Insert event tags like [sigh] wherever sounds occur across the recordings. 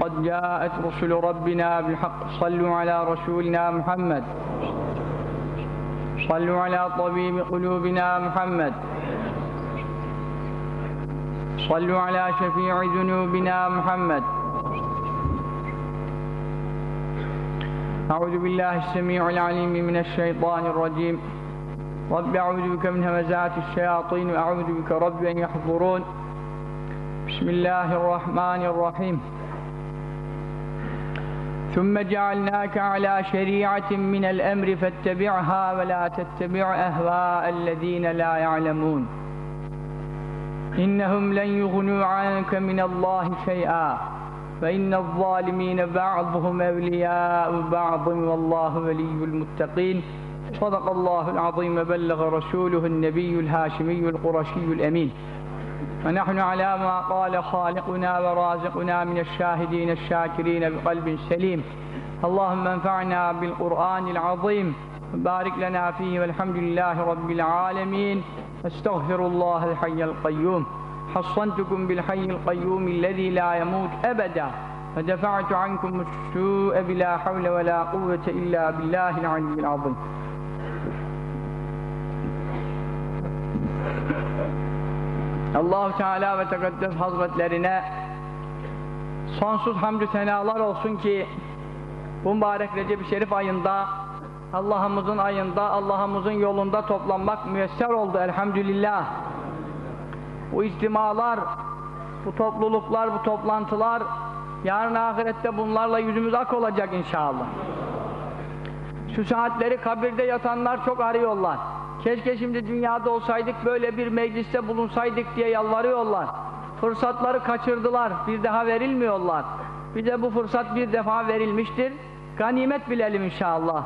قد جاءت رسل ربنا بالحق. صلوا على رسولنا محمد. صلوا على طبيب قلوبنا محمد. صلوا على شفيع ذنوبنا محمد. أعوذ بالله السميع العليم من الشيطان الرجيم. رب أعوذ بك من همزات الشياطين وأعوذ بك رب أن يحضرون. بسم الله الرحمن الرحيم. ثم جعلناك على شريعة من الأمر فاتبعها ولا تتبع أهواء الذين لا يعلمون. إنهم لن يغنوا عنك من الله شيئا. فإن الظالمين بعضهم أولياء بعض والله ولي المتقين. صدق الله العظيم. بلغ رسوله النبي الهاشمي القرشي الأمين. ونحن على ما قال خالقنا ورازقنا من الشاهدين الشاكرين بقلب سليم. اللهم انفعنا بالقرآن العظيم. وبارك لنا فيه والحمد لله رب العالمين. أستغفر الله الحي القيوم. حصنتكم بالحي القيوم الذي لا يموت أبدا. فدفعت عنكم السوء بلا حول ولا قوة إلا بالله العلي العظيم. Allahu Teala ve Tekaddes Hazretlerine sonsuz hamdü senalar olsun ki bu mübarek Recep-i Şerif ayında Allah'ımızın ayında Allah'ımızın yolunda toplanmak müyesser oldu elhamdülillah. Bu içtimalar, bu topluluklar, bu toplantılar yarın ahirette bunlarla yüzümüz ak olacak inşallah. Şu saatleri kabirde yatanlar çok arıyorlar. Keşke şimdi dünyada olsaydık böyle bir mecliste bulunsaydık diye yalvarıyorlar. Fırsatları kaçırdılar. Bir daha verilmiyorlar. Bize bu fırsat bir defa verilmiştir. Ganimet bilelim inşallah.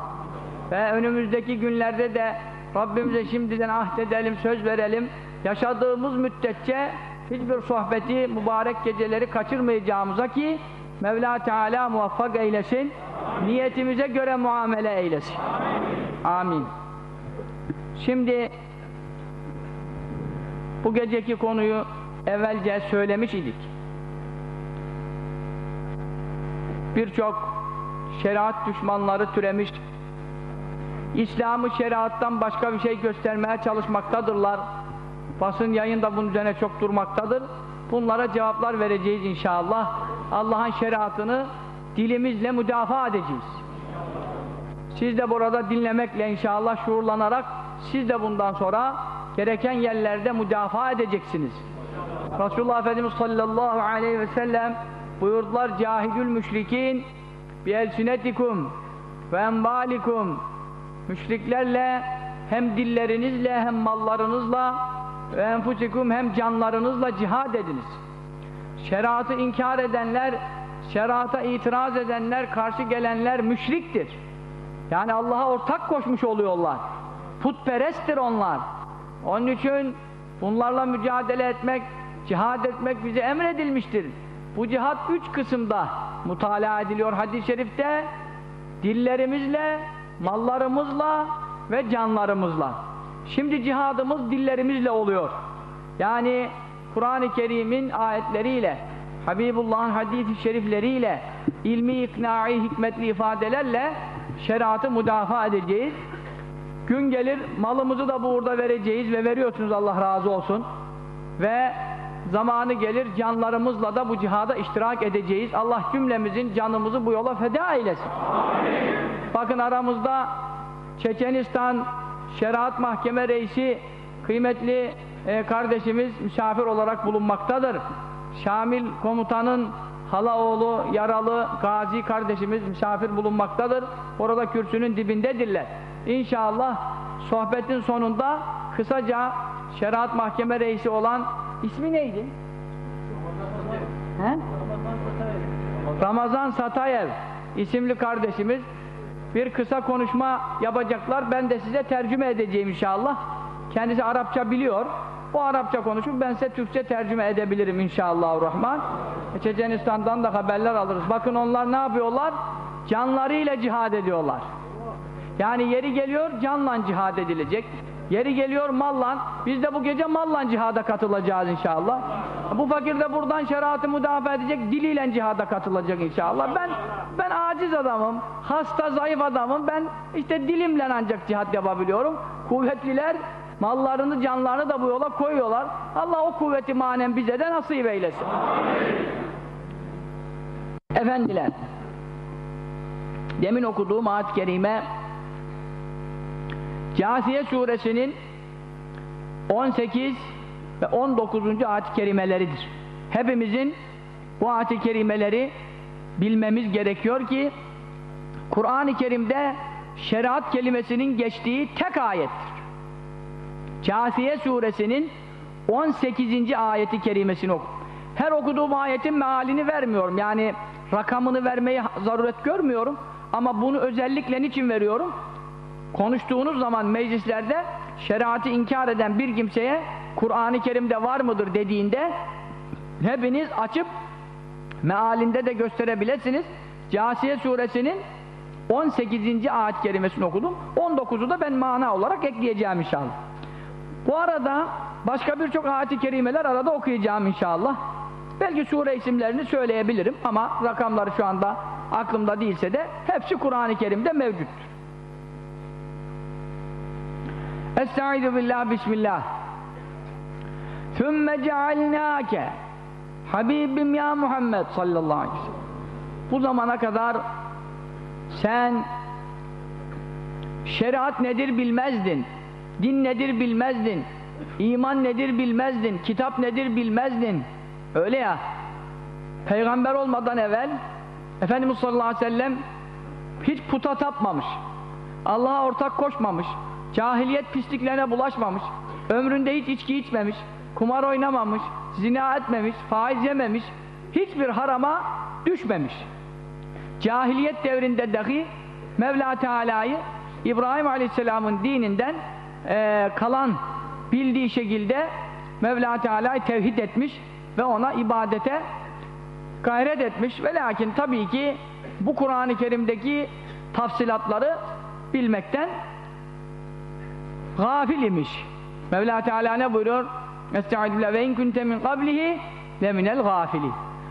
Ve önümüzdeki günlerde de Rabbimize şimdiden ahdedelim, söz verelim. Yaşadığımız müddetçe hiçbir sohbeti, mübarek geceleri kaçırmayacağımıza ki Mevla Teala muvaffak eylesin. Niyetimize göre muamele eylesin. Amin. Amin. Şimdi bu geceki konuyu evvelce söylemiş idik. Birçok şeriat düşmanları türemiş, İslam'ı şeriattan başka bir şey göstermeye çalışmaktadırlar. Basın yayın da bunun üzerine çok durmaktadır. Bunlara cevaplar vereceğiz inşallah. Allah'ın şeriatını dilimizle müdafaa edeceğiz. Siz de burada dinlemekle inşallah şuurlanarak siz de bundan sonra gereken yerlerde müdafaa edeceksiniz. Resulullah Efendimiz sallallahu aleyhi ve sellem buyurdular cahidül müşrikin bi elsinetikum ve envalikum müşriklerle hem dillerinizle hem mallarınızla ve enfusikum hem canlarınızla cihad ediniz. Şeriatı inkar edenler, şeriata itiraz edenler, karşı gelenler müşriktir. Yani Allah'a ortak koşmuş oluyorlar. Putperesttir onlar. Onun için bunlarla mücadele etmek, cihad etmek bize emredilmiştir. Bu cihat üç kısımda mutala ediliyor hadis-i şerifte. Dillerimizle, mallarımızla ve canlarımızla. Şimdi cihadımız dillerimizle oluyor. Yani Kur'an-ı Kerim'in ayetleriyle, Habibullah'ın hadis-i şerifleriyle, ilmi iknai hikmetli ifadelerle şeriatı müdafaa edeceğiz. Gün gelir malımızı da burada vereceğiz ve veriyorsunuz Allah razı olsun. Ve zamanı gelir canlarımızla da bu cihada iştirak edeceğiz. Allah cümlemizin canımızı bu yola feda eylesin. Amin. Bakın aramızda Çeçenistan Şeriat Mahkeme Reisi kıymetli e, kardeşimiz misafir olarak bulunmaktadır. Şamil komutanın halaoğlu yaralı gazi kardeşimiz misafir bulunmaktadır. Orada kürsünün dibindedirler. İnşallah sohbetin sonunda kısaca Şeriat Mahkeme Reisi olan ismi neydi? He? Ramazan Satayev isimli kardeşimiz bir kısa konuşma yapacaklar. Ben de size tercüme edeceğim inşallah. Kendisi Arapça biliyor. O Arapça konuşup ben size Türkçe tercüme edebilirim inşallah rahman. E, Çeçenistan'dan da haberler alırız. Bakın onlar ne yapıyorlar? Canlarıyla cihad ediyorlar. Yani yeri geliyor canla cihad edilecek. Yeri geliyor mallan. Biz de bu gece mallan cihada katılacağız inşallah. Bu fakir de buradan şeriatı müdafaa edecek diliyle cihada katılacak inşallah. Ben ben aciz adamım. Hasta, zayıf adamım. Ben işte dilimle ancak cihat yapabiliyorum. Kuvvetliler mallarını, canlarını da bu yola koyuyorlar. Allah o kuvveti manen bize de nasip eylesin. Efendiler, demin okuduğum ayet-i kerime Câsiye suresinin 18 ve 19. ayet-i kerimeleridir. Hepimizin bu ayet-i kerimeleri bilmemiz gerekiyor ki Kur'an-ı Kerim'de şeriat kelimesinin geçtiği tek ayettir. Câsiye suresinin 18. ayeti kerimesini oku. Her okuduğum ayetin mealini vermiyorum. Yani rakamını vermeyi zaruret görmüyorum. Ama bunu özellikle niçin veriyorum? Konuştuğunuz zaman meclislerde şeriatı inkar eden bir kimseye Kur'an-ı Kerim'de var mıdır dediğinde hepiniz açıp mealinde de gösterebilirsiniz. Câsiye suresinin 18. ayet kerimesini okudum. 19'u da ben mana olarak ekleyeceğim inşallah. Bu arada başka birçok ayet-i kerimeler arada okuyacağım inşallah. Belki sure isimlerini söyleyebilirim ama rakamları şu anda aklımda değilse de hepsi Kur'an-ı Kerim'de mevcuttur. Estaizu billah bismillah. Thumma cealnâke Habibim ya Muhammed sallallahu aleyhi ve sellem. Bu zamana kadar sen şeriat nedir bilmezdin, din nedir bilmezdin, iman nedir bilmezdin, kitap nedir bilmezdin. Öyle ya, peygamber olmadan evvel Efendimiz sallallahu aleyhi ve sellem hiç puta tapmamış, Allah'a ortak koşmamış, cahiliyet pisliklerine bulaşmamış, ömründe hiç içki içmemiş, kumar oynamamış, zina etmemiş, faiz yememiş, hiçbir harama düşmemiş. Cahiliyet devrinde dahi Mevla Teala'yı İbrahim Aleyhisselam'ın dininden e, kalan bildiği şekilde Mevla Teala'yı tevhid etmiş ve ona ibadete gayret etmiş ve lakin tabii ki bu Kur'an-ı Kerim'deki tafsilatları bilmekten gafil imiş. Mevla Teala ne buyuruyor? Estaizu ve in kunte min qablihi le minel gafili.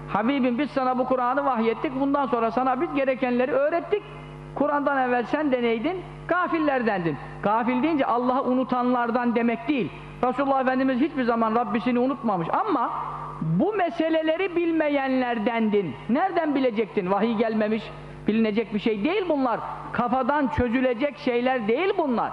Habibim biz sana bu Kur'an'ı vahyettik. Bundan sonra sana biz gerekenleri öğrettik. Kur'an'dan evvel sen de neydin? Gafillerdendin. Gafil deyince Allah'ı unutanlardan demek değil. Resulullah Efendimiz hiçbir zaman Rabbisini unutmamış ama bu meseleleri bilmeyenlerdendin. Nereden bilecektin? Vahiy gelmemiş, bilinecek bir şey değil bunlar. Kafadan çözülecek şeyler değil bunlar.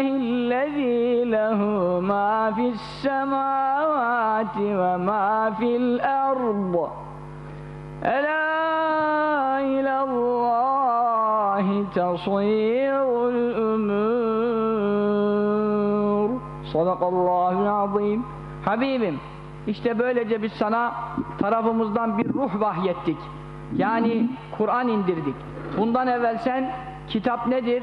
الذي له ما في السماوات وما في الأرض ألا إلى الله تصير الأمور صدق الله العظيم Habibim işte böylece biz sana tarafımızdan bir ruh vahyettik. Yani Kur'an indirdik. Bundan evvel sen kitap nedir,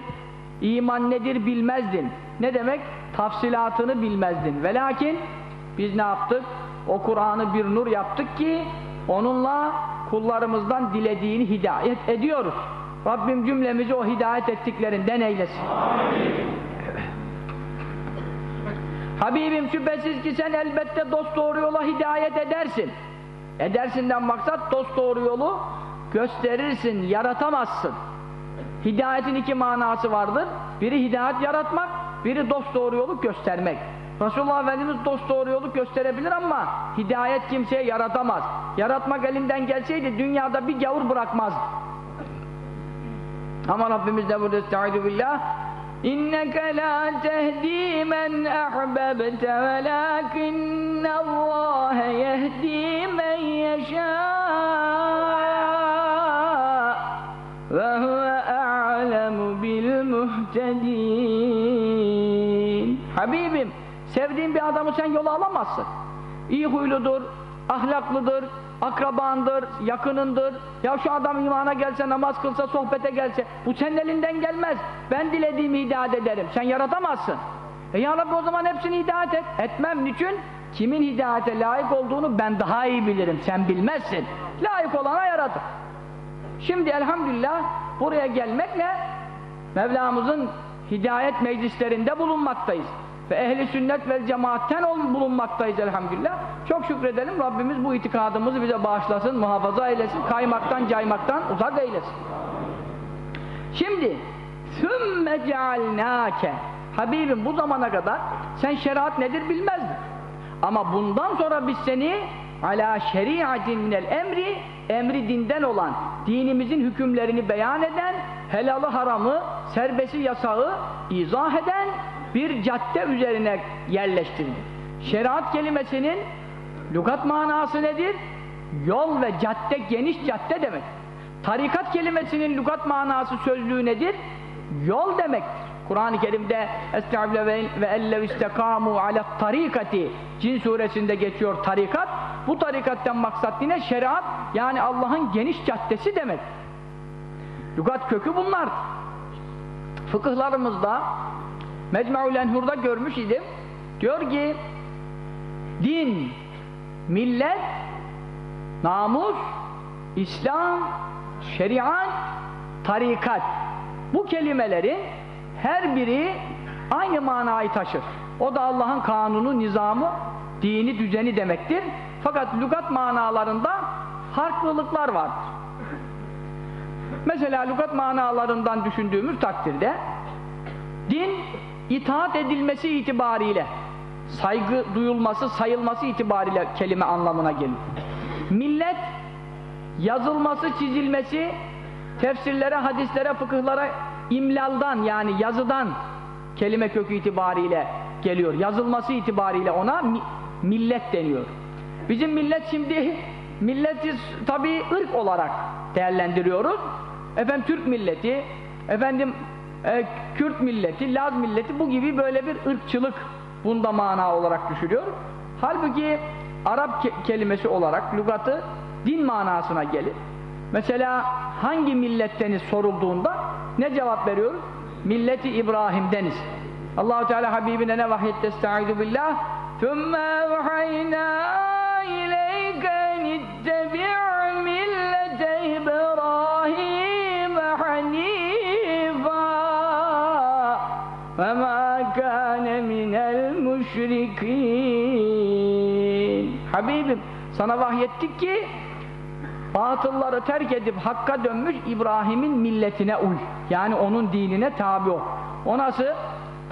İman nedir bilmezdin. Ne demek? Tafsilatını bilmezdin. Ve lakin biz ne yaptık? O Kur'an'ı bir nur yaptık ki onunla kullarımızdan dilediğini hidayet ediyoruz. Rabbim cümlemizi o hidayet ettiklerinden eylesin. Amin. Habibim şüphesiz ki sen elbette dost doğru yola hidayet edersin. Edersinden maksat dost doğru yolu gösterirsin, yaratamazsın. Hidayetin iki manası vardır. Biri hidayet yaratmak, biri dost doğru yolu göstermek. Resulullah Efendimiz dost doğru yolu gösterebilir ama hidayet kimseye yaratamaz. Yaratmak elinden gelseydi dünyada bir gavur bırakmazdı. Ama Rabbimiz de burada estaizu billah İnneke la tehdi men ahbebte velakinne Allah yehdi men yeşâ a'lemu bil muhtedin Habibim sevdiğin bir adamı sen yola alamazsın. İyi huyludur, ahlaklıdır, akrabandır, yakınındır. Ya şu adam imana gelse, namaz kılsa, sohbete gelse, bu senin elinden gelmez. Ben dilediğimi hidayet ederim. Sen yaratamazsın. E ya Rabbi o zaman hepsini hidayet et. Etmem. Niçin? Kimin hidayete layık olduğunu ben daha iyi bilirim. Sen bilmezsin. Layık olana yaratır. Şimdi elhamdülillah buraya gelmekle Mevlamızın hidayet meclislerinde bulunmaktayız. Ve ehli sünnet ve cemaatten bulunmaktayız elhamdülillah. Çok şükredelim Rabbimiz bu itikadımızı bize bağışlasın, muhafaza eylesin, kaymaktan, caymaktan uzak eylesin. Şimdi ثُمَّ جَعَلْنَاكَ Habibim bu zamana kadar sen şeriat nedir bilmezdin. Ama bundan sonra biz seni ala şeriatin emri emri dinden olan dinimizin hükümlerini beyan eden helalı haramı serbesti yasağı izah eden bir cadde üzerine yerleştirdi. Şeriat kelimesinin lügat manası nedir? Yol ve cadde geniş cadde demek. Tarikat kelimesinin lügat manası sözlüğü nedir? Yol demektir. Kur'an-ı Kerim'de Estağfirullah ve ellev istekamu ala tarikati Cin suresinde geçiyor tarikat. Bu tarikatten maksat yine şeriat yani Allah'ın geniş caddesi demek. Lügat kökü bunlar. Fıkıhlarımızda Mecmu'ül Enhur'da görmüş idim. Diyor ki din, millet, namus, İslam, şeriat, tarikat bu kelimelerin her biri aynı manayı taşır. O da Allah'ın kanunu, nizamı, dini, düzeni demektir. Fakat lügat manalarında farklılıklar vardır. Mesela lügat manalarından düşündüğümüz takdirde din itaat edilmesi itibariyle saygı duyulması, sayılması itibariyle kelime anlamına gelir. Millet yazılması, çizilmesi tefsirlere, hadislere, fıkıhlara imlaldan yani yazıdan kelime kökü itibariyle geliyor. Yazılması itibariyle ona mi, millet deniyor. Bizim millet şimdi milleti tabi ırk olarak değerlendiriyoruz. Efendim Türk milleti, efendim e, Kürt milleti, Laz milleti bu gibi böyle bir ırkçılık bunda mana olarak düşürüyor. Halbuki Arap ke kelimesi olarak lügatı din manasına gelir. Mesela hangi milletteniz sorulduğunda ne cevap veriyoruz? Milleti İbrahim'deniz. Allahu Teala Habibine ne vahyette estaizu billah ثُمَّ اَوْحَيْنَا اِلَيْكَ نِتَّبِعْ مِلَّةَ إِبْرَاهِيمَ حَنِيفًا وَمَا كَانَ مِنَ الْمُشْرِكِينَ Habibim sana vahyettik ki batılları terk edip hakka dönmüş İbrahim'in milletine uy. Yani onun dinine tabi ol. O nasıl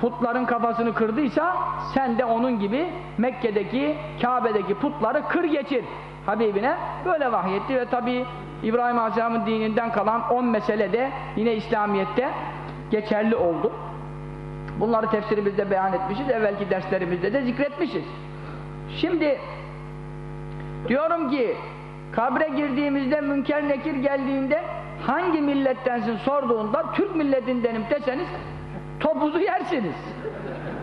Putların kafasını kırdıysa sen de onun gibi Mekke'deki, Kabe'deki putları kır geçir. Habibine böyle vahyetti ve tabi İbrahim Aleyhisselam'ın dininden kalan 10 mesele de yine İslamiyet'te geçerli oldu. Bunları tefsirimizde beyan etmişiz, evvelki derslerimizde de zikretmişiz. Şimdi diyorum ki kabre girdiğimizde münker nekir geldiğinde hangi millettensin sorduğunda Türk milletindenim deseniz topuzu yersiniz.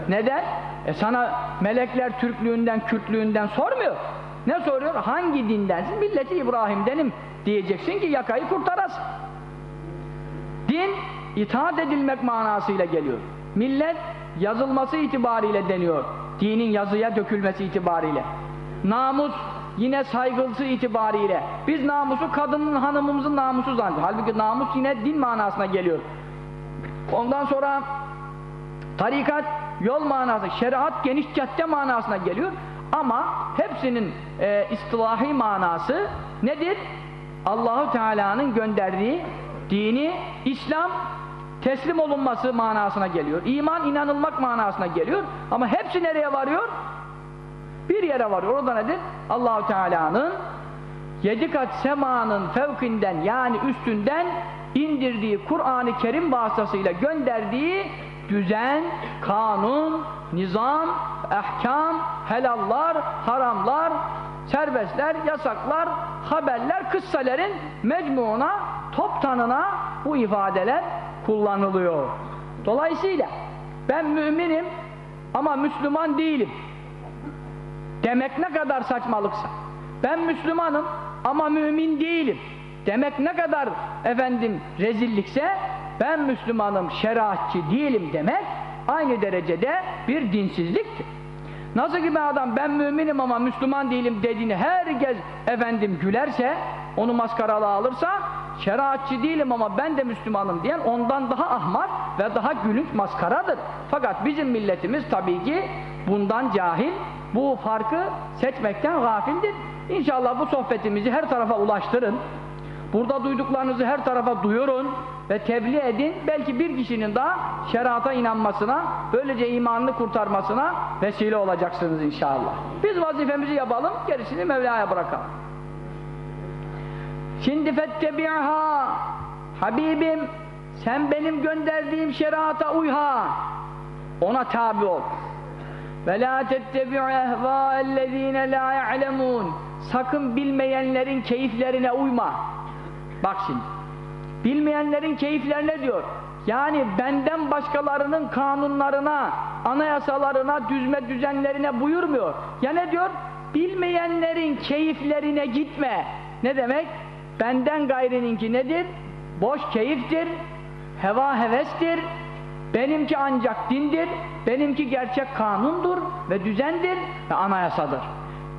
Neden? E sana melekler Türklüğünden, Kürtlüğünden sormuyor. Ne soruyor? Hangi dindensin? Milleti İbrahim'denim diyeceksin ki yakayı kurtarasın. Din itaat edilmek manasıyla geliyor. Millet yazılması itibariyle deniyor. Dinin yazıya dökülmesi itibariyle. Namus yine saygılısı itibariyle. Biz namusu kadının hanımımızın namusu zannediyoruz. Halbuki namus yine din manasına geliyor. Ondan sonra tarikat yol manası, şeriat geniş cadde manasına geliyor. Ama hepsinin e, istilahi manası nedir? Allahu Teala'nın gönderdiği dini İslam teslim olunması manasına geliyor. İman inanılmak manasına geliyor. Ama hepsi nereye varıyor? Bir yere varıyor. Orada nedir? Allahu Teala'nın yedi kat semanın fevkinden yani üstünden indirdiği Kur'an-ı Kerim vasıtasıyla gönderdiği düzen, kanun, nizam, ehkam, helallar, haramlar, serbestler, yasaklar, haberler, kısselerin mecmuuna, toptanına bu ifadeler kullanılıyor. Dolayısıyla ben müminim ama Müslüman değilim. Demek ne kadar saçmalıksa. Ben Müslümanım ama mümin değilim demek ne kadar efendim rezillikse ben Müslümanım şeriatçı değilim demek aynı derecede bir dinsizliktir. Nasıl ki bir adam ben müminim ama Müslüman değilim dediğini herkes efendim gülerse onu maskaralı alırsa şeriatçı değilim ama ben de Müslümanım diyen ondan daha ahmak ve daha gülünç maskaradır. Fakat bizim milletimiz tabii ki bundan cahil bu farkı seçmekten gafildir. İnşallah bu sohbetimizi her tarafa ulaştırın. Burada duyduklarınızı her tarafa duyurun ve tebliğ edin. Belki bir kişinin daha şerata inanmasına, böylece imanını kurtarmasına vesile olacaksınız inşallah. Biz vazifemizi yapalım, gerisini Mevla'ya bırakalım. Şimdi fettebi'ha Habibim sen benim gönderdiğim şerata uyha ona tabi ol ve la tettebi' ehvâ'ellezîne lâ ya'lemûn sakın bilmeyenlerin keyiflerine uyma bak şimdi. Bilmeyenlerin keyiflerine diyor. Yani benden başkalarının kanunlarına anayasalarına düzme düzenlerine buyurmuyor. Ya ne diyor? Bilmeyenlerin keyiflerine gitme. Ne demek? Benden gayrininki nedir? Boş keyiftir heva hevestir benimki ancak dindir benimki gerçek kanundur ve düzendir ve anayasadır.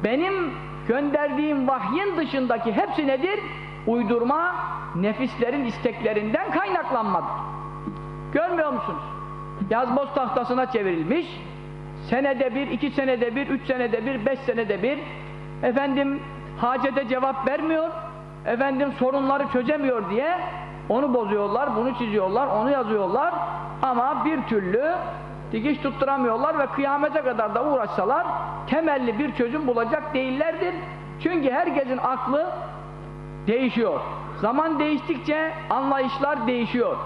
Benim gönderdiğim vahyin dışındaki hepsi nedir uydurma nefislerin isteklerinden kaynaklanmadır görmüyor musunuz yazboz tahtasına çevrilmiş senede bir, iki senede bir, üç senede bir, beş senede bir efendim hacete cevap vermiyor efendim sorunları çözemiyor diye onu bozuyorlar, bunu çiziyorlar, onu yazıyorlar ama bir türlü dikiş tutturamıyorlar ve kıyamete kadar da uğraşsalar temelli bir çözüm bulacak değillerdir. Çünkü herkesin aklı değişiyor. Zaman değiştikçe anlayışlar değişiyor.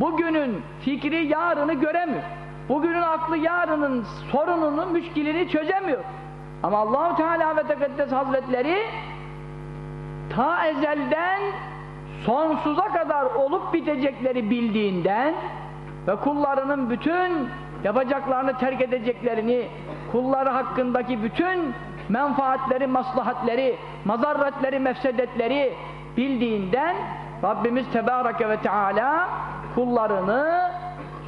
Bugünün fikri yarını göremiyor. Bugünün aklı yarının sorununu, müşkilini çözemiyor. Ama Allahu Teala ve Tekaddes Hazretleri ta ezelden sonsuza kadar olup bitecekleri bildiğinden ve kullarının bütün yapacaklarını terk edeceklerini kulları hakkındaki bütün menfaatleri, maslahatleri, mazarretleri, mefsedetleri bildiğinden Rabbimiz Tebareke ve Teala kullarını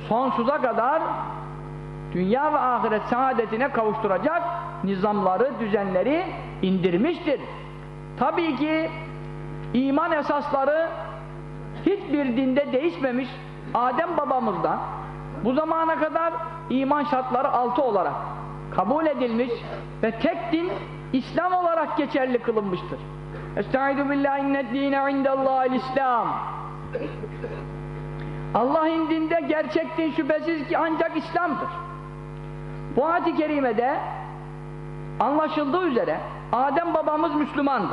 sonsuza kadar dünya ve ahiret saadetine kavuşturacak nizamları, düzenleri indirmiştir. Tabii ki iman esasları hiçbir dinde değişmemiş. Adem babamızdan bu zamana kadar iman şartları altı olarak kabul edilmiş ve tek din İslam olarak geçerli kılınmıştır. Estaizu billahi innet dine indellahil İslam. Allah indinde gerçek din şüphesiz ki ancak İslam'dır. Bu ayet-i kerimede anlaşıldığı üzere Adem babamız Müslümandı.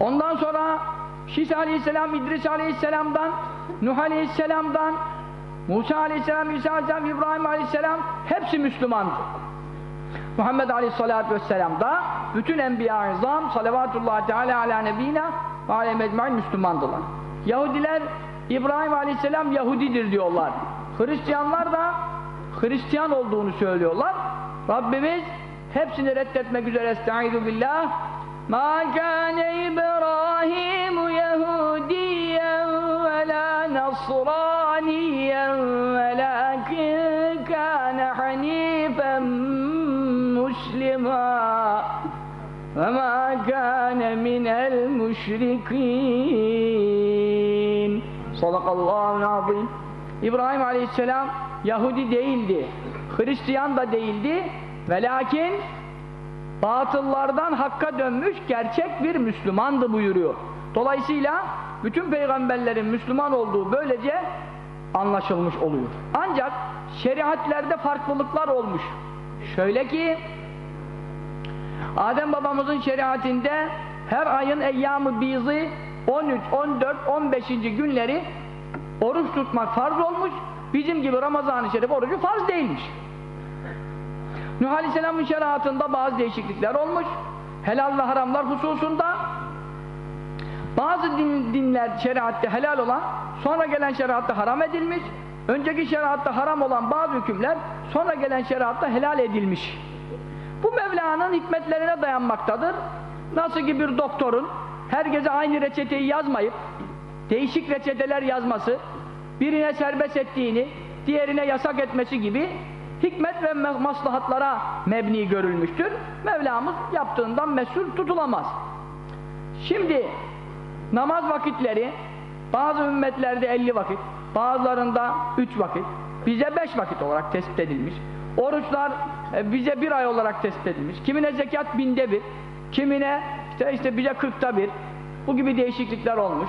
Ondan sonra Şis aleyhisselam, İdris aleyhisselamdan, Nuh aleyhisselamdan, Musa aleyhisselam, İsa aleyhisselam, İbrahim aleyhisselam hepsi Müslümandı. Muhammed aleyhisselatü vesselam da bütün enbiya-i izam salavatullahi teala ala nebina ve aleyhi Müslümandılar. Yahudiler İbrahim aleyhisselam Yahudidir diyorlar. Hristiyanlar da Hristiyan olduğunu söylüyorlar. Rabbimiz hepsini reddetmek üzere estaizu billah Ma kâne İbrahim Yahudiyen Nasraniyen velakin kâne hanifen muslima ve ma kâne minel müşrikîn Sadakallahu azim. İbrahim aleyhisselam Yahudi değildi, Hristiyan da değildi ve lakin batıllardan hakka dönmüş gerçek bir Müslümandı buyuruyor. Dolayısıyla bütün peygamberlerin Müslüman olduğu böylece anlaşılmış oluyor. Ancak şeriatlerde farklılıklar olmuş. Şöyle ki Adem babamızın şeriatinde her ayın eyyamı bizi 13, 14, 15. günleri oruç tutmak farz olmuş. Bizim gibi Ramazan-ı Şerif orucu farz değilmiş. Nuh Aleyhisselam'ın şeriatında bazı değişiklikler olmuş. Helal ve haramlar hususunda bazı din, dinler şeriatte helal olan sonra gelen şeriatta haram edilmiş. Önceki şeriatta haram olan bazı hükümler sonra gelen şeriatta helal edilmiş. Bu Mevla'nın hikmetlerine dayanmaktadır. Nasıl ki bir doktorun herkese aynı reçeteyi yazmayıp değişik reçeteler yazması, birine serbest ettiğini, diğerine yasak etmesi gibi hikmet ve maslahatlara mebni görülmüştür. Mevlamız yaptığından mesul tutulamaz. Şimdi namaz vakitleri bazı ümmetlerde 50 vakit, bazılarında 3 vakit, bize 5 vakit olarak tespit edilmiş. Oruçlar e, bize bir ay olarak tespit edilmiş. Kimine zekat binde bir, kimine işte, işte bize kırkta bir. Bu gibi değişiklikler olmuş.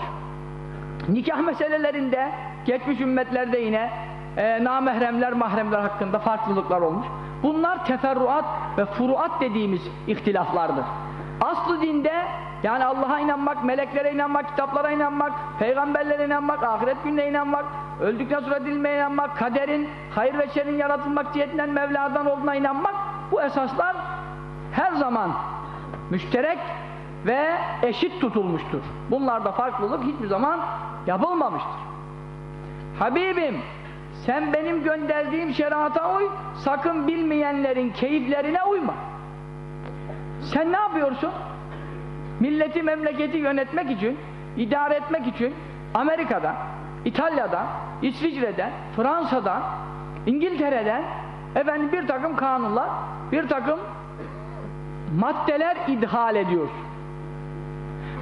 Nikah meselelerinde geçmiş ümmetlerde yine e, namahremler, mahremler hakkında farklılıklar olmuş. Bunlar teferruat ve furuat dediğimiz ihtilaflardır. Aslı dinde yani Allah'a inanmak, meleklere inanmak, kitaplara inanmak, peygamberlere inanmak, ahiret gününe inanmak, öldükten sonra dilmeye inanmak, kaderin, hayır ve şerin yaratılmak cihetinden Mevla'dan olduğuna inanmak bu esaslar her zaman müşterek ve eşit tutulmuştur. Bunlarda farklılık hiçbir zaman yapılmamıştır. Habibim sen benim gönderdiğim şerata uy, sakın bilmeyenlerin keyiflerine uyma. Sen ne yapıyorsun? Milleti, memleketi yönetmek için, idare etmek için Amerika'da, İtalya'da, İsviçre'de, Fransa'da, İngiltere'de efendim bir takım kanunlar, bir takım maddeler idhal ediyorsun.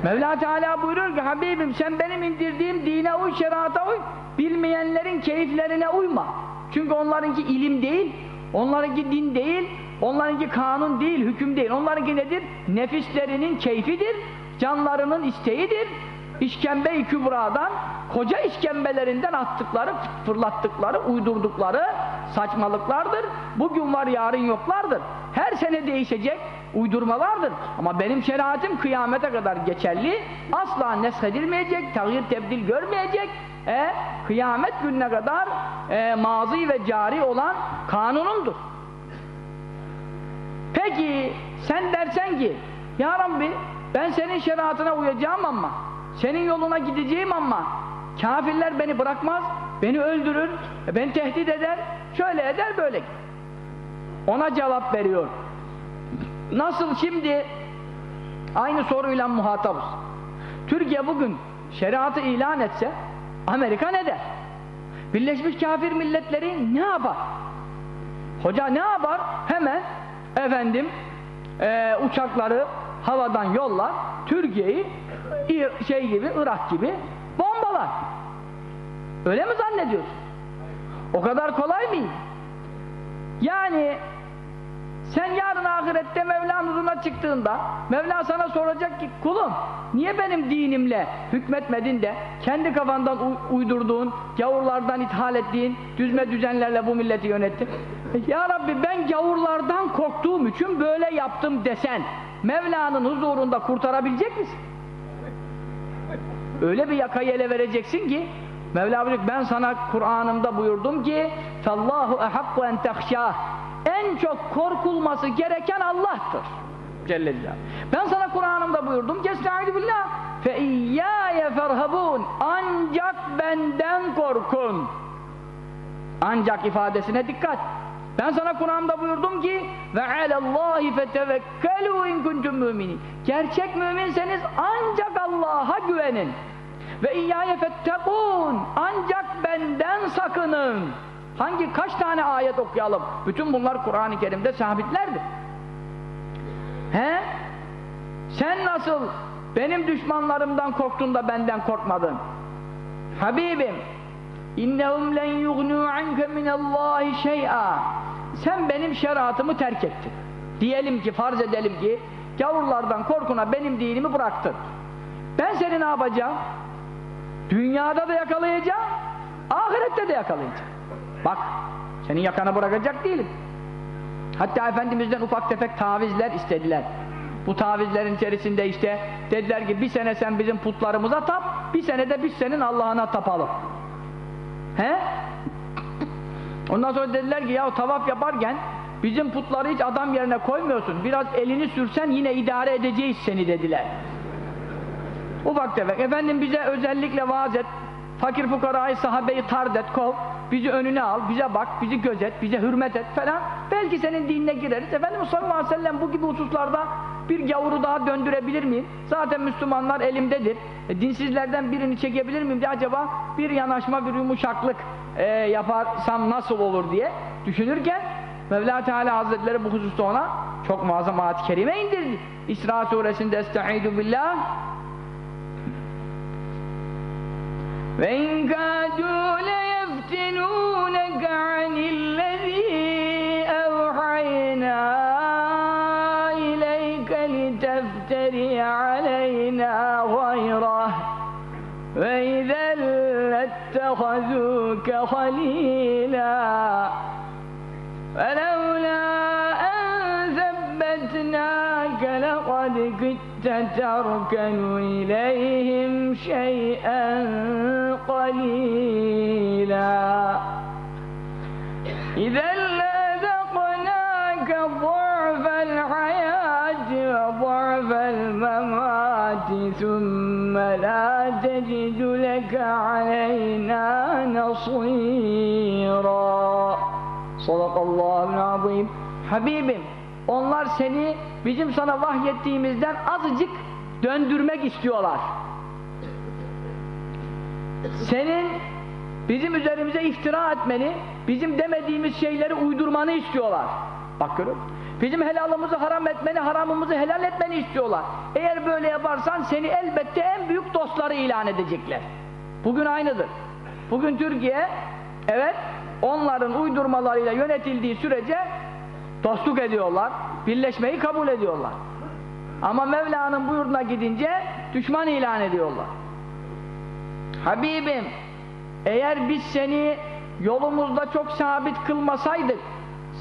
Mevla Teala buyuruyor ki Habibim sen benim indirdiğim dine uy, şerata uy, bilmeyenlerin keyiflerine uyma. Çünkü onlarınki ilim değil, onlarınki din değil, onlarınki kanun değil, hüküm değil. Onlarınki nedir? Nefislerinin keyfidir, canlarının isteğidir. İşkembe-i kübradan, koca işkembelerinden attıkları, fırlattıkları, uydurdukları saçmalıklardır. Bugün var, yarın yoklardır. Her sene değişecek uydurmalardır. Ama benim şeriatım kıyamete kadar geçerli, asla neshedilmeyecek, tağyir tebdil görmeyecek, e, kıyamet gününe kadar e, mazi ve cari olan kanunumdur. Peki sen dersen ki Ya Rabbi ben senin şeriatına uyacağım ama senin yoluna gideceğim ama kafirler beni bırakmaz, beni öldürür, beni tehdit eder, şöyle eder böyle. Ona cevap veriyor. Nasıl şimdi aynı soruyla muhatabız. Türkiye bugün şeriatı ilan etse Amerika ne der? Birleşmiş Kafir Milletleri ne yapar? Hoca ne yapar? Hemen efendim e, uçakları havadan yollar Türkiye'yi şey gibi Irak gibi bombalar. Öyle mi zannediyorsun? O kadar kolay mı? Yani sen yarın ahirette Mevla'nın huzuruna çıktığında Mevla sana soracak ki kulum niye benim dinimle hükmetmedin de kendi kafandan uydurduğun, gavurlardan ithal ettiğin düzme düzenlerle bu milleti yönettin? Ya Rabbi ben gavurlardan korktuğum için böyle yaptım desen Mevla'nın huzurunda kurtarabilecek misin? Öyle bir yakayı ele vereceksin ki Mevla buyuruyor ben sana Kur'an'ımda buyurdum ki Fallahu ehakku en tehşâh en çok korkulması gereken Allah'tır. Celle. Ben sana Kur'an'ımda buyurdum ki billah fe iyyâye ferhabûn ancak benden korkun. Ancak ifadesine dikkat. Ben sana Kur'an'da buyurdum ki ve alallâhi fetevekkelû in kuntum müminin. Gerçek müminseniz ancak Allah'a güvenin. Ve iyyâye fettekûn ancak benden sakının. Hangi kaç tane ayet okuyalım? Bütün bunlar Kur'an-ı Kerim'de sabitlerdir. He? Sen nasıl benim düşmanlarımdan korktun da benden korkmadın? Habibim innehum len yugnû anke minallâhi şey'a sen benim şeriatımı terk ettin. Diyelim ki, farz edelim ki gavurlardan korkuna benim dinimi bıraktın. Ben seni ne yapacağım? Dünyada da yakalayacağım, ahirette de yakalayacağım. Bak, senin yakana bırakacak değilim. Hatta Efendimiz'den ufak tefek tavizler istediler. Bu tavizlerin içerisinde işte dediler ki bir sene sen bizim putlarımıza tap, bir sene de biz senin Allah'ına tapalım. He? Ondan sonra dediler ki ya tavaf yaparken bizim putları hiç adam yerine koymuyorsun. Biraz elini sürsen yine idare edeceğiz seni dediler. Ufak tefek. Efendim bize özellikle vaaz et. Fakir fukarayı sahabeyi tard et, kov. Bizi önüne al, bize bak, bizi gözet, bize hürmet et falan. Belki senin dinine gireriz. Efendimiz sallallahu aleyhi ve sellem bu gibi hususlarda bir gavuru daha döndürebilir miyim? Zaten Müslümanlar elimdedir. E, dinsizlerden birini çekebilir miyim diye acaba bir yanaşma, bir yumuşaklık e, yaparsam nasıl olur diye düşünürken Mevla Teala Hazretleri bu hususta ona çok muazzam ayet-i kerime indirdi. İsra suresinde Estaizu billah وإن كادوا ليفتنونك عن الذي أوحينا إليك لتفتري علينا غيره وإذا لاتخذوك خليلا فلولا أن ثبتناك لقد كدت تركن إليهم شيئا قليلا. إذا لأذقناك ضعف الحياة وضعف الممات ثم لا تجد لك علينا نصيرا. صدق الله العظيم. Habibim onlar seni bizim sana vahyettiğimizden azıcık döndürmek istiyorlar. Senin bizim üzerimize iftira etmeni, bizim demediğimiz şeyleri uydurmanı istiyorlar. Bak görüyor? Bizim helalımızı haram etmeni, haramımızı helal etmeni istiyorlar. Eğer böyle yaparsan seni elbette en büyük dostları ilan edecekler. Bugün aynıdır. Bugün Türkiye, evet, onların uydurmalarıyla yönetildiği sürece dostluk ediyorlar, birleşmeyi kabul ediyorlar. Ama Mevla'nın buyurduğuna gidince düşman ilan ediyorlar. Habibim, eğer biz seni yolumuzda çok sabit kılmasaydık,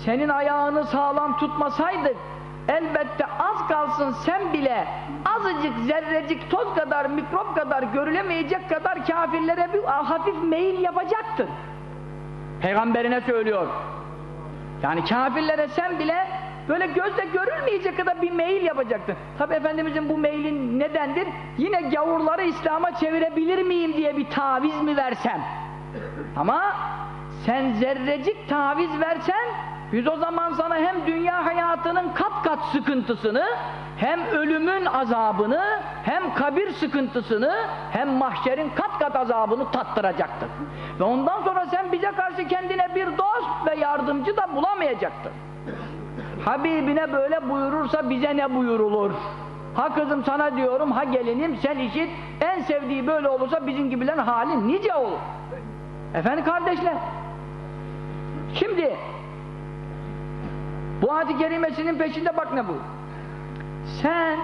senin ayağını sağlam tutmasaydık, elbette az kalsın sen bile azıcık zerrecik toz kadar, mikrop kadar görülemeyecek kadar kafirlere bir hafif meyil yapacaktın. Peygamberine söylüyor. Yani kafirlere sen bile böyle gözle görülmeyecek kadar bir meyil yapacaktın. Tabi Efendimizin bu meylin nedendir? Yine gavurları İslam'a çevirebilir miyim diye bir taviz mi versem? Ama sen zerrecik taviz versen biz o zaman sana hem dünya hayatının kat kat sıkıntısını hem ölümün azabını hem kabir sıkıntısını hem mahşerin kat kat azabını tattıracaktık. Ve ondan sonra sen bize karşı kendine bir dost ve yardımcı da bulamayacaktın. Habibine böyle buyurursa bize ne buyurulur? Ha kızım sana diyorum, ha gelinim sen işit, en sevdiği böyle olursa bizim gibilerin hali nice olur. Efendim kardeşler, şimdi bu ayet-i kerimesinin peşinde bak ne bu? Sen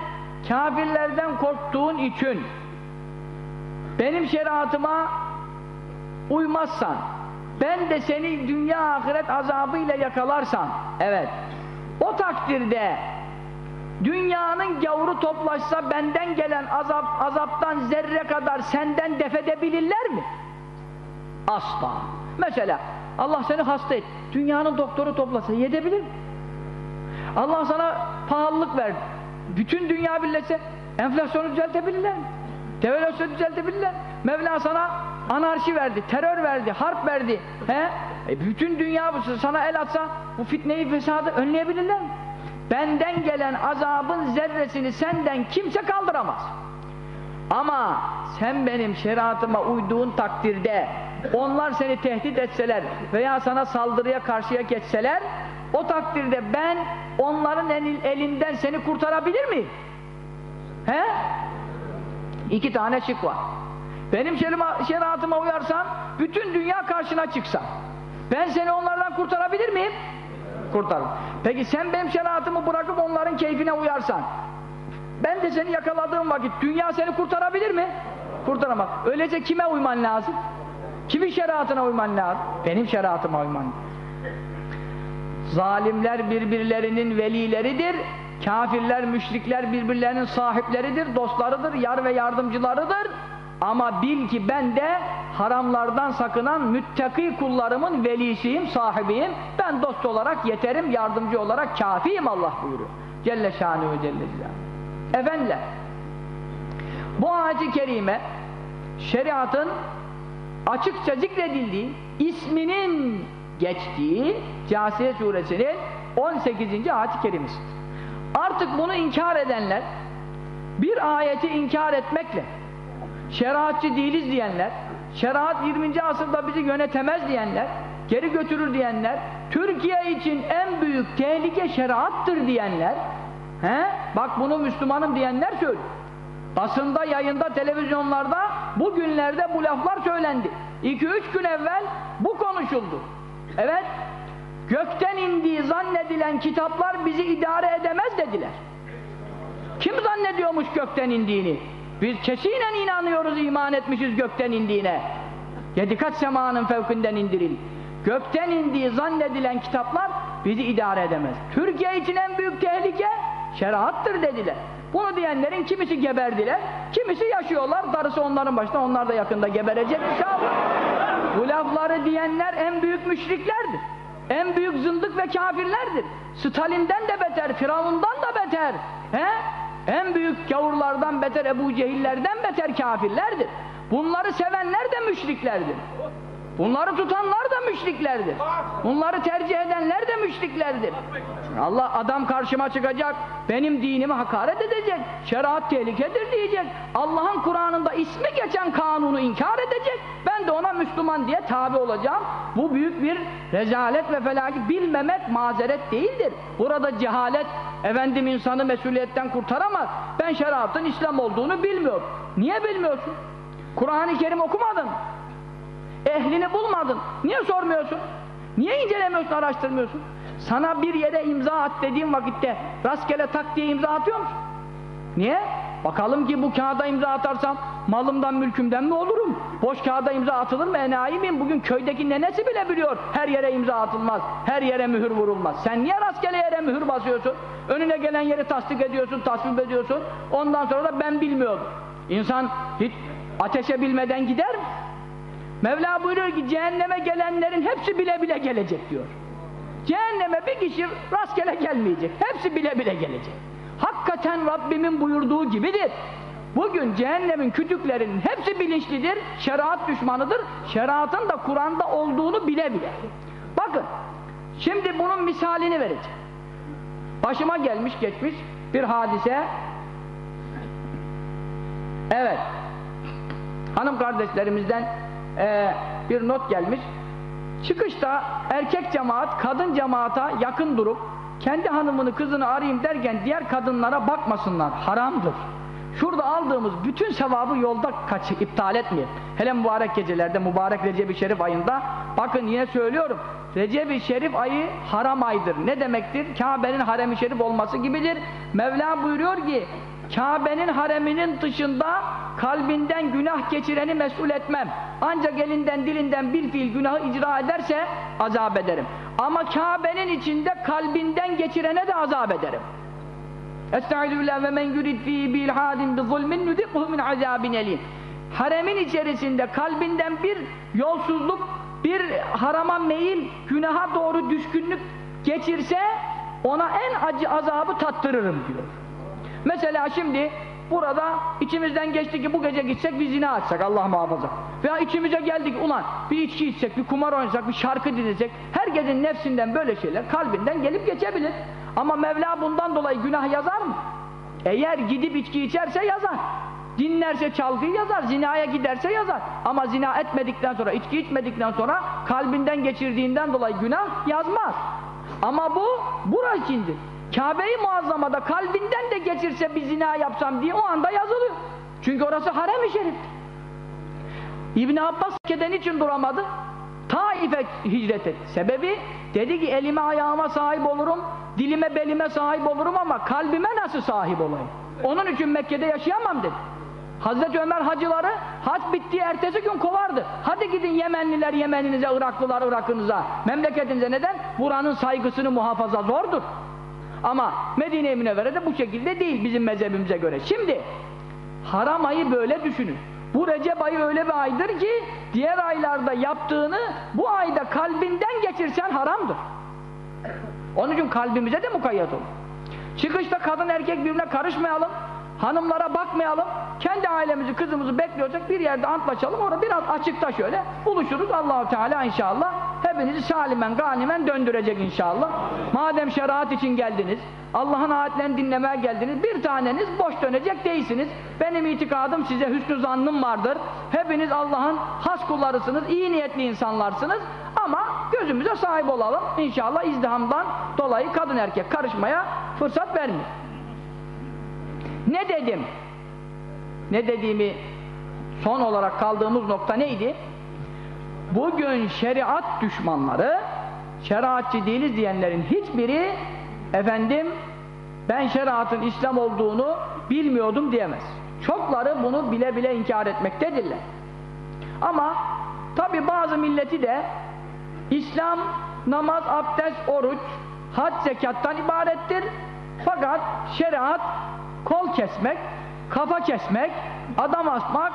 kafirlerden korktuğun için benim şeriatıma uymazsan ben de seni dünya ahiret azabıyla yakalarsam evet o takdirde dünyanın gavuru toplaşsa benden gelen azap, azaptan zerre kadar senden defedebilirler mi? Asla. Mesela Allah seni hasta et. Dünyanın doktoru toplasa yedebilir mi? Allah sana pahalılık verdi. Bütün dünya birleşse enflasyonu düzeltebilirler? Devalüasyonu düzeltebilirler? Mevla sana anarşi verdi, terör verdi, harp verdi. He? E bütün dünya sana el atsa bu fitneyi, fesadı önleyebilirler? Benden gelen azabın zerresini senden kimse kaldıramaz. Ama sen benim şeriatıma uyduğun takdirde onlar seni tehdit etseler veya sana saldırıya karşıya geçseler o takdirde ben onların elinden seni kurtarabilir miyim? He? İki tane şık var. Benim şeriatıma uyarsan bütün dünya karşına çıksa ben seni onlardan kurtarabilir miyim? Kurtarım. Peki sen benim şeriatımı bırakıp onların keyfine uyarsan ben de seni yakaladığım vakit dünya seni kurtarabilir mi? kurtaramaz. Öyleyse kime uyman lazım? Kimin şeriatına uyman lazım? Benim şeriatıma uyman Zalimler birbirlerinin velileridir. Kafirler, müşrikler birbirlerinin sahipleridir, dostlarıdır, yar ve yardımcılarıdır. Ama bil ki ben de haramlardan sakınan müttaki kullarımın velisiyim, sahibiyim. Ben dost olarak yeterim, yardımcı olarak kafiyim Allah buyuruyor. Celle şanuhu celle celaluhu. Efendiler, bu ayet-i kerime şeriatın açıkça zikredildiği, isminin geçtiği Câsiye suresinin 18. ayet-i kerimesidir. Artık bunu inkar edenler, bir ayeti inkar etmekle, şeriatçı değiliz diyenler, şeriat 20. asırda bizi yönetemez diyenler, geri götürür diyenler, Türkiye için en büyük tehlike şeriattır diyenler, he? bak bunu Müslümanım diyenler söylüyor. Basında, yayında, televizyonlarda bugünlerde bu laflar söylendi. 2-3 gün evvel bu konuşuldu. Evet, gökten indiği zannedilen kitaplar bizi idare edemez dediler. Kim zannediyormuş gökten indiğini? Biz kesinen inanıyoruz, iman etmişiz gökten indiğine. Yedi kat semanın fevkinden indiril. Gökten indiği zannedilen kitaplar bizi idare edemez. Türkiye için en büyük tehlike şeriattır dediler. Bunu diyenlerin kimisi geberdiler, kimisi yaşıyorlar, darısı onların başına, onlar da yakında geberecek inşallah. Bu lafları diyenler en büyük müşriklerdir. En büyük zındık ve kafirlerdir. Stalin'den de beter, Firavun'dan da beter. He? En büyük gavurlardan beter, Ebu Cehillerden beter kafirlerdir. Bunları sevenler de müşriklerdir. Bunları tutanlar da müşriklerdir. Bunları tercih edenler de müşriklerdir. Allah adam karşıma çıkacak, benim dinimi hakaret edecek, şeriat tehlikedir diyecek. Allah'ın Kur'an'ında ismi geçen kanunu inkar edecek. Ben de ona Müslüman diye tabi olacağım. Bu büyük bir rezalet ve felakit. Bilmemek mazeret değildir. Burada cehalet, efendim insanı mesuliyetten kurtaramaz. Ben şeriatın İslam olduğunu bilmiyorum. Niye bilmiyorsun? Kur'an-ı Kerim okumadın. Ehlini bulmadın. Niye sormuyorsun? Niye incelemiyorsun, araştırmıyorsun? Sana bir yere imza at dediğim vakitte rastgele tak diye imza atıyor musun? Niye? Bakalım ki bu kağıda imza atarsam malımdan mülkümden mi olurum? Boş kağıda imza atılır mı? Enayi miyim? Bugün köydeki nenesi bile biliyor. Her yere imza atılmaz. Her yere mühür vurulmaz. Sen niye rastgele yere mühür basıyorsun? Önüne gelen yeri tasdik ediyorsun, tasvip ediyorsun. Ondan sonra da ben bilmiyorum. İnsan hiç ateşe bilmeden gider mi? Mevla buyuruyor ki cehenneme gelenlerin hepsi bile bile gelecek diyor. Cehenneme bir kişi rastgele gelmeyecek. Hepsi bile bile gelecek. Hakikaten Rabbimin buyurduğu gibidir. Bugün cehennemin kütüklerinin hepsi bilinçlidir, şeriat düşmanıdır. Şeriatın da Kur'an'da olduğunu bile bile. Bakın, şimdi bunun misalini vereceğim. Başıma gelmiş geçmiş bir hadise. Evet, hanım kardeşlerimizden e, bir not gelmiş. Çıkışta erkek cemaat kadın cemaata yakın durup kendi hanımını kızını arayayım derken diğer kadınlara bakmasınlar. Haramdır. Şurada aldığımız bütün sevabı yolda kaç iptal etmeyin. Hele mübarek gecelerde, mübarek Recep-i Şerif ayında bakın yine söylüyorum. Recep-i Şerif ayı haram aydır. Ne demektir? Kabe'nin harem-i şerif olması gibidir. Mevla buyuruyor ki Kabe'nin hareminin dışında kalbinden günah geçireni mesul etmem. Ancak elinden dilinden bir fiil günahı icra ederse azap ederim. Ama Kabe'nin içinde kalbinden geçirene de azap ederim. Estaizu billah ve men yurid fihi bil hadin bi zulmin nudikuhu min azabin elim. Haremin içerisinde kalbinden bir yolsuzluk, bir harama meyil, günaha doğru düşkünlük geçirse ona en acı azabı tattırırım diyor. Mesela şimdi burada içimizden geçti ki bu gece gitsek bir zina açsak Allah muhafaza. Veya içimize geldik ulan bir içki içsek, bir kumar oynasak, bir şarkı dinlesek herkesin nefsinden böyle şeyler kalbinden gelip geçebilir. Ama Mevla bundan dolayı günah yazar mı? Eğer gidip içki içerse yazar. Dinlerse çalgıyı yazar, zinaya giderse yazar. Ama zina etmedikten sonra, içki içmedikten sonra kalbinden geçirdiğinden dolayı günah yazmaz. Ama bu, bura içindir. Kabe-i Muazzama'da kalbinden de geçirse bir zina yapsam diye o anda yazılıyor. Çünkü orası harem-i şerif. İbn Abbas keden için duramadı. Taif'e hicret etti. Sebebi dedi ki elime ayağıma sahip olurum, dilime belime sahip olurum ama kalbime nasıl sahip olayım? Onun için Mekke'de yaşayamam dedi. Hazreti Ömer hacıları hac bittiği ertesi gün kovardı. Hadi gidin Yemenliler Yemeninize, Iraklılar Irak'ınıza, memleketinize neden? Buranın saygısını muhafaza zordur. Ama Medine-i Münevvere'de bu şekilde değil bizim mezhebimize göre. Şimdi haram ayı böyle düşünün. Bu Recep ayı öyle bir aydır ki diğer aylarda yaptığını bu ayda kalbinden geçirsen haramdır. Onun için kalbimize de mukayyet olun. Çıkışta kadın erkek birbirine karışmayalım. Hanımlara bakmayalım. Kendi ailemizi, kızımızı bekliyorsak bir yerde antlaşalım. Orada biraz açıkta şöyle buluşuruz. Allahu Teala inşallah hepinizi salimen, ganimen döndürecek inşallah. Madem şeriat için geldiniz, Allah'ın ayetlerini dinlemeye geldiniz, bir taneniz boş dönecek değilsiniz. Benim itikadım size hüsnü zannım vardır. Hepiniz Allah'ın has kullarısınız, iyi niyetli insanlarsınız. Ama gözümüze sahip olalım. İnşallah izdihamdan dolayı kadın erkek karışmaya fırsat vermiyor. Ne dedim? Ne dediğimi son olarak kaldığımız nokta neydi? Bugün şeriat düşmanları şeriatçı değiliz diyenlerin hiçbiri efendim ben şeriatın İslam olduğunu bilmiyordum diyemez. Çokları bunu bile bile inkar etmektedirler. Ama tabi bazı milleti de İslam namaz, abdest, oruç, hac, zekattan ibarettir. Fakat şeriat kol kesmek, kafa kesmek, adam asmak,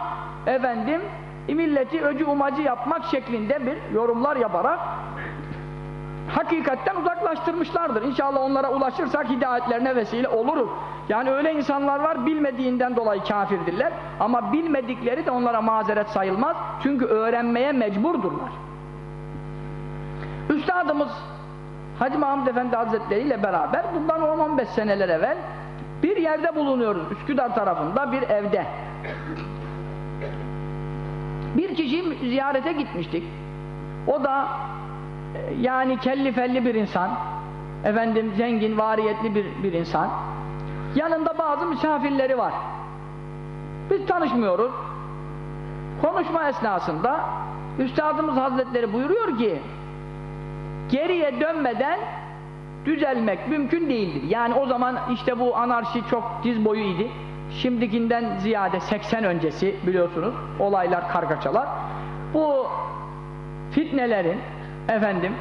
efendim milleti öcü umacı yapmak şeklinde bir yorumlar yaparak hakikatten uzaklaştırmışlardır. İnşallah onlara ulaşırsak hidayetlerine vesile oluruz. Yani öyle insanlar var bilmediğinden dolayı kafirdirler ama bilmedikleri de onlara mazeret sayılmaz. Çünkü öğrenmeye mecburdurlar. Üstadımız Hacı Mahmud Efendi Hazretleri ile beraber bundan 10-15 seneler evvel bir yerde bulunuyoruz. Üsküdar tarafında bir evde. Bir kişiyi ziyarete gitmiştik. O da e, yani kelli felli bir insan. Efendim zengin, variyetli bir, bir insan. Yanında bazı misafirleri var. Biz tanışmıyoruz. Konuşma esnasında Üstadımız Hazretleri buyuruyor ki geriye dönmeden düzelmek mümkün değildir. Yani o zaman işte bu anarşi çok diz boyu idi. Şimdikinden ziyade 80 öncesi biliyorsunuz olaylar kargaçalar. Bu fitnelerin efendim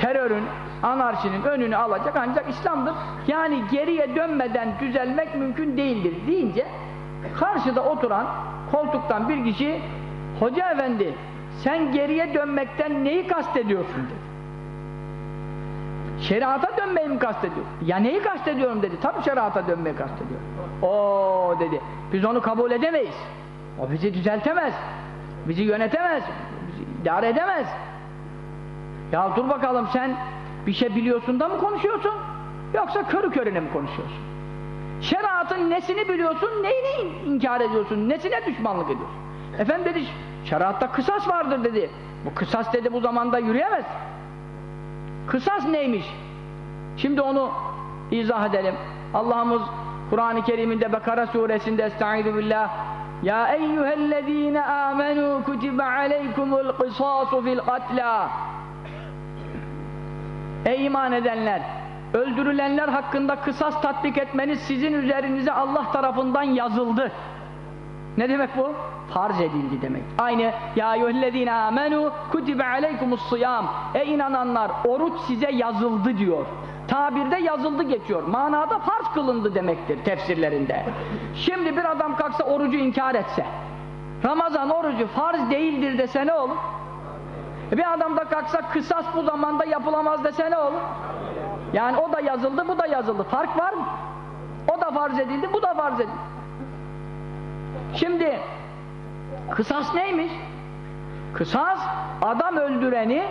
terörün, anarşinin önünü alacak ancak İslam'dır. Yani geriye dönmeden düzelmek mümkün değildir deyince karşıda oturan koltuktan bir kişi Hoca efendi sen geriye dönmekten neyi kastediyorsun dedi. Şeriata dönmeyi mi kastediyorsun? Ya neyi kastediyorum dedi. Tabii şeriata dönmeyi kastediyorum. O dedi. Biz onu kabul edemeyiz. O bizi düzeltemez. Bizi yönetemez. Bizi idare edemez. Ya dur bakalım sen bir şey biliyorsun da mı konuşuyorsun? Yoksa körü körüne mi konuşuyorsun? Şeriatın nesini biliyorsun, neyini inkar ediyorsun, nesine düşmanlık ediyorsun? Efendim dedi, şeriatta kısas vardır dedi. Bu kısas dedi bu zamanda yürüyemez. Kısas neymiş? Şimdi onu izah edelim. Allah'ımız Kur'an-ı Kerim'inde Bekara suresinde Estaizu billah Ya eyyühellezine amenu kutibe aleykumul kısasu fil katla Ey iman edenler! Öldürülenler hakkında kısas tatbik etmeniz sizin üzerinize Allah tarafından yazıldı. Ne demek bu? Farz edildi demek. Aynı ya eyyühellezine amenu kutibe aleykumus sıyam. Ey inananlar oruç size yazıldı diyor. Tabirde yazıldı geçiyor. Manada farz kılındı demektir tefsirlerinde. Şimdi bir adam kalksa orucu inkar etse, Ramazan orucu farz değildir dese ne olur? Bir adam da kalksa kısas bu zamanda yapılamaz dese ne olur? Yani o da yazıldı, bu da yazıldı. Fark var mı? O da farz edildi, bu da farz edildi. Şimdi kısas neymiş? Kısas adam öldüreni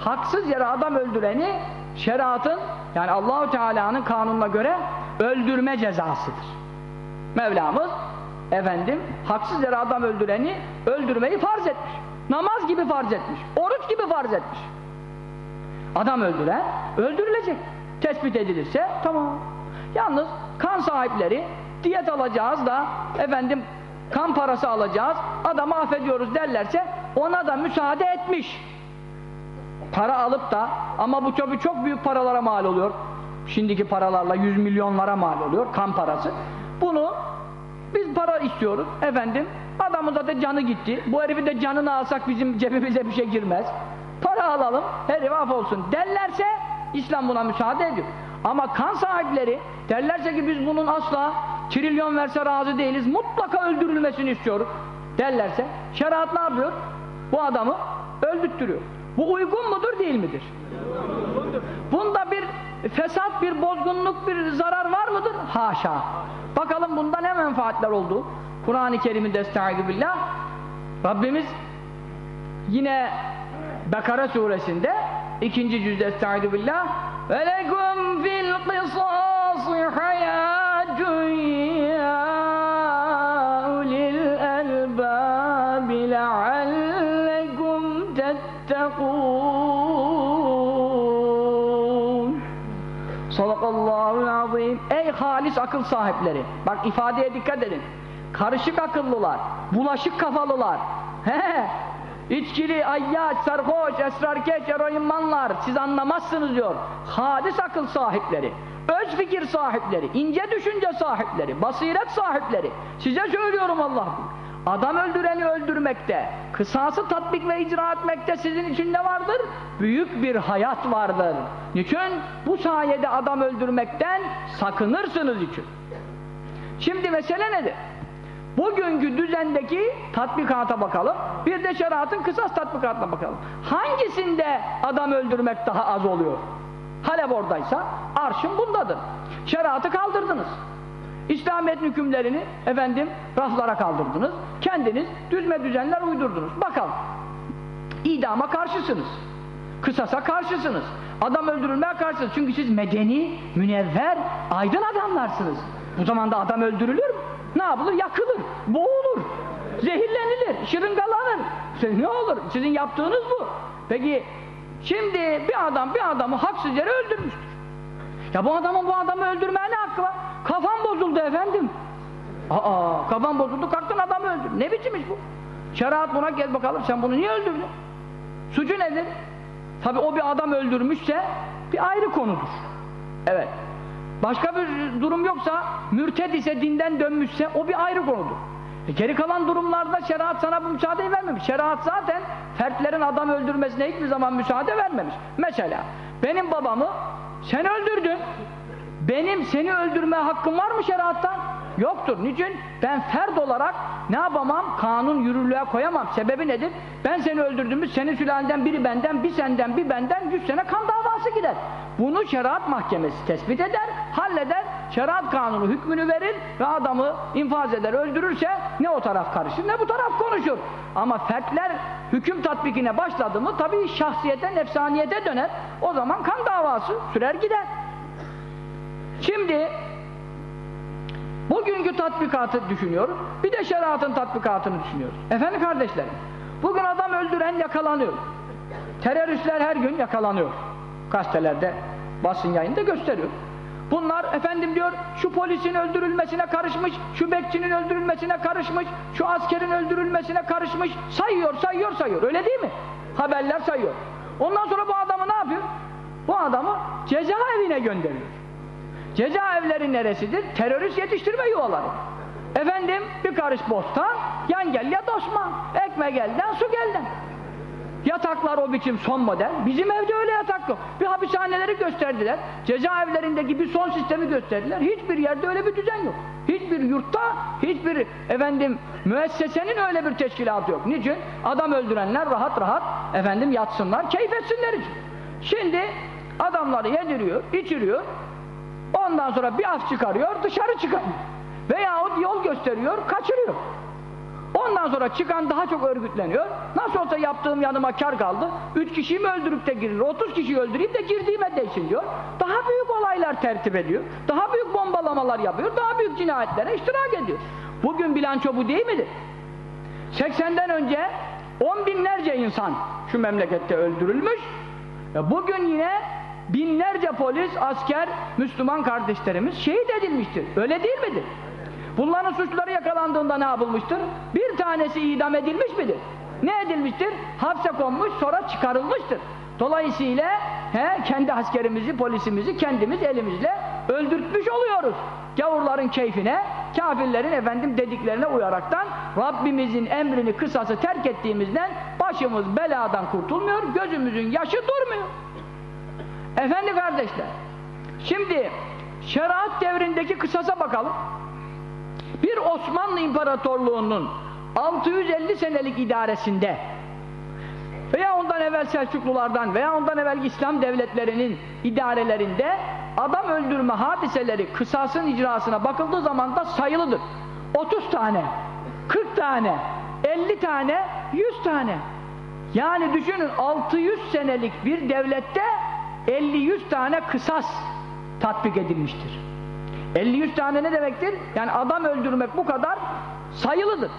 haksız yere adam öldüreni şeriatın yani Allahu Teala'nın kanununa göre öldürme cezasıdır. Mevlamız efendim haksız yere adam öldüreni öldürmeyi farz etmiş. Namaz gibi farz etmiş. Oruç gibi farz etmiş. Adam öldüren öldürülecek. Tespit edilirse tamam. Yalnız kan sahipleri diyet alacağız da efendim kan parası alacağız adamı affediyoruz derlerse ona da müsaade etmiş. Para alıp da ama bu tabi çok büyük paralara mal oluyor. Şimdiki paralarla yüz milyonlara mal oluyor kan parası. Bunu Biz para istiyoruz efendim. Adamın zaten canı gitti. Bu herifin de canını alsak bizim cebimize bir şey girmez. Para alalım, herif af olsun derlerse İslam buna müsaade ediyor. Ama kan sahipleri derlerse ki biz bunun asla trilyon verse razı değiliz, mutlaka öldürülmesini istiyoruz derlerse şeriat ne yapıyor? Bu adamı öldürttürüyor. Bu uygun mudur değil midir? Bunda bir fesat, bir bozgunluk, bir zarar var mıdır? Haşa. Bakalım bunda ne menfaatler oldu? Kur'an-ı Kerim'in destaizu billah Rabbimiz yine Bekara suresinde ikinci cüzde estaizu billah ve lekum fil kısası hayatun ya ulil elbabi leallekum tettekûn Sadakallahu azim. Ey halis akıl sahipleri bak ifadeye dikkat edin. Karışık akıllılar bulaşık kafalılar İçkili, ayyaç, sarhoş, esrarkeş, eroinmanlar siz anlamazsınız diyor. Hadis akıl sahipleri, öz fikir sahipleri, ince düşünce sahipleri, basiret sahipleri. Size söylüyorum Allah. Adam öldüreni öldürmekte, kısası tatbik ve icra etmekte sizin için ne vardır? Büyük bir hayat vardır. Niçin? Bu sayede adam öldürmekten sakınırsınız için. Şimdi mesele nedir? Bugünkü düzendeki tatbikata bakalım. Bir de şeriatın kısas tatbikatına bakalım. Hangisinde adam öldürmek daha az oluyor? Halep oradaysa arşın bundadır. Şeriatı kaldırdınız. İslamiyet hükümlerini efendim raflara kaldırdınız. Kendiniz düzme düzenler uydurdunuz. Bakalım. İdama karşısınız. Kısasa karşısınız. Adam öldürülmeye karşısınız. Çünkü siz medeni, münevver, aydın adamlarsınız. Bu zamanda adam öldürülür mü? Ne yapılır? Yakılır, boğulur, zehirlenilir, şırıngalanır. Ne olur? Sizin yaptığınız bu. Peki şimdi bir adam bir adamı haksız yere öldürmüştür. Ya bu adamın bu adamı öldürmeye ne hakkı var? Kafam bozuldu efendim. Aa, kafam bozuldu kalktın adamı öldür. Ne biçim iş bu? Şeriat buna gel bakalım sen bunu niye öldürdün? Suçu nedir? Tabi o bir adam öldürmüşse bir ayrı konudur. Evet. Başka bir durum yoksa, mürted ise, dinden dönmüşse o bir ayrı konudur. E geri kalan durumlarda şeriat sana bu müsaadeyi vermemiş. Şeriat zaten fertlerin adam öldürmesine hiçbir zaman müsaade vermemiş. Mesela benim babamı sen öldürdün. Benim seni öldürme hakkım var mı şeriattan? Yoktur. Niçin? Ben ferd olarak ne yapamam? Kanun yürürlüğe koyamam. Sebebi nedir? Ben seni öldürdüğümüz senin sülalenden biri benden, bir senden, bir benden yüz sene kan davası gider. Bunu şeriat mahkemesi tespit eder, halleder, şeriat kanunu hükmünü verir ve adamı infaz eder, öldürürse ne o taraf karışır ne bu taraf konuşur. Ama fertler hüküm tatbikine başladı mı tabii şahsiyete, nefsaniyete döner. O zaman kan davası sürer gider. Şimdi bugünkü tatbikatı düşünüyoruz. Bir de şeriatın tatbikatını düşünüyoruz. Efendim kardeşlerim, bugün adam öldüren yakalanıyor. Teröristler her gün yakalanıyor. Gazetelerde, basın yayında gösteriyor. Bunlar efendim diyor şu polisin öldürülmesine karışmış, şu bekçinin öldürülmesine karışmış, şu askerin öldürülmesine karışmış. Sayıyor, sayıyor, sayıyor. Öyle değil mi? Haberler sayıyor. Ondan sonra bu adamı ne yapıyor? Bu adamı cezaevine gönderiyor. Cezaevleri neresidir? Terörist yetiştirme yuvaları. Efendim bir karış bostan, yan gel ya dostman. Ekmek elden, su gelden. Yataklar o biçim son model. Bizim evde öyle yatak yok. Bir hapishaneleri gösterdiler. Cezaevlerindeki bir son sistemi gösterdiler. Hiçbir yerde öyle bir düzen yok. Hiçbir yurtta, hiçbir efendim müessesenin öyle bir teşkilatı yok. Niçin? Adam öldürenler rahat rahat efendim yatsınlar, keyif etsinler için. Şimdi adamları yediriyor, içiriyor. Ondan sonra bir af çıkarıyor, dışarı çıkarıyor. Veyahut yol gösteriyor, kaçırıyor. Ondan sonra çıkan daha çok örgütleniyor. Nasıl olsa yaptığım yanıma kar kaldı. Üç kişiyi mi öldürüp de girir, otuz kişiyi öldüreyim de girdiğime değsin diyor. Daha büyük olaylar tertip ediyor. Daha büyük bombalamalar yapıyor. Daha büyük cinayetlere iştirak ediyor. Bugün bilanço bu değil midir? 80'den önce on binlerce insan şu memlekette öldürülmüş. E bugün yine binlerce polis, asker, Müslüman kardeşlerimiz şehit edilmiştir. Öyle değil midir? Bunların suçları yakalandığında ne yapılmıştır? Bir tanesi idam edilmiş midir? Ne edilmiştir? Hapse konmuş sonra çıkarılmıştır. Dolayısıyla he, kendi askerimizi, polisimizi kendimiz elimizle öldürtmüş oluyoruz. Gavurların keyfine, kafirlerin efendim dediklerine uyaraktan Rabbimizin emrini kısası terk ettiğimizden başımız beladan kurtulmuyor, gözümüzün yaşı durmuyor. Efendi kardeşler, şimdi şeriat devrindeki kısasa bakalım. Bir Osmanlı İmparatorluğu'nun 650 senelik idaresinde veya ondan evvel Selçuklulardan veya ondan evvel İslam devletlerinin idarelerinde adam öldürme hadiseleri kısasın icrasına bakıldığı zaman da sayılıdır. 30 tane, 40 tane, 50 tane, 100 tane. Yani düşünün 600 senelik bir devlette 50-100 tane kısas tatbik edilmiştir. 50-100 tane ne demektir? Yani adam öldürmek bu kadar sayılıdır.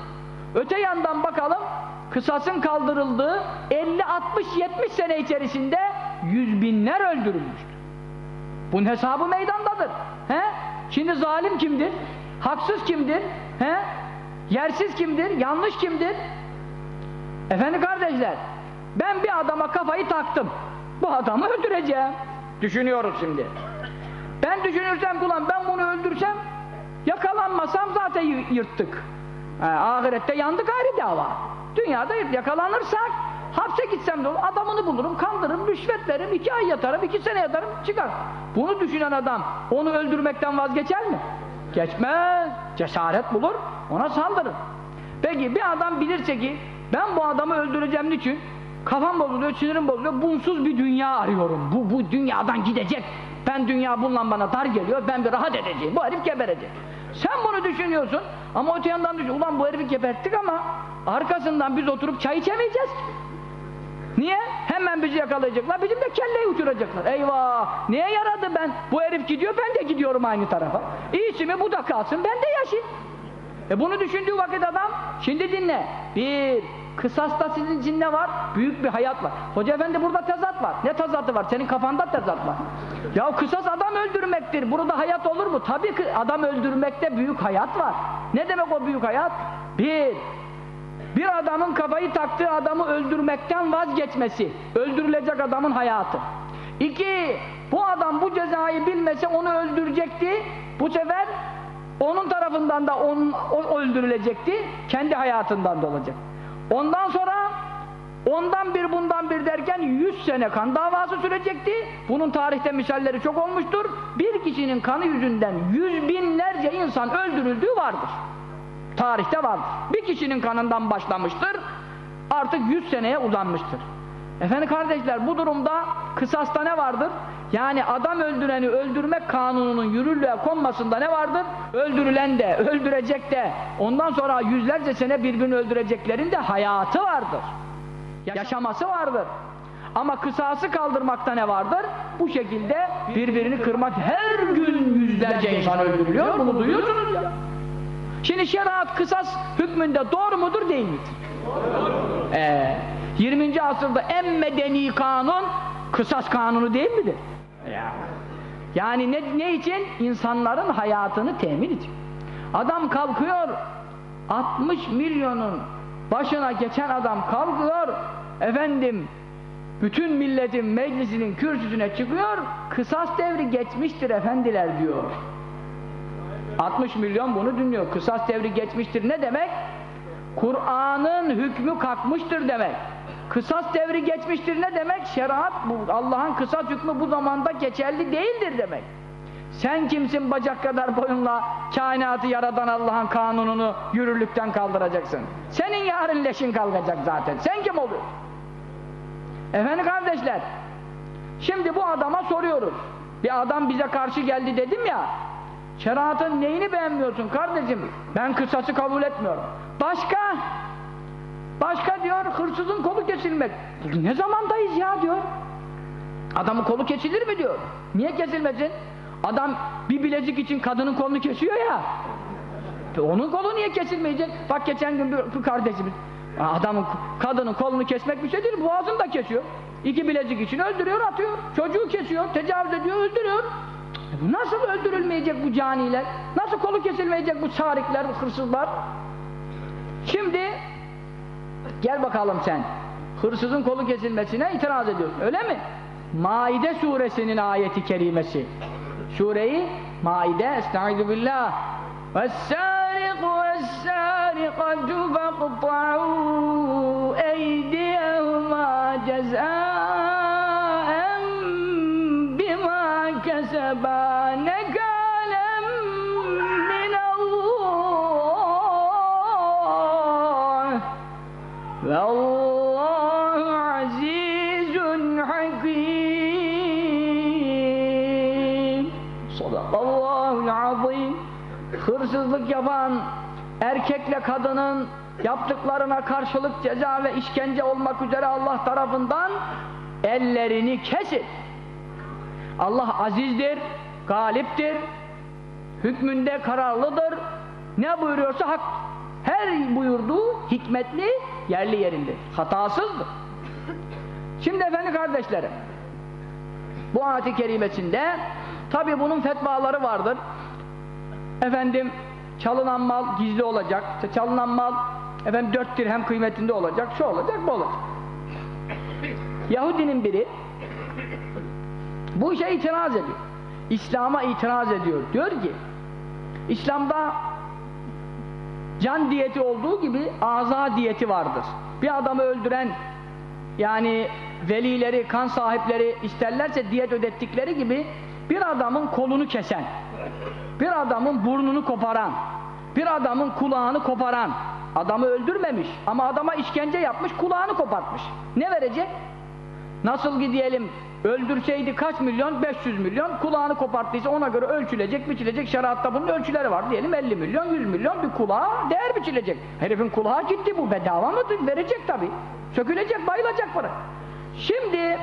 Öte yandan bakalım kısasın kaldırıldığı 50-60-70 sene içerisinde yüz binler öldürülmüştür. Bunun hesabı meydandadır. He? Şimdi zalim kimdir? Haksız kimdir? He? Yersiz kimdir? Yanlış kimdir? Efendi kardeşler, ben bir adama kafayı taktım. Bu adamı öldüreceğim. Düşünüyoruz şimdi. Ben düşünürsem ulan ben bunu öldürsem yakalanmasam zaten yırttık. Ha, ahirette yandık ayrı dava. Dünyada yakalanırsak hapse gitsem de olur, adamını bulurum, kandırırım, rüşvet veririm, iki ay yatarım, iki sene yatarım, çıkar. Bunu düşünen adam onu öldürmekten vazgeçer mi? Geçmez. Cesaret bulur, ona saldırır. Peki bir adam bilirse ki ben bu adamı öldüreceğim niçin? Kafam bozuluyor, sinirim bozuluyor, bunsuz bir dünya arıyorum. Bu, bu dünyadan gidecek. Ben dünya bununla bana dar geliyor, ben bir rahat edeceğim. Bu herif geberecek. Sen bunu düşünüyorsun ama öte yandan düşün. Ulan bu herifi geberttik ama arkasından biz oturup çay içemeyeceğiz. Niye? Hemen bizi yakalayacaklar, bizim de kelleyi uçuracaklar. Eyvah! Neye yaradı ben? Bu herif gidiyor, ben de gidiyorum aynı tarafa. İyisi mi bu da kalsın, ben de yaşayayım. E bunu düşündüğü vakit adam, şimdi dinle. Bir, kısasta sizin için ne var? Büyük bir hayat var. Hoca efendi burada tezat var. Ne tezatı var? Senin kafanda tezat var. Ya kısas adam öldürmektir. Burada hayat olur mu? Tabii ki adam öldürmekte büyük hayat var. Ne demek o büyük hayat? Bir, bir adamın kafayı taktığı adamı öldürmekten vazgeçmesi. Öldürülecek adamın hayatı. İki, bu adam bu cezayı bilmese onu öldürecekti. Bu sefer onun tarafından da onun, o öldürülecekti. Kendi hayatından da olacak. Ondan sonra ondan bir bundan bir derken yüz sene kan davası sürecekti. Bunun tarihte misalleri çok olmuştur. Bir kişinin kanı yüzünden yüz binlerce insan öldürüldüğü vardır. Tarihte vardır. Bir kişinin kanından başlamıştır. Artık yüz seneye uzanmıştır. Efendim kardeşler bu durumda kısasta ne vardır? Yani adam öldüreni öldürmek kanununun yürürlüğe konmasında ne vardır? Öldürülen de, öldürecek de, ondan sonra yüzlerce sene birbirini öldüreceklerin de hayatı vardır. Yaşaması vardır. Ama kısası kaldırmakta ne vardır? Bu şekilde birbirini kırmak her gün yüzlerce insan öldürülüyor. Bunu duyuyorsunuz ya. Şimdi şeriat kısas hükmünde doğru mudur değil midir? Ee, 20. asırda en medeni kanun kısas kanunu değil midir? Ya. Yani ne, ne için? İnsanların hayatını temin için. Adam kalkıyor 60 milyonun başına geçen adam kalkıyor efendim bütün milletin meclisinin kürsüsüne çıkıyor kısas devri geçmiştir efendiler diyor 60 milyon bunu dinliyor kısas devri geçmiştir ne demek? Kur'an'ın hükmü kalkmıştır demek Kısas devri geçmiştir ne demek? Şeriat, Allah'ın kısas hükmü bu zamanda geçerli değildir demek. Sen kimsin bacak kadar boyunla kainatı yaradan Allah'ın kanununu yürürlükten kaldıracaksın? Senin yarın leşin kalkacak zaten. Sen kim oluyorsun? Efendim kardeşler, şimdi bu adama soruyoruz. Bir adam bize karşı geldi dedim ya, şeriatın neyini beğenmiyorsun kardeşim? Ben kısası kabul etmiyorum. Başka? Başka diyor hırsızın kolu kesilmek. Ne zamandayız ya diyor. Adamın kolu kesilir mi diyor. Niye kesilmesin? Adam bir bilezik için kadının kolunu kesiyor ya. Onun kolu niye kesilmeyecek? Bak geçen gün bir kardeşimiz adamın kadının kolunu kesmek bir şey değil boğazını da kesiyor. İki bilezik için öldürüyor atıyor. Çocuğu kesiyor, tecavüz ediyor, öldürüyor. E nasıl öldürülmeyecek bu caniler? Nasıl kolu kesilmeyecek bu sarikler, bu hırsızlar? Şimdi Gel bakalım sen. Hırsızın kolu kesilmesine itiraz ediyorsun. Öyle mi? Maide suresinin ayeti kerimesi. Sureyi Maide Estaizu billah وَالسَّارِقُ وَالسَّارِقَةُ فَاقْطَعُوا اَيْدِيَهُمَا جَزَاءً بِمَا كَسَبَا نَكَالًا وَاللّٰهُ عَزِيزٌ حَكِيمٌ Sadakallahul azim Hırsızlık yapan erkekle kadının yaptıklarına karşılık ceza ve işkence olmak üzere Allah tarafından ellerini kesin. Allah azizdir, galiptir, hükmünde kararlıdır. Ne buyuruyorsa hak. Her buyurduğu hikmetli yerli yerinde. Hatasızdır. Şimdi efendi kardeşlerim, bu ayet-i kerimesinde tabi bunun fetvaları vardır. Efendim çalınan mal gizli olacak. Çalınan mal efendim dört dirhem kıymetinde olacak. Şu olacak, bu olacak. Yahudinin biri bu işe itiraz ediyor. İslam'a itiraz ediyor. Diyor ki İslam'da can diyeti olduğu gibi aza diyeti vardır. Bir adamı öldüren yani velileri, kan sahipleri isterlerse diyet ödettikleri gibi bir adamın kolunu kesen, bir adamın burnunu koparan, bir adamın kulağını koparan, adamı öldürmemiş ama adama işkence yapmış, kulağını kopartmış. Ne verecek? Nasıl ki diyelim öldürseydi kaç milyon? 500 milyon. Kulağını koparttıysa ona göre ölçülecek, biçilecek. Şeriatta bunun ölçüleri var. Diyelim 50 milyon, 100 milyon bir kulağa değer biçilecek. Herifin kulağı gitti bu. Bedava mı? Verecek tabi. Sökülecek, bayılacak para. Şimdi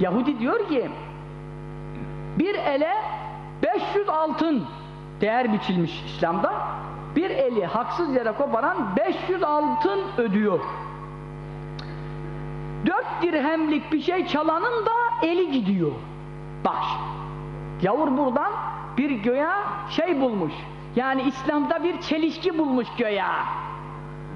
Yahudi diyor ki bir ele 500 altın değer biçilmiş İslam'da. Bir eli haksız yere koparan 500 altın ödüyor. 4 dirhemlik bir şey çalanın da eli gidiyor. Bak Yavur buradan bir göya şey bulmuş. Yani İslam'da bir çelişki bulmuş göya.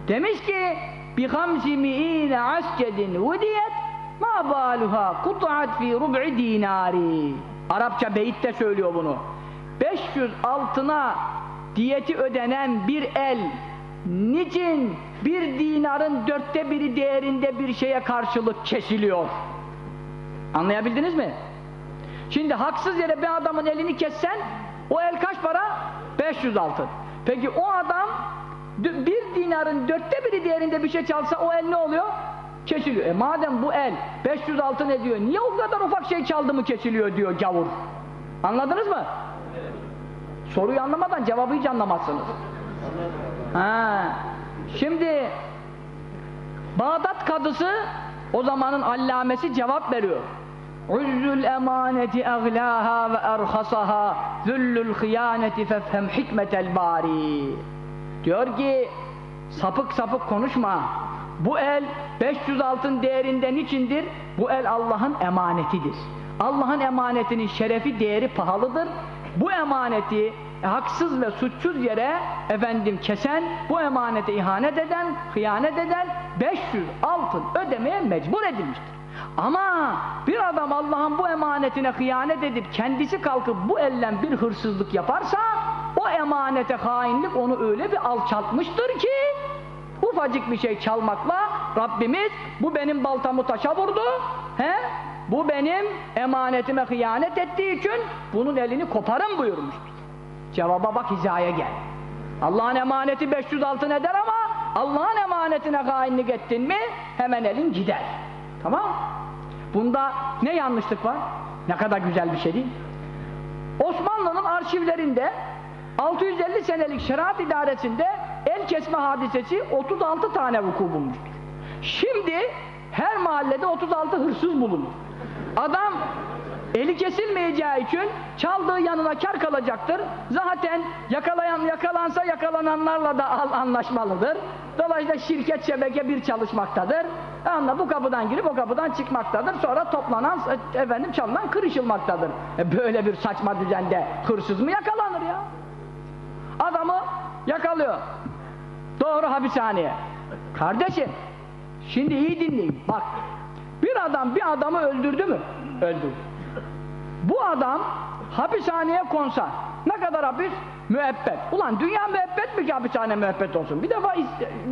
Demiş ki bi hamsi mi'ine ascedin udiyet ma baluha kut'at fi rub'i dinari. Arapça beyitte söylüyor bunu. 500 altına diyeti ödenen bir el niçin bir dinarın dörtte biri değerinde bir şeye karşılık kesiliyor? Anlayabildiniz mi? Şimdi haksız yere bir adamın elini kessen o el kaç para? 500 altın. Peki o adam bir dinarın dörtte biri değerinde bir şey çalsa o el ne oluyor? Kesiliyor. E madem bu el 500 altın ediyor niye o kadar ufak şey çaldı mı kesiliyor diyor gavur. Anladınız mı? Soruyu anlamadan cevabı hiç anlamazsınız. Ha. Şimdi Bağdat kadısı o zamanın allamesi cevap veriyor. Uzzul emaneti aglaha ve erhasaha zullul hıyaneti fefhem hikmetel bari. Diyor ki sapık sapık konuşma. Bu el 500 altın değerinden içindir. Bu el Allah'ın emanetidir. Allah'ın emanetinin şerefi değeri pahalıdır. Bu emaneti haksız ve suçsuz yere efendim kesen, bu emanete ihanet eden, hıyanet eden 500 altın ödemeye mecbur edilmiştir. Ama bir adam Allah'ın bu emanetine hıyanet edip kendisi kalkıp bu ellen bir hırsızlık yaparsa o emanete hainlik onu öyle bir alçaltmıştır ki ufacık bir şey çalmakla Rabbimiz bu benim baltamı taşa vurdu he? bu benim emanetime hıyanet ettiği için bunun elini koparın buyurmuştur. Cevaba bak hizaya gel. Allah'ın emaneti 500 altın eder ama Allah'ın emanetine hainlik ettin mi hemen elin gider. Tamam Bunda ne yanlışlık var? Ne kadar güzel bir şey değil Osmanlı'nın arşivlerinde 650 senelik şeriat idaresinde el kesme hadisesi 36 tane vuku bulmuştur. Şimdi her mahallede 36 hırsız bulunur. Adam eli kesilmeyeceği için çaldığı yanına kar kalacaktır. Zaten yakalayan yakalansa yakalananlarla da anlaşmalıdır. Dolayısıyla şirket şebeke bir çalışmaktadır. Anla bu kapıdan girip o kapıdan çıkmaktadır. Sonra toplanan efendim çalınan kırışılmaktadır. E böyle bir saçma düzende hırsız mı yakalanır ya? Adamı yakalıyor. Doğru hapishaneye. Kardeşim şimdi iyi dinleyin. Bak bir adam bir adamı öldürdü mü? Öldürdü. Bu adam hapishaneye konsa ne kadar hapis? Müebbet. Ulan dünya müebbet mi ki hapishane müebbet olsun? Bir defa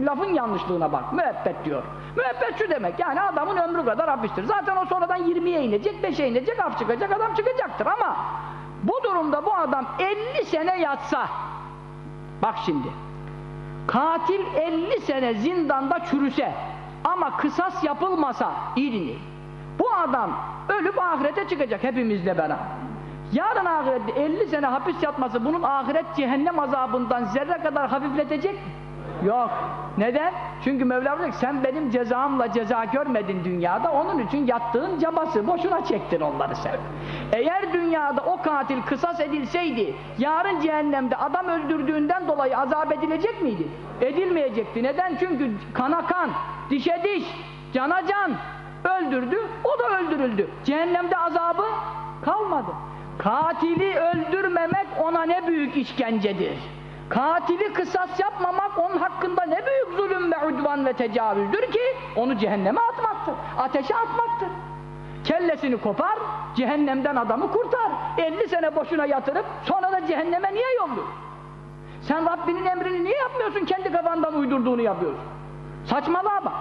lafın yanlışlığına bak. Müebbet diyor. Müebbet şu demek. Yani adamın ömrü kadar hapistir. Zaten o sonradan 20'ye inecek, 5'e inecek, af çıkacak, adam çıkacaktır ama bu durumda bu adam 50 sene yatsa bak şimdi katil 50 sene zindanda çürüse ama kısas yapılmasa iyi. Bu adam ölüp ahirete çıkacak hepimizle beraber. Yarın ahirette 50 sene hapis yatması bunun ahiret cehennem azabından zerre kadar hafifletecek mi? Yok. Neden? Çünkü Mevla diyor sen benim cezamla ceza görmedin dünyada onun için yattığın cabası boşuna çektin onları sen. Eğer dünyada o katil kısas edilseydi yarın cehennemde adam öldürdüğünden dolayı azap edilecek miydi? Edilmeyecekti. Neden? Çünkü kana kan, dişe diş, cana can öldürdü, o da öldürüldü. Cehennemde azabı kalmadı. Katili öldürmemek ona ne büyük işkencedir. Katili kısas yapmamak onun hakkında ne büyük zulüm ve udvan ve tecavüzdür ki onu cehenneme atmaktır. Ateşe atmaktır. Kellesini kopar, cehennemden adamı kurtar. 50 sene boşuna yatırıp sonra da cehenneme niye yolluyor? Sen Rabbinin emrini niye yapmıyorsun? Kendi kafandan uydurduğunu yapıyorsun. Saçmalığa bak.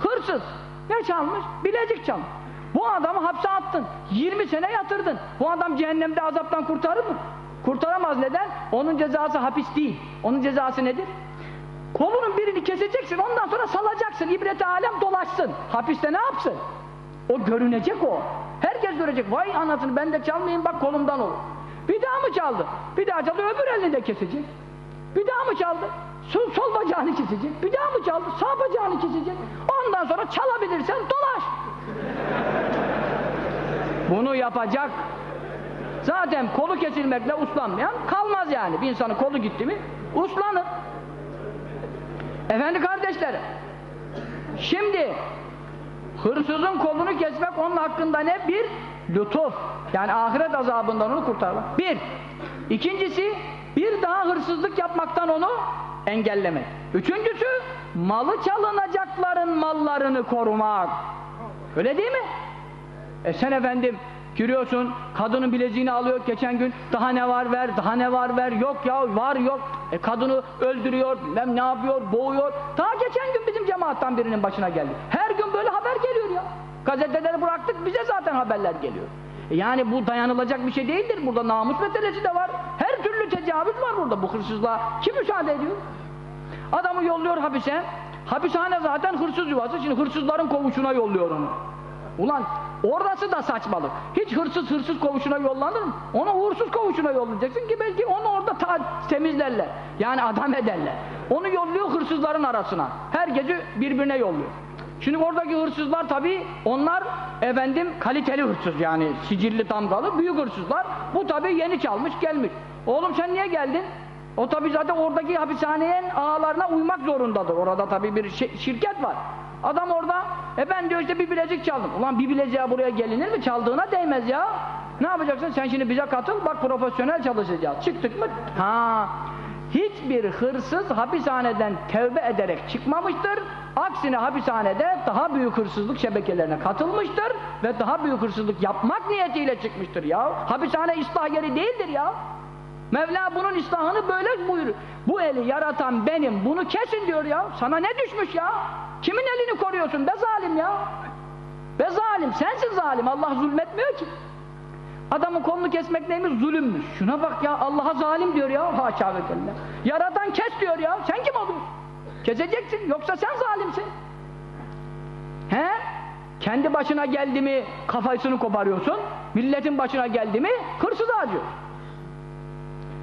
Hırsız. Ne çalmış? Bilecik çalmış. Bu adamı hapse attın. 20 sene yatırdın. Bu adam cehennemde azaptan kurtarır mı? Kurtaramaz neden? Onun cezası hapis değil. Onun cezası nedir? Kolunun birini keseceksin ondan sonra salacaksın. İbret alem dolaşsın. Hapiste ne yapsın? O görünecek o. Herkes görecek. Vay anasını ben de çalmayayım bak kolumdan olur. Bir daha mı çaldı? Bir daha çaldı öbür elini de kesecek. Bir daha mı çaldı? Sol, sol bacağını kesecek. Bir daha mı çaldı? Sağ bacağını kesecek. Ondan sonra çalabilirsen dolaş. Bunu yapacak Zaten kolu kesilmekle uslanmayan kalmaz yani. Bir insanın kolu gitti mi uslanır. Efendi kardeşler şimdi hırsızın kolunu kesmek onun hakkında ne? Bir lütuf. Yani ahiret azabından onu kurtarmak. Bir. İkincisi bir daha hırsızlık yapmaktan onu engellemek. Üçüncüsü malı çalınacakların mallarını korumak. Öyle değil mi? E sen efendim Giriyorsun, kadının bileziğini alıyor geçen gün, daha ne var ver, daha ne var ver, yok ya var yok. E kadını öldürüyor, bilmem ne yapıyor, boğuyor. Daha geçen gün bizim cemaattan birinin başına geldi. Her gün böyle haber geliyor ya. Gazeteleri bıraktık, bize zaten haberler geliyor. Yani bu dayanılacak bir şey değildir. Burada namus meselesi de var. Her türlü tecavüz var burada bu hırsızlığa. Kim müsaade ediyor? Adamı yolluyor hapise. Hapishane zaten hırsız yuvası. Şimdi hırsızların kovuşuna yolluyor onu. Ulan orası da saçmalık. Hiç hırsız hırsız kovuşuna yollanır mı? Onu uğursuz kovuşuna yollayacaksın ki belki onu orada temizlerler. Yani adam ederler. Onu yolluyor hırsızların arasına. Her gece birbirine yolluyor. Şimdi oradaki hırsızlar tabi onlar efendim kaliteli hırsız yani sicilli damgalı büyük hırsızlar. Bu tabi yeni çalmış gelmiş. Oğlum sen niye geldin? O tabi zaten oradaki hapishanenin ağalarına uymak zorundadır. Orada tabi bir şirket var. Adam orada, e ben diyor işte bir bilezik çaldım. Ulan bir bileziğe buraya gelinir mi? Çaldığına değmez ya. Ne yapacaksın? Sen şimdi bize katıl, bak profesyonel çalışacağız. Çıktık mı? Ha. Hiçbir hırsız hapishaneden tevbe ederek çıkmamıştır. Aksine hapishanede daha büyük hırsızlık şebekelerine katılmıştır ve daha büyük hırsızlık yapmak niyetiyle çıkmıştır ya. Hapishane ıslah yeri değildir ya. Mevla bunun ıslahını böyle buyuruyor. Bu eli yaratan benim, bunu kesin diyor ya. Sana ne düşmüş ya? Kimin elini koruyorsun be zalim ya? Be zalim, sensin zalim. Allah zulmetmiyor ki. Adamın kolunu kesmek neymiş? Zulümmüş. Şuna bak ya, Allah'a zalim diyor ya. Haşa ve kella. Yaradan kes diyor ya. Sen kim oldun? Keseceksin, yoksa sen zalimsin. He? Kendi başına geldi mi kafasını koparıyorsun, milletin başına geldi mi hırsız acıyor.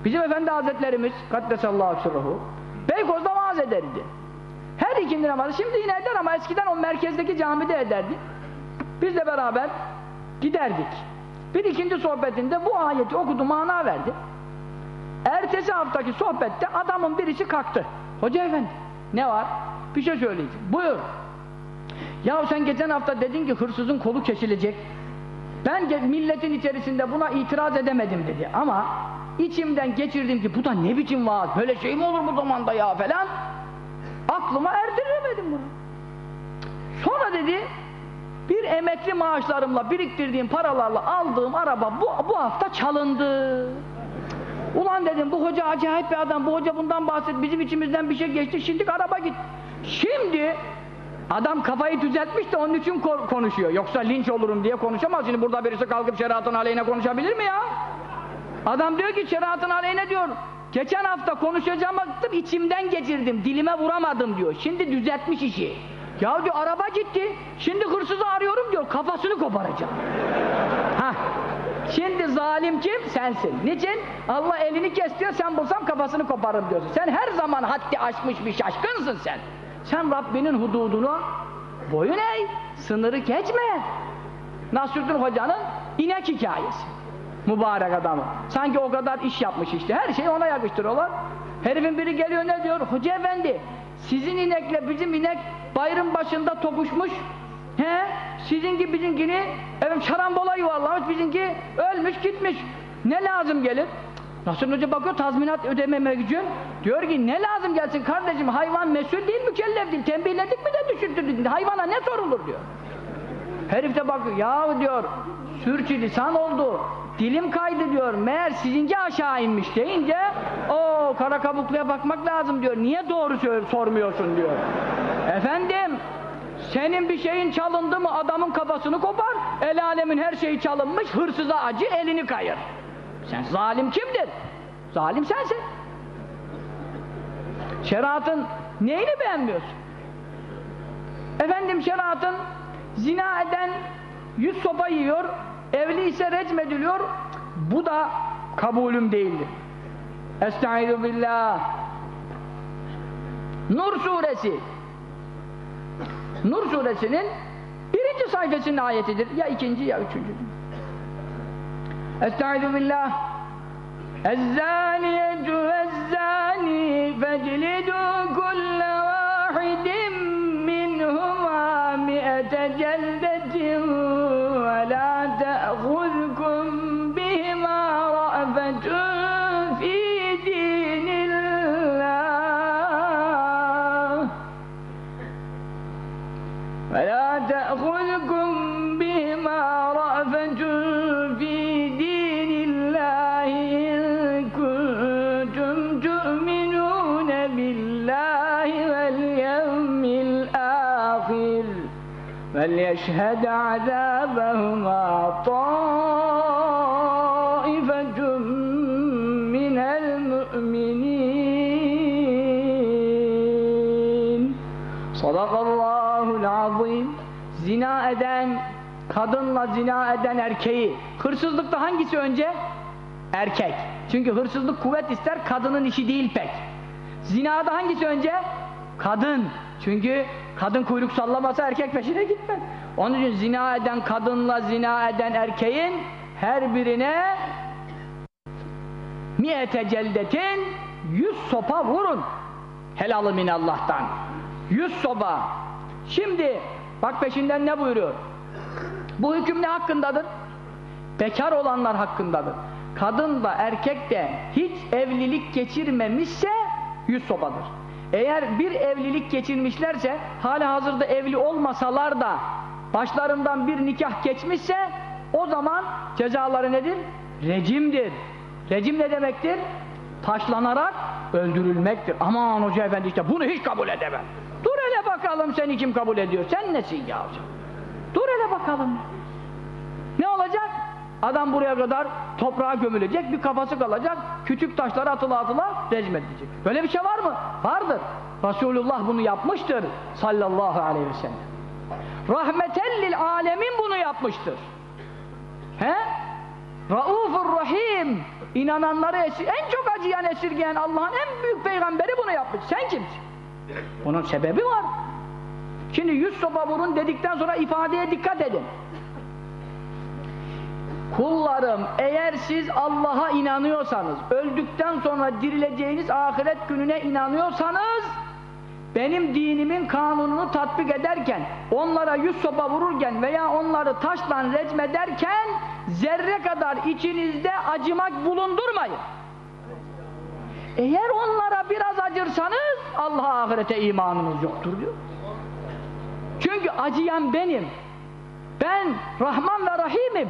Bizim Efendi Hazretlerimiz Kaddesallahu sırruhu Beykoz'da vaaz ederdi. Her ikindi namazı şimdi yine eder ama eskiden o merkezdeki camide ederdi. Biz de beraber giderdik. Bir ikinci sohbetinde bu ayeti okudu, mana verdi. Ertesi haftaki sohbette adamın birisi kalktı. Hoca efendi, ne var? Bir şey söyleyeceğim. Buyur. Ya sen geçen hafta dedin ki hırsızın kolu kesilecek. Ben milletin içerisinde buna itiraz edemedim dedi. Ama içimden geçirdim ki bu da ne biçim vaaz, böyle şey mi olur bu zamanda ya falan. Aklıma erdiremedim bunu. Sonra dedi, Bir emekli maaşlarımla biriktirdiğim paralarla aldığım araba bu, bu hafta çalındı. Ulan dedim bu hoca acayip bir adam, bu hoca bundan bahset, bizim içimizden bir şey geçti, şimdi araba git. Şimdi adam kafayı düzeltmiş de onun için konuşuyor. Yoksa linç olurum diye konuşamaz. Şimdi burada birisi kalkıp şeriatın aleyhine konuşabilir mi ya? Adam diyor ki şeriatın aleyhine diyor. Geçen hafta konuşacağım içimden geçirdim, dilime vuramadım diyor. Şimdi düzeltmiş işi. Ya diyor araba gitti, şimdi hırsızı arıyorum diyor, kafasını koparacağım. Hah. Şimdi zalim kim? Sensin. Niçin? Allah elini kes diyor, sen bulsam kafasını koparırım diyorsun. Sen her zaman haddi aşmış bir şaşkınsın sen. Sen Rabbinin hududunu boyun eğ, sınırı geçme. Nasrüddin Hoca'nın inek hikayesi. Mübarek adamı. Sanki o kadar iş yapmış işte. Her şeyi ona yakıştırıyorlar. Herifin biri geliyor ne diyor? Hoca efendi, sizin inekle bizim inek bayırın başında tokuşmuş. He? Sizinki bizimkini evet, şarambola yuvarlamış, bizimki ölmüş gitmiş. Ne lazım gelir? Nasıl Hoca bakıyor tazminat ödememek için. Diyor ki ne lazım gelsin kardeşim hayvan mesul değil mükellef değil. Tembihledik mi de düşürttürdük. Hayvana ne sorulur diyor. Herif de bakıyor ya diyor sürçü lisan oldu. Dilim kaydı diyor. Meğer sizinki aşağı inmiş deyince o kara kabukluya bakmak lazım diyor. Niye doğru sormuyorsun diyor. Efendim senin bir şeyin çalındı mı adamın kafasını kopar. El alemin her şeyi çalınmış. Hırsıza acı elini kayır. Sen zalim kimdir? Zalim sensin. Şeriatın neyini beğenmiyorsun? Efendim şeriatın zina eden yüz sopa yiyor, evli ise recmediliyor, bu da kabulüm değildir. Estaizu billah. Nur suresi. Nur suresinin birinci sayfasının ayetidir. Ya ikinci ya üçüncü. Estaizu billah. الزانية والزاني فاجلدوا جلدة ولا تأخذكم فليشهد عذابهما طائفة من المؤمنين صدق الله العظيم Zina eden, kadınla zina eden erkeği, hırsızlıkta hangisi önce? Erkek. Çünkü hırsızlık kuvvet ister, kadının işi değil pek. Zinada hangisi önce? Kadın. Çünkü kadın kuyruk sallamasa erkek peşine gitmez. Onun için zina eden kadınla zina eden erkeğin her birine miyete celdetin yüz sopa vurun. Helalı minallah'tan. Yüz sopa. Şimdi bak peşinden ne buyuruyor? Bu hüküm ne hakkındadır? Bekar olanlar hakkındadır. Kadın da erkek de hiç evlilik geçirmemişse yüz sopadır. Eğer bir evlilik geçirmişlerse hala hazırda evli olmasalar da başlarından bir nikah geçmişse o zaman cezaları nedir? Recimdir. Recim ne demektir? Taşlanarak öldürülmektir. Aman hoca efendi işte bunu hiç kabul edemem. Dur hele bakalım seni kim kabul ediyor? Sen nesin ya? Dur hele bakalım. Ne olacak? Adam buraya kadar toprağa gömülecek, bir kafası kalacak, küçük taşlara atıla atıla rejim edilecek. Böyle bir şey var mı? Vardır. Resulullah bunu yapmıştır sallallahu aleyhi ve sellem. Rahmetellil alemin bunu yapmıştır. He? Raufur Rahim inananları esir, en çok acıyan esirgeyen Allah'ın en büyük peygamberi bunu yapmış. Sen kimsin? Bunun sebebi var. Şimdi yüz sopa vurun dedikten sonra ifadeye dikkat edin. Kullarım eğer siz Allah'a inanıyorsanız, öldükten sonra dirileceğiniz ahiret gününe inanıyorsanız, benim dinimin kanununu tatbik ederken, onlara yüz sopa vururken veya onları taşla recmederken, zerre kadar içinizde acımak bulundurmayın. Eğer onlara biraz acırsanız, Allah'a ahirete imanınız yoktur diyor. Çünkü acıyan benim. Ben Rahman ve Rahim'im.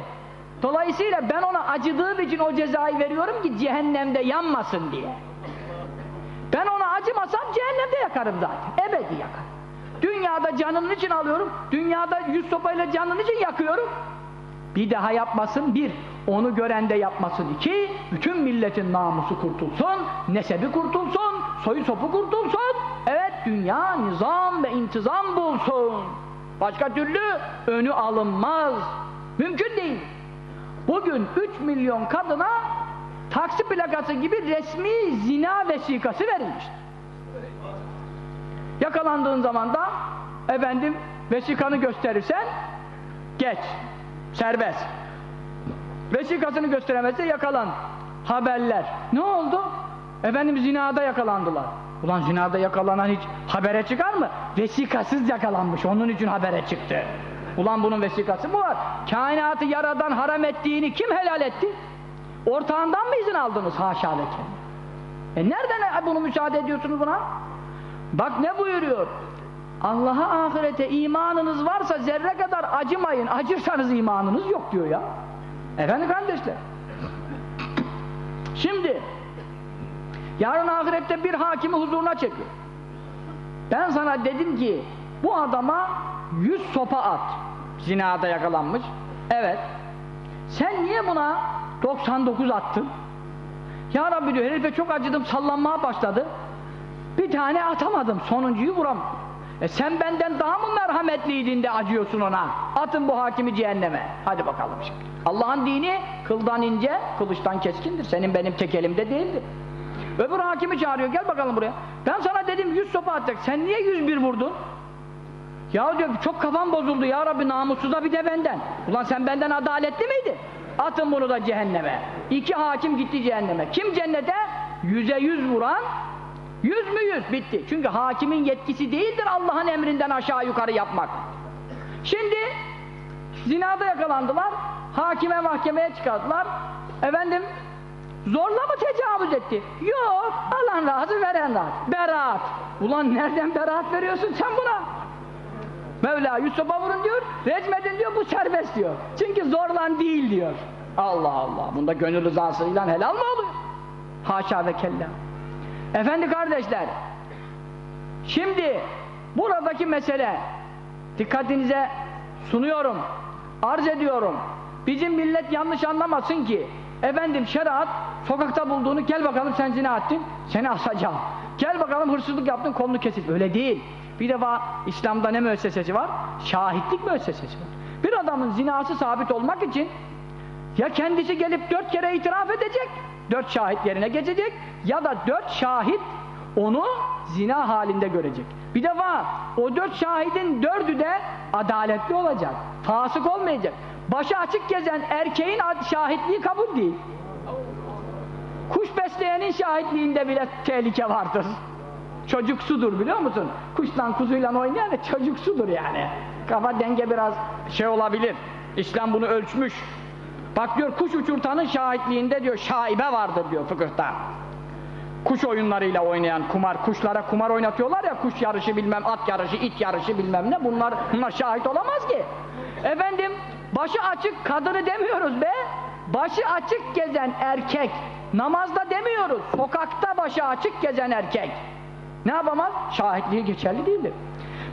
Dolayısıyla ben ona acıdığım için o cezayı veriyorum ki cehennemde yanmasın diye. Ben ona acımasam cehennemde yakarım zaten. Ebedi yakarım. Dünyada canının için alıyorum. Dünyada yüz sopayla canının için yakıyorum. Bir daha yapmasın bir. Onu gören de yapmasın iki. Bütün milletin namusu kurtulsun. Nesebi kurtulsun. Soyu sopu kurtulsun. Evet dünya nizam ve intizam bulsun. Başka türlü önü alınmaz. Mümkün değil. Bugün 3 milyon kadına taksi plakası gibi resmi zina vesikası verilmiş. Yakalandığın zaman da efendim vesikanı gösterirsen geç. Serbest. Vesikasını gösteremezse yakalan. Haberler. Ne oldu? Efendim zinada yakalandılar. Ulan zinada yakalanan hiç habere çıkar mı? Vesikasız yakalanmış. Onun için habere çıktı. Ulan bunun vesikası mı var? Kainatı yaradan haram ettiğini kim helal etti? Ortağından mı izin aldınız? Haşa ve E nereden bunu müsaade ediyorsunuz buna? Bak ne buyuruyor? Allah'a ahirete imanınız varsa zerre kadar acımayın. Acırsanız imanınız yok diyor ya. Efendim kardeşler. Şimdi yarın ahirette bir hakimi huzuruna çekiyor. Ben sana dedim ki bu adama yüz sopa at. Zinada yakalanmış. Evet. Sen niye buna 99 attın? Ya Rabbi diyor herife çok acıdım sallanmaya başladı. Bir tane atamadım sonuncuyu vuram. E sen benden daha mı merhametliydin de acıyorsun ona? Atın bu hakimi cehenneme. Hadi bakalım şimdi. Allah'ın dini kıldan ince, kılıçtan keskindir. Senin benim tek elimde değildir. Öbür hakimi çağırıyor gel bakalım buraya. Ben sana dedim 100 sopa atacak. Sen niye 101 vurdun? Ya diyor çok kafam bozuldu ya Rabbi namussu da bir de benden. Ulan sen benden adaletli miydin? Atın bunu da cehenneme. İki hakim gitti cehenneme. Kim cennete? Yüze yüz vuran Yüz mü yüz? Bitti. Çünkü hakimin yetkisi değildir Allah'ın emrinden aşağı yukarı yapmak. Şimdi zinada yakalandılar. Hakime mahkemeye çıkardılar. Efendim zorla mı tecavüz etti? Yok. Alan razı veren razı. Beraat. Ulan nereden beraat veriyorsun sen buna? Mevla Yusuf'a vurun diyor. Recmedin diyor bu serbest diyor. Çünkü zorlan değil diyor. Allah Allah. Bunda gönül rızasıyla helal mı oluyor? Haşa ve kella. Efendi kardeşler, şimdi buradaki mesele dikkatinize sunuyorum, arz ediyorum. Bizim millet yanlış anlamasın ki efendim şeriat sokakta bulduğunu gel bakalım sen zina ettin, seni asacağım. Gel bakalım hırsızlık yaptın, kolunu kesit. Öyle değil. Bir defa İslam'da ne müessesesi var? Şahitlik müessesesi var. Bir adamın zinası sabit olmak için ya kendisi gelip dört kere itiraf edecek dört şahit yerine geçecek ya da dört şahit onu zina halinde görecek. Bir defa o dört şahidin dördü de adaletli olacak. Fasık olmayacak. Başı açık gezen erkeğin şahitliği kabul değil. Kuş besleyenin şahitliğinde bile tehlike vardır. Çocuk sudur biliyor musun? Kuşla kuzuyla oynayan çocuk sudur yani. Kafa denge biraz şey olabilir. İslam bunu ölçmüş. Bak diyor kuş uçurtanın şahitliğinde diyor şaibe vardır diyor fıkıhta. Kuş oyunlarıyla oynayan kumar, kuşlara kumar oynatıyorlar ya kuş yarışı bilmem at yarışı, it yarışı bilmem ne bunlar, bunlar şahit olamaz ki. Efendim başı açık kadını demiyoruz be. Başı açık gezen erkek namazda demiyoruz. Sokakta başı açık gezen erkek. Ne yapamaz? Şahitliği geçerli değildir.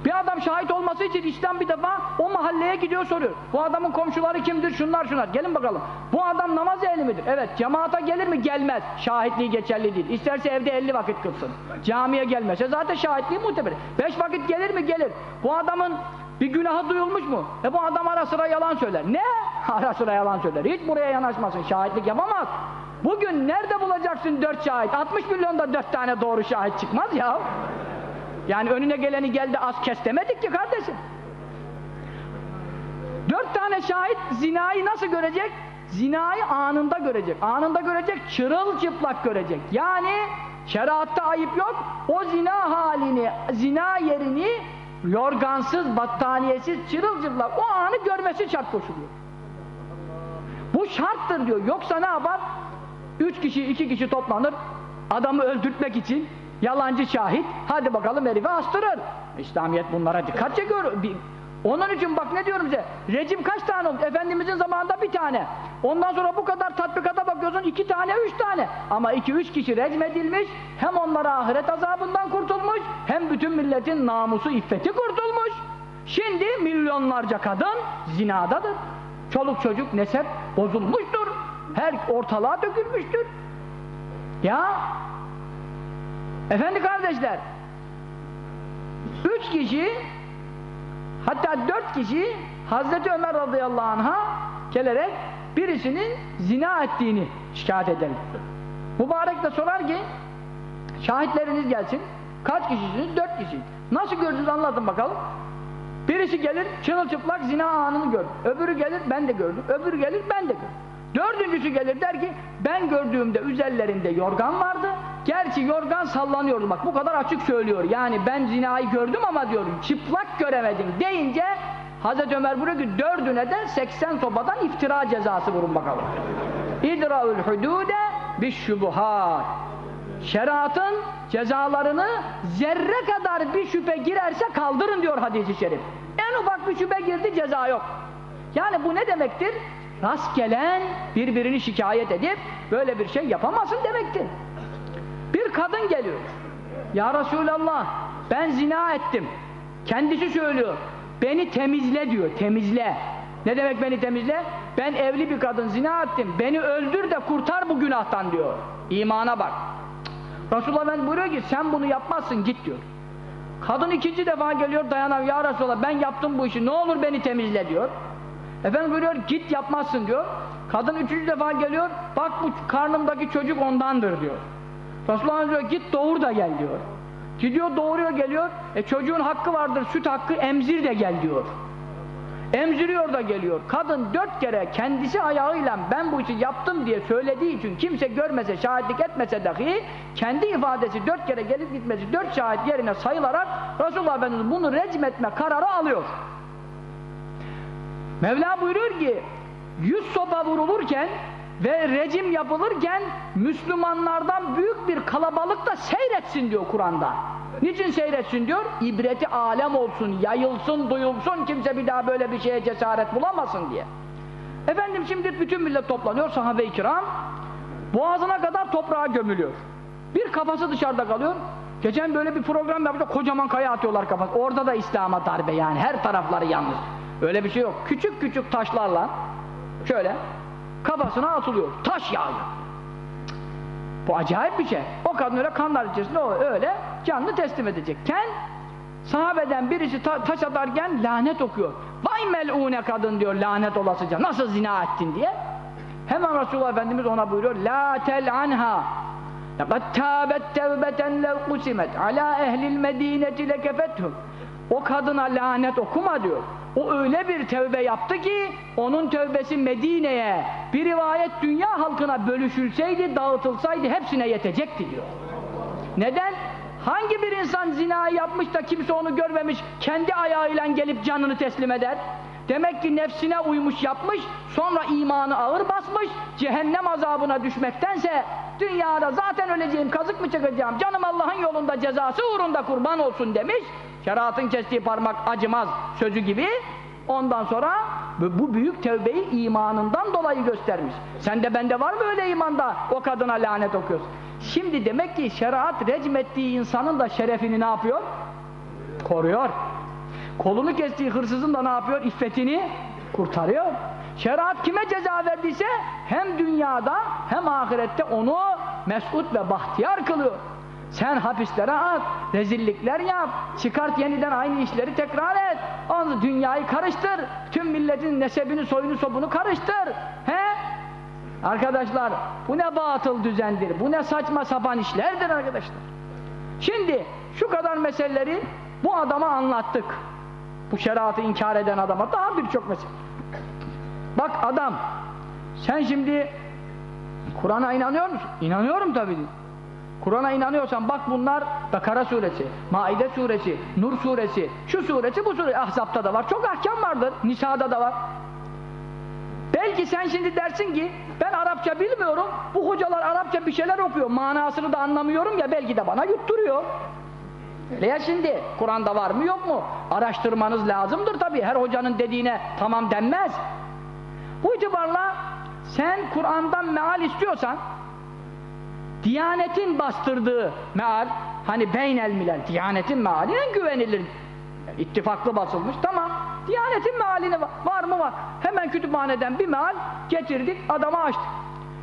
Bir adam şahit olması için İslam bir defa o mahalleye gidiyor soruyor. Bu adamın komşuları kimdir? Şunlar şunlar. Gelin bakalım. Bu adam namaz ehli midir? Evet. Cemaata gelir mi? Gelmez. Şahitliği geçerli değil. İsterse evde 50 vakit kılsın. Camiye gelmezse zaten şahitliği muhteber. 5 vakit gelir mi? Gelir. Bu adamın bir günahı duyulmuş mu? E bu adam ara sıra yalan söyler. Ne? [laughs] Ara sıra yalan söyler. Hiç buraya yanaşmasın. Şahitlik yapamaz. Bugün nerede bulacaksın dört şahit? 60 milyonda dört tane doğru şahit çıkmaz ya. Yani önüne geleni geldi az kes demedik ki kardeşim. Dört tane şahit zinayı nasıl görecek? Zinayı anında görecek. Anında görecek, çırılçıplak görecek. Yani şeriatta ayıp yok. O zina halini, zina yerini yorgansız, battaniyesiz, çırılçıplak o anı görmesi şart koşuluyor. Bu şarttır diyor. Yoksa ne yapar? Üç kişi, iki kişi toplanır adamı öldürtmek için Yalancı şahit, hadi bakalım herifi astırır. İslamiyet bunlara dikkat çekiyor. Onun için bak ne diyorum size, rejim kaç tane oldu? Efendimizin zamanında bir tane. Ondan sonra bu kadar tatbikata bakıyorsun, iki tane, üç tane. Ama iki, üç kişi recmedilmiş, hem onlara ahiret azabından kurtulmuş, hem bütün milletin namusu, iffeti kurtulmuş. Şimdi milyonlarca kadın zinadadır. Çoluk çocuk nesep bozulmuştur. Her ortalığa dökülmüştür. Ya efendi kardeşler üç kişi hatta dört kişi Hazreti Ömer radıyallahu anh'a gelerek birisinin zina ettiğini şikayet eder. Mübarek de sorar ki şahitleriniz gelsin. Kaç kişisiniz? Dört kişi. Nasıl gördünüz anlatın bakalım. Birisi gelir çırılçıplak zina anını gör. Öbürü gelir ben de gördüm. Öbürü gelir ben de gördüm. Dördüncüsü gelir der ki ben gördüğümde üzerlerinde yorgan vardı. Gerçi yorgan sallanıyordu bak bu kadar açık söylüyor. Yani ben zinayı gördüm ama diyorum çıplak göremedim deyince Hazreti Ömer buyuruyor ki dördüne de 80 sopadan iftira cezası vurun bakalım. İdra'ül hudude bişşubuhat. Şeriatın cezalarını zerre kadar bir şüphe girerse kaldırın diyor hadisi şerif. En ufak bir şüphe girdi ceza yok. Yani bu ne demektir? Rast gelen birbirini şikayet edip böyle bir şey yapamazsın demektir. Bir kadın geliyor. Ya Resulallah ben zina ettim. Kendisi söylüyor. Beni temizle diyor. Temizle. Ne demek beni temizle? Ben evli bir kadın zina ettim. Beni öldür de kurtar bu günahtan diyor. İmana bak. Resulullah Efendimiz buyuruyor ki sen bunu yapmazsın git diyor. Kadın ikinci defa geliyor dayanamıyor. Ya Resulallah ben yaptım bu işi ne olur beni temizle diyor. Efendim buyuruyor git yapmazsın diyor. Kadın üçüncü defa geliyor. Bak bu karnımdaki çocuk ondandır diyor. Resulullah diyor git doğur da gel diyor. Gidiyor doğuruyor geliyor. E çocuğun hakkı vardır süt hakkı emzir de gel diyor. Emziriyor da geliyor. Kadın dört kere kendisi ayağıyla ben bu işi yaptım diye söylediği için kimse görmese, şahitlik etmese dahi kendi ifadesi dört kere gelip gitmesi dört şahit yerine sayılarak Resulullah Efendimiz bunu recm etme kararı alıyor. Mevla buyuruyor ki yüz sopa vurulurken ve rejim yapılırken Müslümanlardan büyük bir kalabalık da seyretsin diyor Kur'an'da. Niçin seyretsin diyor? İbreti alem olsun, yayılsın, duyulsun, kimse bir daha böyle bir şeye cesaret bulamasın diye. Efendim şimdi bütün millet toplanıyor, sahabe-i kiram, boğazına kadar toprağa gömülüyor. Bir kafası dışarıda kalıyor, geçen böyle bir program yapacak, kocaman kaya atıyorlar kafası. Orada da İslam'a darbe yani, her tarafları yalnız. Öyle bir şey yok. Küçük küçük taşlarla, şöyle, kafasına atılıyor, taş yağıyor. Bu acayip bir şey. O kadın öyle kanlar içerisinde o öyle canını teslim edecekken sahabeden birisi ta taş atarken lanet okuyor. Vay mel'une kadın diyor lanet olasıca. Nasıl zina ettin diye. Hemen Resulullah Efendimiz ona buyuruyor. La tel'anha لَقَدْ تَابَتْ تَوْبَةً لَوْ قُسِمَتْ عَلَى اَهْلِ الْمَد۪ينَةِ لَكَفَتْهُمْ o kadına lanet okuma diyor. O öyle bir tevbe yaptı ki onun tövbesi Medine'ye bir rivayet dünya halkına bölüşülseydi, dağıtılsaydı hepsine yetecekti diyor. Neden? Hangi bir insan zinayı yapmış da kimse onu görmemiş, kendi ayağıyla gelip canını teslim eder? Demek ki nefsine uymuş yapmış, sonra imanı ağır basmış, cehennem azabına düşmektense dünyada zaten öleceğim, kazık mı çekeceğim, canım Allah'ın yolunda cezası uğrunda kurban olsun demiş. Şeriatın kestiği parmak acımaz sözü gibi. Ondan sonra bu büyük tevbeyi imanından dolayı göstermiş. Sende bende var mı öyle imanda o kadına lanet okuyorsun? Şimdi demek ki şeriat recm ettiği insanın da şerefini ne yapıyor? Koruyor. Kolunu kestiği hırsızın da ne yapıyor? İffetini kurtarıyor. Şeriat kime ceza verdiyse hem dünyada hem ahirette onu mesut ve bahtiyar kılıyor. Sen hapislere at, rezillikler yap, çıkart yeniden aynı işleri tekrar et. Onu dünyayı karıştır, tüm milletin nesebini, soyunu, sobunu karıştır. He? Arkadaşlar, bu ne batıl düzendir, bu ne saçma sapan işlerdir arkadaşlar. Şimdi şu kadar meseleleri bu adama anlattık. Bu şeriatı inkar eden adama daha birçok mesele. Bak adam, sen şimdi Kur'an'a inanıyor musun? İnanıyorum tabii. Kur'an'a inanıyorsan bak bunlar Bakara suresi, Maide suresi, Nur suresi, şu suresi, bu suresi, Ahzab'ta da var. Çok ahkam vardır. Nisa'da da var. Belki sen şimdi dersin ki ben Arapça bilmiyorum. Bu hocalar Arapça bir şeyler okuyor. Manasını da anlamıyorum ya belki de bana yutturuyor. Öyle şimdi. Kur'an'da var mı yok mu? Araştırmanız lazımdır tabii. Her hocanın dediğine tamam denmez. Bu itibarla sen Kur'an'dan meal istiyorsan Diyanetin bastırdığı meal hani beynel milel Diyanetin meali en güvenilir yani ittifaklı basılmış tamam Diyanetin mealini var, var mı var hemen kütüphaneden bir meal getirdik adama açtık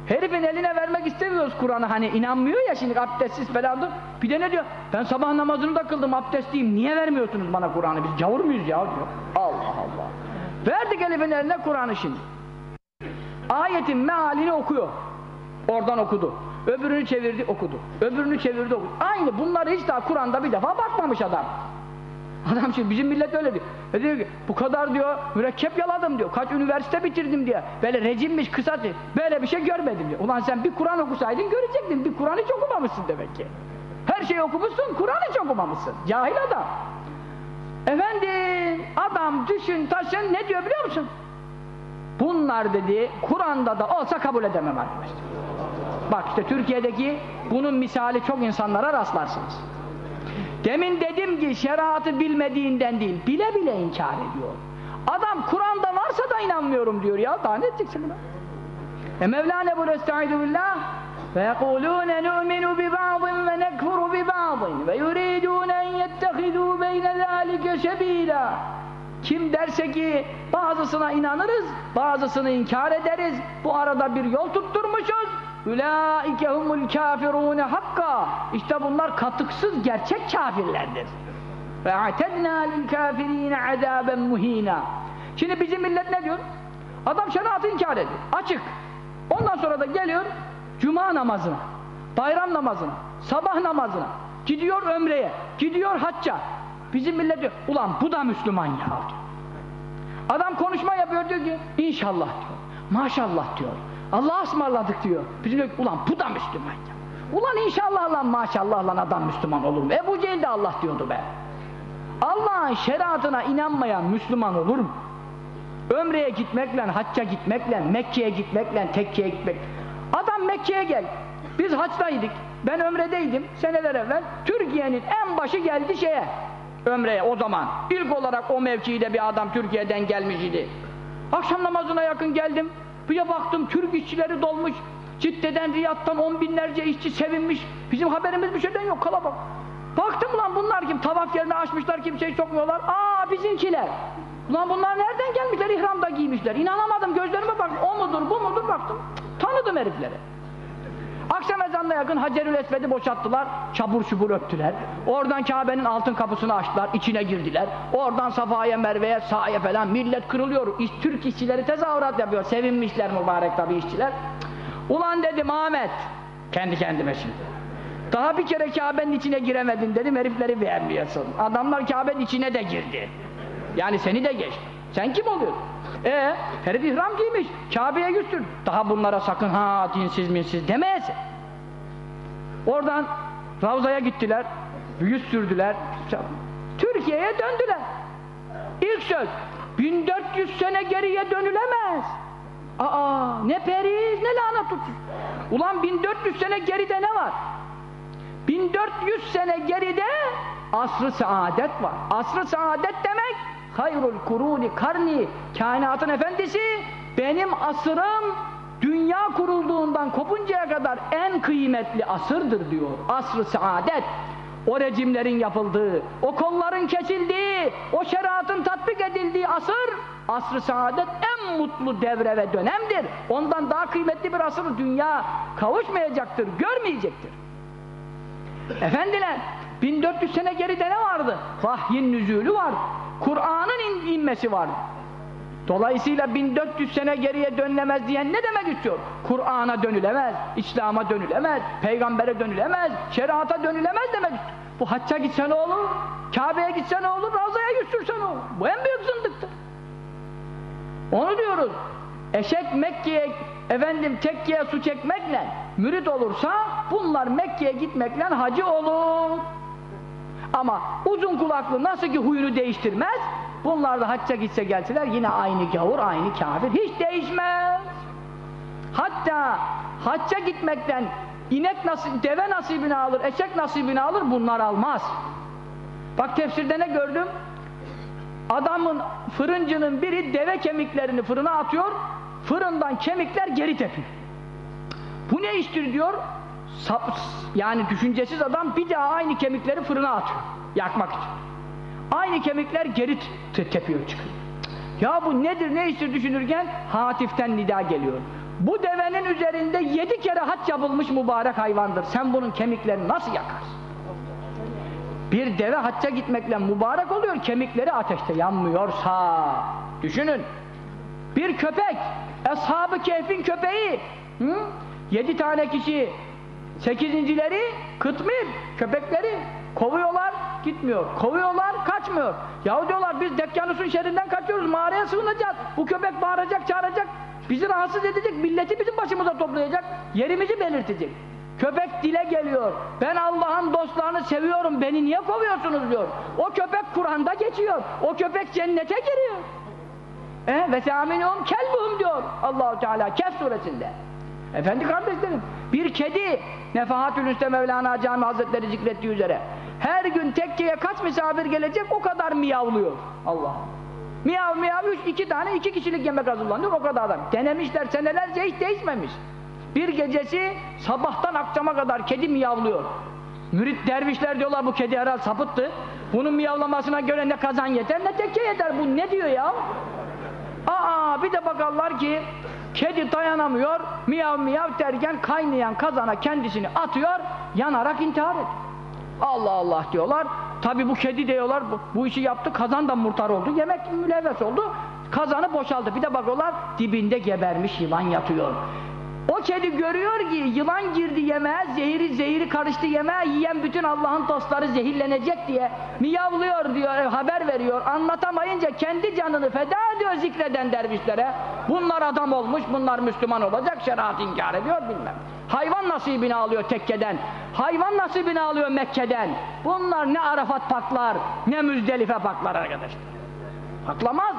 herifin eline vermek istemiyoruz Kur'an'ı. Hani inanmıyor ya şimdi abdestsiz falan dur. Bir de ne diyor? Ben sabah namazını da kıldım abdestliyim. Niye vermiyorsunuz bana Kur'an'ı? Biz cavur muyuz ya? Diyor Allah Allah. Verdik herifin eline Kur'an'ı şimdi. Ayetin mealini okuyor. Oradan okudu. Öbürünü çevirdi okudu. Öbürünü çevirdi okudu. Aynı bunları hiç daha Kur'an'da bir defa bakmamış adam adam şimdi bizim millet öyle diyor. E diyor ki bu kadar diyor mürekkep yaladım diyor. Kaç üniversite bitirdim diyor böyle rejimmiş kısa böyle bir şey görmedim diyor. Ulan sen bir Kur'an okusaydın görecektin. Bir Kur'an hiç okumamışsın demek ki. Her şeyi okumuşsun Kur'an hiç okumamışsın. Cahil adam. Efendim adam düşün taşın ne diyor biliyor musun? Bunlar dedi Kur'an'da da olsa kabul edemem arkadaşlar. Bak işte Türkiye'deki bunun misali çok insanlara rastlarsınız. Demin dedim ki şeriatı bilmediğinden değil, bile bile inkar ediyor. Adam Kur'an'da varsa da inanmıyorum diyor ya, daha ne edeceksin buna? E Mevlana bu estaizu billah ve nekfuru bi ba'din ve yuridûne en yettehidû beyne zâlike sebîlâ kim derse ki bazısına inanırız, bazısını inkar ederiz, bu arada bir yol tutturmuşuz, Ulaike humul kafirune hakka. İşte bunlar katıksız gerçek kafirlerdir. Ve atedna lil kafirine azaben muhina. Şimdi bizim millet ne diyor? Adam şeriatı inkar ediyor. Açık. Ondan sonra da geliyor cuma namazına, bayram namazına, sabah namazına, gidiyor ömreye, gidiyor hacca. Bizim millet diyor, ulan bu da Müslüman ya. Adam konuşma yapıyor diyor ki, inşallah diyor, maşallah diyor. Allah'a ısmarladık diyor. Bizim diyor ulan bu da Müslüman ya. Ulan inşallah lan maşallah lan adam Müslüman olur mu? Ebu Cehil de Allah diyordu be. Allah'ın şeriatına inanmayan Müslüman olur mu? Ömre'ye gitmekle, hacca gitmekle, Mekke'ye gitmekle, tekkiye gitmek. Adam Mekke'ye gel. Biz haçtaydık. Ben ömredeydim seneler evvel. Türkiye'nin en başı geldi şeye. Ömre'ye o zaman. İlk olarak o mevkide bir adam Türkiye'den gelmiş idi. Akşam namazına yakın geldim. Bir baktım Türk işçileri dolmuş. Cidde'den, Riyad'dan on binlerce işçi sevinmiş. Bizim haberimiz bir şeyden yok kalabalık. Baktım lan bunlar kim? Tavaf yerini açmışlar kimseyi sokmuyorlar. Aa bizimkiler. Ulan bunlar nereden gelmişler? İhramda giymişler. İnanamadım gözlerime bak. O mudur bu mudur baktım. Tanıdım herifleri. Akşam ezanına yakın Hacerül Esved'i boşalttılar, çabur şubur öptüler. Oradan Kabe'nin altın kapısını açtılar, içine girdiler. Oradan Safa'ya, Merve'ye, Sa'ya falan millet kırılıyor. İş, Türk işçileri tezahürat yapıyor. Sevinmişler mübarek tabi işçiler. Ulan dedim Ahmet, kendi kendime şimdi. Daha bir kere Kabe'nin içine giremedin dedim, herifleri beğenmiyorsun. Adamlar Kabe'nin içine de girdi. Yani seni de geçti. Sen kim oluyorsun? Ee, herif ihram giymiş, Kabe'ye götür. Daha bunlara sakın ha dinsiz minsiz demeyesin. Oradan Ravza'ya gittiler, yüz sürdüler. Türkiye'ye döndüler. İlk söz, 1400 sene geriye dönülemez. Aa, ne periz, ne lanet tutsun. Ulan 1400 sene geride ne var? 1400 sene geride asr-ı saadet var. Asr-ı saadet demek hayrul kuruni karni kainatın efendisi benim asırım dünya kurulduğundan kopuncaya kadar en kıymetli asırdır diyor. Asr-ı saadet o rejimlerin yapıldığı, o kolların kesildiği, o şeriatın tatbik edildiği asır, asr-ı saadet en mutlu devre ve dönemdir. Ondan daha kıymetli bir asır dünya kavuşmayacaktır, görmeyecektir. Efendiler, 1400 sene geride ne vardı? Vahyin nüzulü var. Kur'an'ın in inmesi var. Dolayısıyla 1400 sene geriye dönülemez diyen ne demek istiyor? Kur'an'a dönülemez, İslam'a dönülemez, peygambere dönülemez, şeriata dönülemez demek istiyor. Bu hacca gitse ne olur? Kabe'ye gitse ne olur? Ravza'ya götürse ne olur? Bu en büyük zındıktır. Onu diyoruz. Eşek Mekke'ye efendim tekkiye su çekmekle mürit olursa bunlar Mekke'ye gitmekle hacı olur. Ama uzun kulaklı nasıl ki huyunu değiştirmez, bunlar da hacca gitse gelseler yine aynı gavur, aynı kafir, hiç değişmez. Hatta hacca gitmekten inek nasip, deve nasibini alır, eşek nasibini alır, bunlar almaz. Bak tefsirde ne gördüm? Adamın, fırıncının biri deve kemiklerini fırına atıyor, fırından kemikler geri tepiyor. Bu ne iştir diyor? Sap, yani düşüncesiz adam bir daha aynı kemikleri fırına atıyor. Yakmak için. Aynı kemikler geri te tepiyor çıkıyor. Ya bu nedir ne iştir düşünürken hatiften nida geliyor. Bu devenin üzerinde yedi kere haç yapılmış mübarek hayvandır. Sen bunun kemiklerini nasıl yakarsın? Bir deve hacca gitmekle mübarek oluyor, kemikleri ateşte yanmıyorsa. Düşünün. Bir köpek, Ashab-ı köpeği, hı? yedi tane kişi, sekizincileri kıtmir, köpekleri kovuyorlar, gitmiyor. Kovuyorlar, kaçmıyor. Yahu diyorlar biz Dekyanus'un şerrinden kaçıyoruz, mağaraya sığınacağız. Bu köpek bağıracak, çağıracak, bizi rahatsız edecek, milleti bizim başımıza toplayacak, yerimizi belirtecek. Köpek dile geliyor. Ben Allah'ın dostlarını seviyorum. Beni niye kovuyorsunuz diyor. O köpek Kur'an'da geçiyor. O köpek cennete giriyor. E ve teaminuhum kelbuhum diyor Allahu Teala Kehf suresinde. Efendi kardeşlerim, bir kedi Nefahatül Üste Mevlana Cami Hazretleri zikrettiği üzere her gün tekkeye kaç misafir gelecek o kadar miyavlıyor. Allah. Miyav miyav üç, iki tane iki kişilik yemek hazırlanıyor o kadar adam. Denemişler senelerce hiç değişmemiş. Bir gecesi sabahtan akşama kadar kedi miyavlıyor. Mürit dervişler diyorlar bu kedi herhal sapıttı. Bunun miyavlamasına göre ne kazan yeter ne tekke yeter. Bu ne diyor ya? Aa bir de bakarlar ki kedi dayanamıyor. Miyav miyav derken kaynayan kazana kendisini atıyor. Yanarak intihar ediyor. Allah Allah diyorlar. Tabi bu kedi diyorlar bu, bu işi yaptı kazan da murtar oldu. Yemek mülevves oldu. Kazanı boşaldı. Bir de bakıyorlar dibinde gebermiş yılan yatıyor. O kedi görüyor ki yılan girdi yemeğe, zehiri zehiri karıştı yemeğe, yiyen bütün Allah'ın dostları zehirlenecek diye miyavlıyor diyor, e, haber veriyor. Anlatamayınca kendi canını feda ediyor zikreden dervişlere. Bunlar adam olmuş, bunlar Müslüman olacak, şeriat inkar ediyor bilmem. Hayvan nasibini alıyor tekkeden, hayvan nasibini alıyor Mekke'den. Bunlar ne Arafat paklar, ne Müzdelife paklar arkadaşlar. Paklamaz.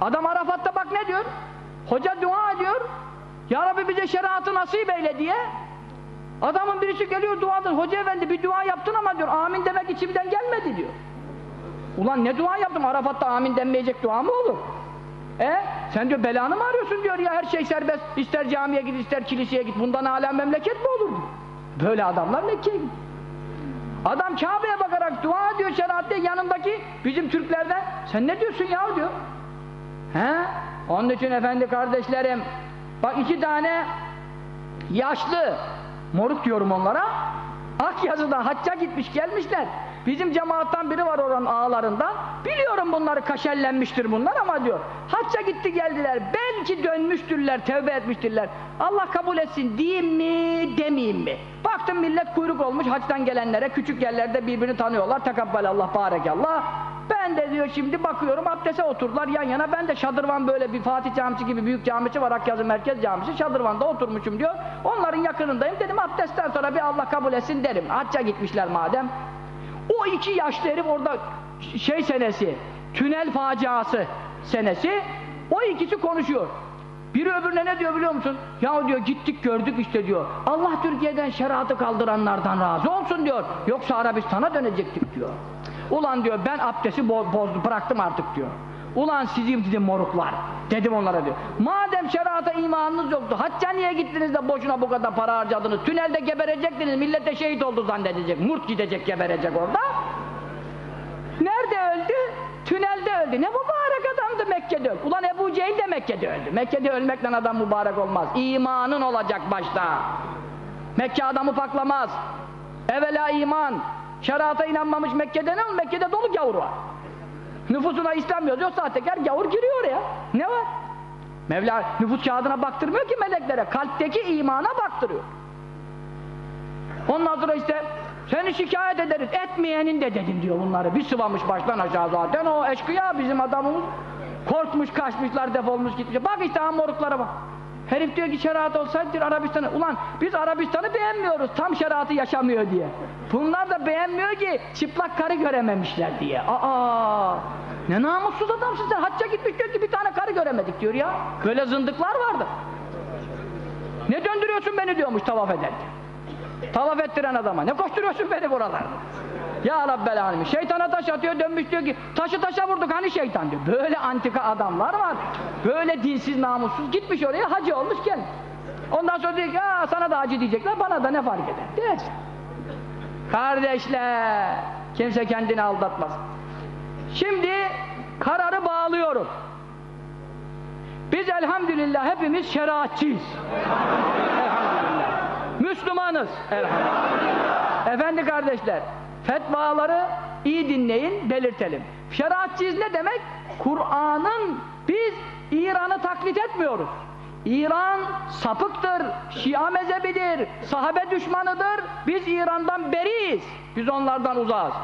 Adam Arafat'ta bak ne diyor? Hoca dua ediyor. Ya Rabbi bize şeriatı nasip eyle diye adamın birisi geliyor duadır hoca efendi bir dua yaptın ama diyor amin demek içimden gelmedi diyor ulan ne dua yaptım Arafat'ta amin denmeyecek dua mı olur e? Sen diyor belanı mı arıyorsun diyor ya her şey serbest. İster camiye git ister kiliseye git. Bundan hala memleket mi olur böyle adamlar Mekke'ye gidiyor. Adam Kabe'ye bakarak dua ediyor şeriatta yanındaki bizim Türklerden. Sen ne diyorsun ya diyor. He? Onun için efendi kardeşlerim Bak iki tane yaşlı moruk diyorum onlara. Akyazı'da hacca gitmiş gelmişler bizim cemaattan biri var oranın ağalarından biliyorum bunları kaşellenmiştir bunlar ama diyor hacca gitti geldiler belki dönmüştürler tevbe etmiştirler. Allah kabul etsin diyeyim mi demeyeyim mi? Baktım millet kuyruk olmuş hacdan gelenlere küçük yerlerde birbirini tanıyorlar. Tekabbalallah barekallah ben de diyor şimdi bakıyorum abdese oturdular yan yana. Ben de Şadırvan böyle bir Fatih Camisi gibi büyük camisi var Akyazı Merkez Camisi. Şadırvan'da oturmuşum diyor. Onların yakınındayım. Dedim abdestten sonra bir Allah kabul etsin derim. Hacca gitmişler madem o iki yaşlı herif orada şey senesi tünel faciası senesi o ikisi konuşuyor biri öbürüne ne diyor biliyor musun? Ya diyor gittik gördük işte diyor. Allah Türkiye'den şeriatı kaldıranlardan razı olsun diyor. Yoksa Arabistan'a dönecektik diyor. Ulan diyor ben abdesti bo bozdu bıraktım artık diyor. Ulan sizin dedim moruklar. Dedim onlara diyor. Madem şerata imanınız yoktu. Hacca niye gittiniz de boşuna bu kadar para harcadınız? Tünelde geberecektiniz. Millete şehit oldu zannedecek. Murt gidecek geberecek orada. Nerede öldü? Tünelde öldü. Ne mübarek adamdı Mekke'de öldü. Ulan Ebu Cehil de Mekke'de öldü. Mekke'de ölmekten adam mübarek olmaz. İmanın olacak başta. Mekke adamı paklamaz. Evvela iman. Şerata inanmamış Mekke'de ne olur? Mekke'de dolu gavur var. Nüfusuna İslam yazıyor, sahtekar gavur giriyor ya. Ne var? Mevla nüfus kağıdına baktırmıyor ki meleklere. Kalpteki imana baktırıyor. Ondan sonra işte seni şikayet ederiz. Etmeyenin de dedim diyor bunları. Bir sıvamış baştan aşağı zaten. O eşkıya bizim adamımız. Korkmuş, kaçmışlar, defolmuş, gitmiş. Bak işte moruklara bak. Herif diyor ki şeriat olsaydı diyor Arabistan'ı. Ulan biz Arabistan'ı beğenmiyoruz. Tam şeriatı yaşamıyor diye. Bunlar da beğenmiyor ki çıplak karı görememişler diye. Aa! Ne namussuz adamsın sen. Hacca gitmiş diyor ki bir tane karı göremedik diyor ya. Böyle zındıklar vardı. Ne döndürüyorsun beni diyormuş tavaf ederken. Tavaf ettiren adama. Ne koşturuyorsun beni buralarda? Ya Rabbel Alemin. Şeytana taş atıyor dönmüş diyor ki taşı taşa vurduk hani şeytan diyor. Böyle antika adamlar var. Böyle dinsiz namussuz gitmiş oraya hacı olmuş gel. Ondan sonra diyor ki Aa, sana da hacı diyecekler bana da ne fark eder. Dersin. Kardeşler kimse kendini aldatmaz. Şimdi kararı bağlıyorum. Biz elhamdülillah hepimiz şeriatçıyız. Müslümanız. Elhamdülillah. Efendi kardeşler, fetvaları iyi dinleyin, belirtelim. Şeriatçıyız ne demek? Kur'an'ın biz İran'ı taklit etmiyoruz. İran sapıktır, Şia mezhebidir, sahabe düşmanıdır. Biz İran'dan beriyiz. Biz onlardan uzağız.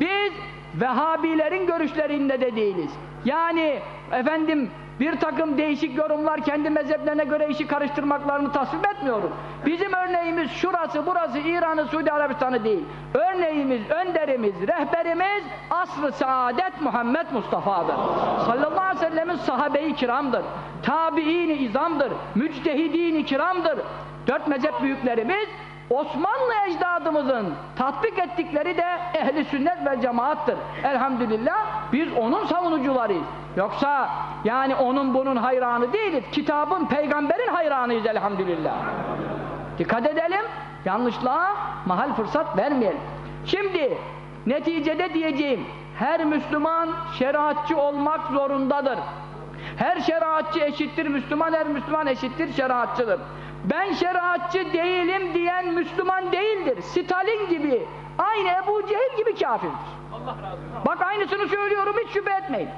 Biz Vehhabilerin görüşlerinde de değiliz. Yani efendim bir takım değişik yorumlar kendi mezheplerine göre işi karıştırmaklarını tasvip etmiyorum. Bizim örneğimiz şurası burası İran'ı Suudi Arabistan'ı değil. Örneğimiz, önderimiz, rehberimiz asr-ı saadet Muhammed Mustafa'dır. Sallallahu aleyhi ve sellemin sahabe-i kiramdır. Tabi'in-i izamdır. Müctehidin-i kiramdır. Dört mezhep büyüklerimiz Osmanlı ecdadımızın tatbik ettikleri de ehli sünnet ve cemaattır. Elhamdülillah biz onun savunucularıyız. Yoksa yani onun bunun hayranı değiliz. Kitabın, peygamberin hayranıyız elhamdülillah. Dikkat edelim, yanlışlığa mahal fırsat vermeyelim. Şimdi neticede diyeceğim, her Müslüman şeriatçı olmak zorundadır. Her şeriatçı eşittir Müslüman, her Müslüman eşittir şeriatçıdır. Ben şeriatçı değilim diyen Müslüman değildir. Stalin gibi, aynı Ebu Cehil gibi kafirdir. Bak aynısını söylüyorum hiç şüphe etmeyin.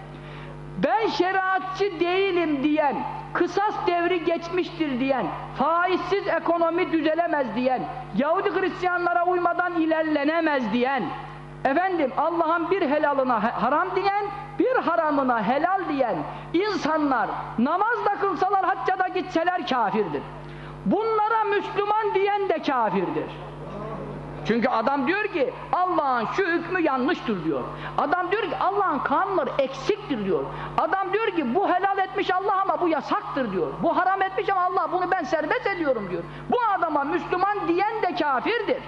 Ben şeriatçı değilim diyen, kısas devri geçmiştir diyen, faizsiz ekonomi düzelemez diyen, Yahudi Hristiyanlara uymadan ilerlenemez diyen, efendim Allah'ın bir helalına haram diyen, bir haramına helal diyen insanlar namaz da kılsalar hacca da gitseler kafirdir. Bunlara Müslüman diyen de kafirdir. Çünkü adam diyor ki Allah'ın şu hükmü yanlıştır diyor. Adam diyor ki Allah'ın kanunları eksiktir diyor. Adam diyor ki bu helal etmiş Allah ama bu yasaktır diyor. Bu haram etmiş ama Allah bunu ben serbest ediyorum diyor. Bu adama Müslüman diyen de kafirdir.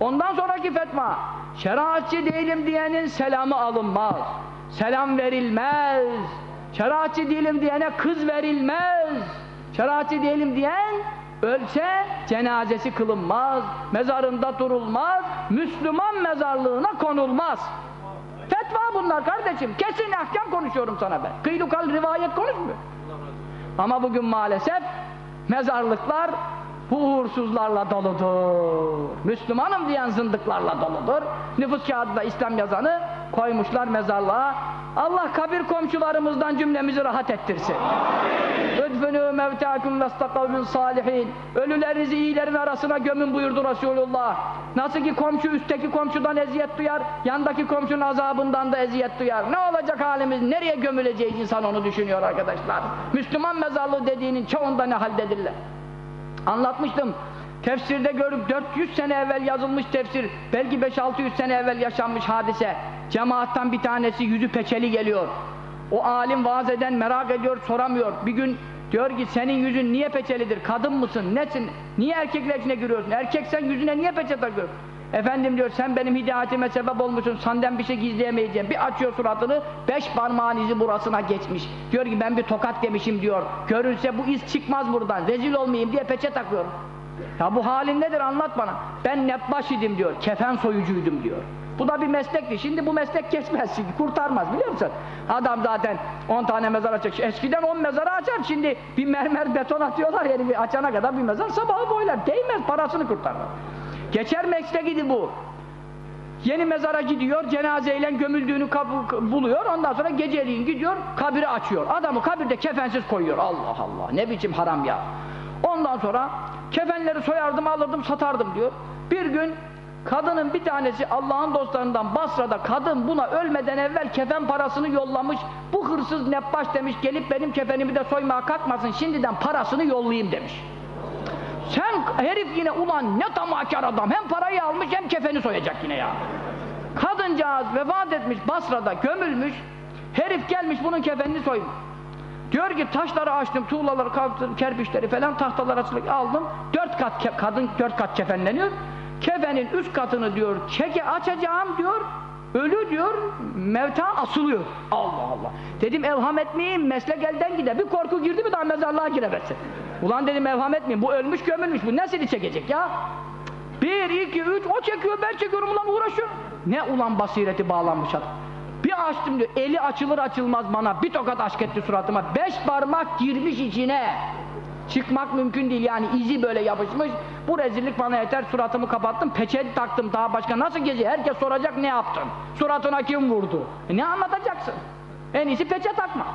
Ondan sonraki fetva şeriatçı değilim diyenin selamı alınmaz. Selam verilmez. Şeriatçı değilim diyene kız verilmez. Şeriatçı değilim diyen ölse cenazesi kılınmaz, mezarında durulmaz, Müslüman mezarlığına konulmaz. Fetva bunlar kardeşim. Kesin ahkam konuşuyorum sana ben. Kıylukal rivayet konuşmuyor. Ama bugün maalesef mezarlıklar bu uğursuzlarla doludur. Müslümanım diyen zındıklarla doludur. Nüfus kağıdında İslam yazanı koymuşlar mezarlığa. Allah kabir komşularımızdan cümlemizi rahat ettirsin. Ödfünü mevtâküm vestakavmin salihin. Ölülerinizi iyilerin arasına gömün buyurdu Resulullah. Nasıl ki komşu üstteki komşudan eziyet duyar, yandaki komşunun azabından da eziyet duyar. Ne olacak halimiz? Nereye gömüleceğiz insan onu düşünüyor arkadaşlar. Müslüman mezarlığı dediğinin çoğunda ne haldedirler. Anlatmıştım. Tefsirde görüp 400 sene evvel yazılmış tefsir, belki 5-600 sene evvel yaşanmış hadise. Cemaattan bir tanesi yüzü peçeli geliyor. O alim vaaz eden merak ediyor, soramıyor. Bir gün diyor ki senin yüzün niye peçelidir? Kadın mısın? Nesin? Niye erkekler içine giriyorsun? Erkeksen yüzüne niye peçe takıyorsun? Efendim diyor sen benim hidayetime sebep olmuşsun senden bir şey gizleyemeyeceğim. Bir açıyor suratını beş parmağın izi burasına geçmiş. Diyor ki ben bir tokat demişim diyor. Görünse bu iz çıkmaz buradan. Rezil olmayayım diye peçe takıyorum. Ya bu halin nedir anlat bana. Ben nebbaş idim diyor. Kefen soyucuydum diyor. Bu da bir meslekti. Şimdi bu meslek kesmez şimdi. Kurtarmaz biliyor musun? Adam zaten 10 tane mezar açacak. Eskiden 10 mezarı açar. Şimdi bir mermer beton atıyorlar yani bir açana kadar bir mezar sabahı boylar. Değmez parasını kurtarmaz. Geçer meslekiydi bu. Yeni mezara gidiyor, cenazeyle gömüldüğünü buluyor, ondan sonra geceliğin gidiyor, kabiri açıyor. Adamı kabirde kefensiz koyuyor. Allah Allah, ne biçim haram ya. Ondan sonra kefenleri soyardım, alırdım, satardım diyor. Bir gün kadının bir tanesi Allah'ın dostlarından Basra'da kadın buna ölmeden evvel kefen parasını yollamış. Bu hırsız nebbaş demiş, gelip benim kefenimi de soymaya kalkmasın, şimdiden parasını yollayayım demiş. Sen herif yine ulan ne tamakar adam hem parayı almış hem kefeni soyacak yine ya. Kadıncağız vefat etmiş Basra'da gömülmüş. Herif gelmiş bunun kefenini soymuş. Diyor ki taşları açtım, tuğlaları kalktım, kerpiçleri falan tahtalar açılıp aldım. Dört kat kadın dört kat kefenleniyor. Kefenin üst katını diyor çeke açacağım diyor. Ölü diyor mevta asılıyor. Allah Allah. Dedim evham etmeyeyim meslek elden gider. Bir korku girdi mi daha mezarlığa giremezsin. Ulan dedim evham etmeyeyim. Bu ölmüş gömülmüş. Bu nesini çekecek ya? Bir, iki, üç, o çekiyor, ben çekiyorum ulan uğraşıyorum. Ne ulan basireti bağlanmış adam. Bir açtım diyor, eli açılır açılmaz bana bir tokat aşk etti suratıma. Beş parmak girmiş içine. Çıkmak mümkün değil yani izi böyle yapışmış. Bu rezillik bana yeter, suratımı kapattım, peçet taktım daha başka nasıl gezi? Herkes soracak ne yaptın? Suratına kim vurdu? E ne anlatacaksın? En iyisi peçe takma.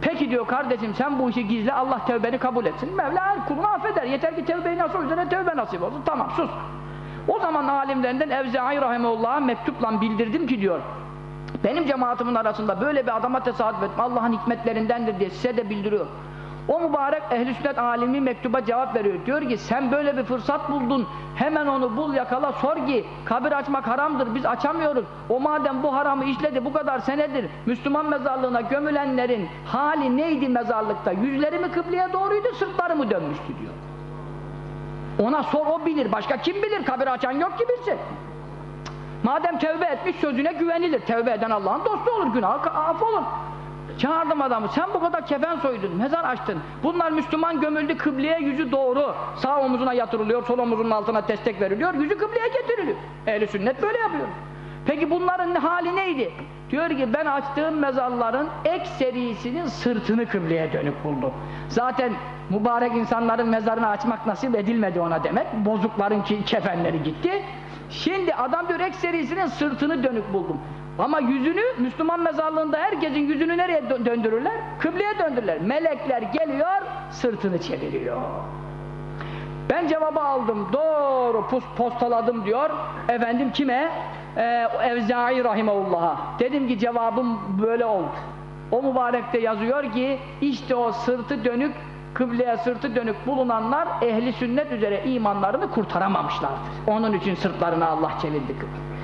Peki diyor kardeşim sen bu işi gizle Allah tevbeni kabul etsin. Mevla her kulunu affeder. Yeter ki tevbeyi nasıl üzerine tevbe nasip olsun. Tamam sus. O zaman alimlerinden Evzai Rahimullah'a mektupla bildirdim ki diyor. Benim cemaatimin arasında böyle bir adama tesadüf etme Allah'ın hikmetlerindendir diye size de bildiriyor. O mübarek ehl-i sünnet alimi mektuba cevap veriyor. Diyor ki sen böyle bir fırsat buldun. Hemen onu bul yakala sor ki kabir açmak haramdır biz açamıyoruz. O madem bu haramı işledi bu kadar senedir Müslüman mezarlığına gömülenlerin hali neydi mezarlıkta? Yüzleri mi kıbleye doğruydu sırtları mı dönmüştü diyor. Ona sor o bilir. Başka kim bilir? Kabir açan yok ki bilsin. Madem tevbe etmiş sözüne güvenilir. Tevbe eden Allah'ın dostu olur. Günah af. Çağırdım adamı. Sen bu kadar kefen soydun, mezar açtın. Bunlar Müslüman gömüldü kıbleye yüzü doğru. Sağ omuzuna yatırılıyor, sol omuzunun altına destek veriliyor. Yüzü kıbleye getiriliyor. Ehli sünnet böyle yapıyor. Peki bunların hali neydi? Diyor ki ben açtığım mezarların ekserisinin sırtını kıbleye dönük buldum. Zaten mübarek insanların mezarını açmak nasip edilmedi ona demek. Bozukların ki kefenleri gitti. Şimdi adam diyor ekserisinin sırtını dönük buldum. Ama yüzünü Müslüman mezarlığında herkesin yüzünü nereye dö- döndürürler? Kıbleye döndürürler. Melekler geliyor, sırtını çeviriyor. Ben cevabı aldım, doğru postaladım diyor. Efendim kime? Ee, Evzai Rahimahullah'a. Dedim ki cevabım böyle oldu. O mübarekte yazıyor ki işte o sırtı dönük, kıbleye sırtı dönük bulunanlar ehli sünnet üzere imanlarını kurtaramamışlardır. Onun için sırtlarını Allah çevirdi kıbleye.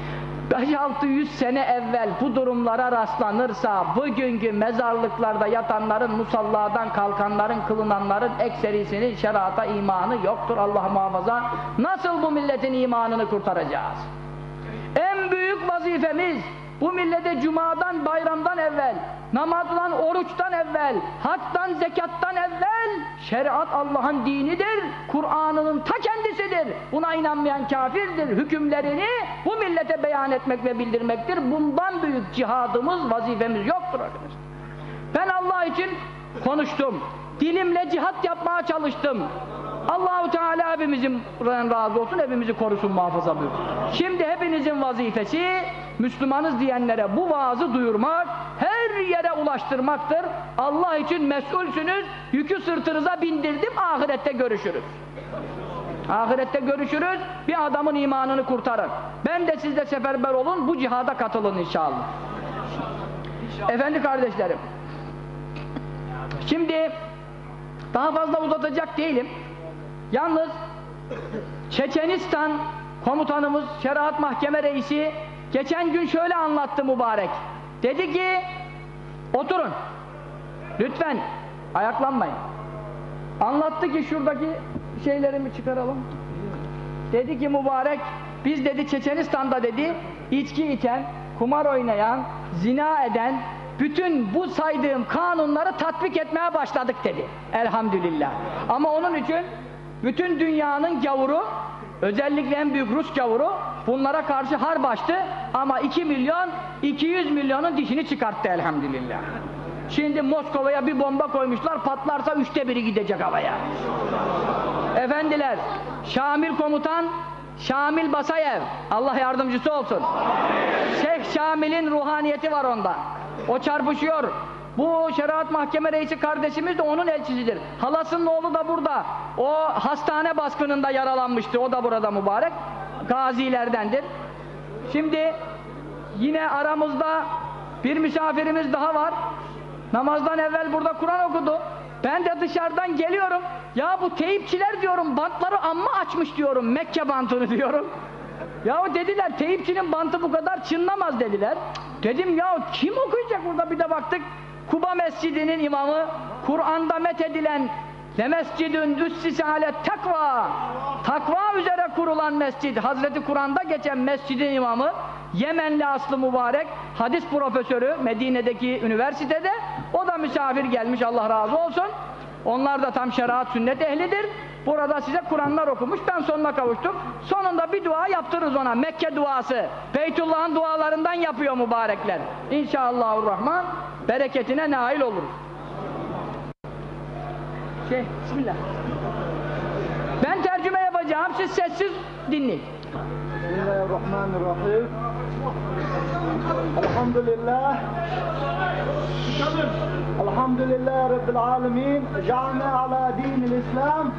5-600 sene evvel bu durumlara rastlanırsa bugünkü mezarlıklarda yatanların, musalladan kalkanların, kılınanların ekserisinin şerata imanı yoktur Allah muhafaza. Nasıl bu milletin imanını kurtaracağız? En büyük vazifemiz bu millete cumadan, bayramdan evvel, namazdan, oruçtan evvel, haktan, zekattan evvel şeriat Allah'ın dinidir, Kur'an'ının ta kendisidir. Buna inanmayan kafirdir. Hükümlerini bu millete beyan etmek ve bildirmektir. Bundan büyük cihadımız, vazifemiz yoktur arkadaşlar. Ben Allah için konuştum. Dilimle cihat yapmaya çalıştım. Allahu Teala hepimizin razı olsun, hepimizi korusun, muhafaza buyursun. Şimdi hepinizin vazifesi Müslümanız diyenlere bu vaazı duyurmak, her yere ulaştırmaktır. Allah için mesulsünüz, yükü sırtınıza bindirdim, ahirette görüşürüz. Ahirette görüşürüz, bir adamın imanını kurtarın. Ben de sizde seferber olun, bu cihada katılın inşallah. Efendi kardeşlerim, şimdi daha fazla uzatacak değilim. Yalnız Çeçenistan komutanımız, şeriat mahkeme reisi geçen gün şöyle anlattı mübarek. Dedi ki, oturun. Lütfen ayaklanmayın. Anlattı ki şuradaki şeylerimi çıkaralım. Dedi ki mübarek, biz dedi Çeçenistan'da dedi, içki içen, kumar oynayan, zina eden, bütün bu saydığım kanunları tatbik etmeye başladık dedi. Elhamdülillah. Ama onun için bütün dünyanın gavuru, özellikle en büyük Rus gavuru bunlara karşı harp açtı ama 2 milyon 200 milyonun dişini çıkarttı elhamdülillah. Şimdi Moskova'ya bir bomba koymuşlar patlarsa üçte biri gidecek havaya. Efendiler, Şamil komutan Şamil Basayev Allah yardımcısı olsun. Şeyh Şamil'in ruhaniyeti var onda. O çarpışıyor. Bu şeriat mahkeme reisi kardeşimiz de onun elçisidir. Halasının oğlu da burada. O hastane baskınında yaralanmıştı. O da burada mübarek. Gazilerdendir. Şimdi yine aramızda bir misafirimiz daha var. Namazdan evvel burada Kur'an okudu. Ben de dışarıdan geliyorum. Ya bu teyipçiler diyorum bantları amma açmış diyorum. Mekke bantını diyorum. Ya dediler teyipçinin bantı bu kadar çınlamaz dediler. Dedim ya kim okuyacak burada bir de baktık. Kuba Mescidi'nin imamı Kur'an'da methedilen le mescidün üssise ale takva takva üzere kurulan mescid Hazreti Kur'an'da geçen mescidin imamı Yemenli aslı mübarek hadis profesörü Medine'deki üniversitede o da misafir gelmiş Allah razı olsun onlar da tam şeriat sünnet ehlidir burada size Kur'anlar okumuş ben sonuna kavuştum sonunda bir dua yaptırırız ona Mekke duası Beytullah'ın dualarından yapıyor mübarekler İnşallahurrahman bereketine nail oluruz şey, bismillah. Ben tercüme yapacağım, siz sessiz dinleyin. Bismillahirrahmanirrahim. Elhamdülillah. Elhamdülillah Rabbil alemin. Cealna ala dinil İslam.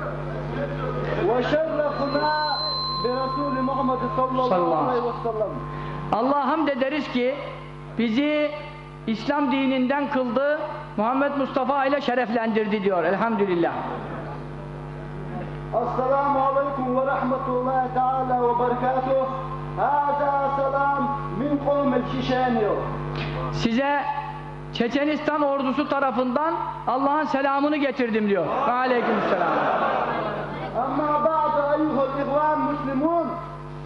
Ve şerrefuna bi Resulü Muhammed sallallahu aleyhi ve sellem. Allah'a hamd ederiz ki bizi İslam dininden kıldı, Muhammed Mustafa ile şereflendirdi diyor. Elhamdülillah. Esselamu aleyküm ve rahmetullahi teala ve berekatuh. Hâdâ min kavmil şişeniyor. Size Çeçenistan ordusu tarafından Allah'ın selamını getirdim diyor. Aleyküm selam. Ama ba'da eyyuhul ihvan müslimun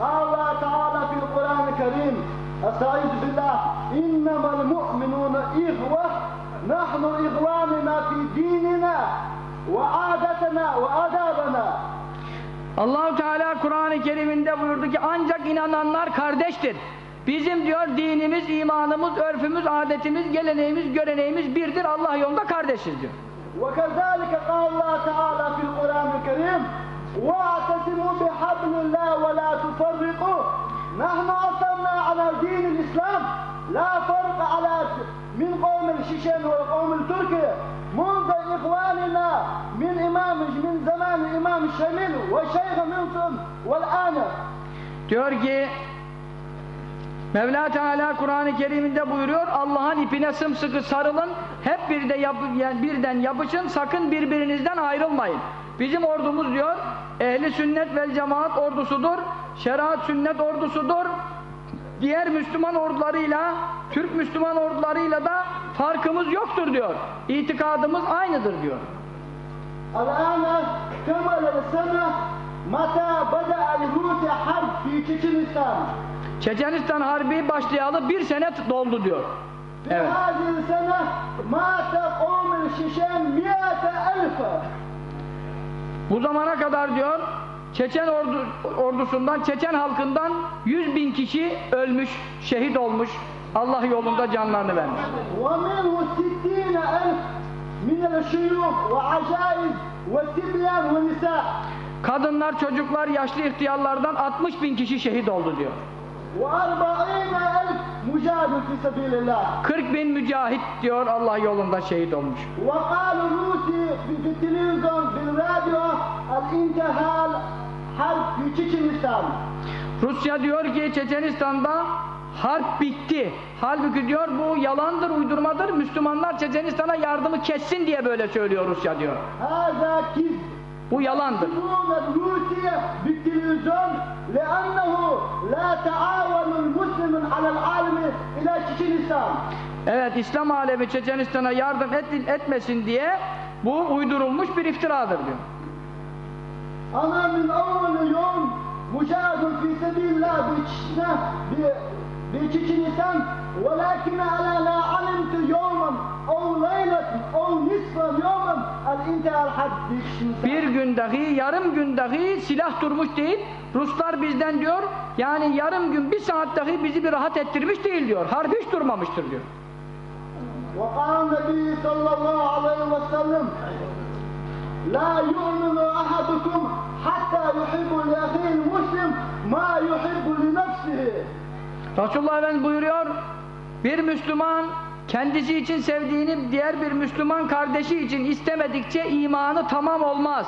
Allah Teala fil Kur'an-ı Kerim Estaizu billah innemel mu'minûne ihveh nahnu ihvanina fi dinina ve adetena ve adabena Allahu Teala Kur'an-ı Kerim'inde buyurdu ki ancak inananlar kardeştir. Bizim diyor dinimiz, imanımız, örfümüz, adetimiz, geleneğimiz, göreneğimiz birdir. Allah yolunda kardeşiz diyor. وكذلك قال الله تعالى في القرآن الكريم واعتصموا بحبل الله ولا تفرقوا نحن أصلنا على دين الإسلام لا فرق على من قوم الشيشان والقوم التركي منذ إخواننا من إمام من زمان الإمام الشامل والشيخ منصر والآن Diyor ki Mevla Teala Kur'an-ı Kerim'inde buyuruyor Allah'ın ipine sımsıkı sarılın hep bir de yapı, yani birden yapışın sakın birbirinizden ayrılmayın. Bizim ordumuz diyor ehli sünnet vel cemaat ordusudur. Şeriat sünnet ordusudur. Diğer Müslüman ordularıyla Türk Müslüman ordularıyla da farkımız yoktur diyor. İtikadımız aynıdır diyor. الآن كمل السنة متى بدأ الروس حرب في تشيشنستان Çeçenistan Harbi başlayalı bir sene doldu diyor. في Evet. هذه السنة مات قوم الشيشان مئة ألف Bu zamana kadar diyor Çeçen ordu, ordusundan, Çeçen halkından 100 bin kişi ölmüş, şehit olmuş. Allah yolunda canlarını vermiş. ومنه ستين ألف من الشيوخ وعجائز والتبيان والنساء Kadınlar, çocuklar, yaşlı ihtiyarlardan 60 bin kişi şehit oldu diyor. 40 bin mücahit diyor Allah yolunda şehit olmuş. Rusya diyor ki Çeçenistan'da harp bitti. Halbuki diyor bu yalandır, uydurmadır. Müslümanlar Çeçenistan'a yardımı kessin diye böyle söylüyor Rusya diyor. Bu yalandır. Evet İslam alemi Çeçenistan'a yardım et, etmesin diye bu uydurulmuş bir iftiradır diyor. Ana min avvalu yom mucadun fi sebillah بتشيشنا بتشيشنستان ولكن أنا لا علمت يوما أو ليلة أو نصف يوما الانتهى الحد في تشيشنستان Bir gün dahi, yarım gün dahi silah durmuş değil. Ruslar bizden diyor, yani yarım gün, bir saat dahi bizi bir rahat ettirmiş değil diyor. Harp hiç durmamıştır diyor. وقال النبي صلى الله عليه وسلم لا يؤمن أحدكم حتى يحب لأخيه المسلم ما يحب لنفسه Resulullah Efendimiz buyuruyor, bir Müslüman kendisi için sevdiğini diğer bir Müslüman kardeşi için istemedikçe imanı tamam olmaz.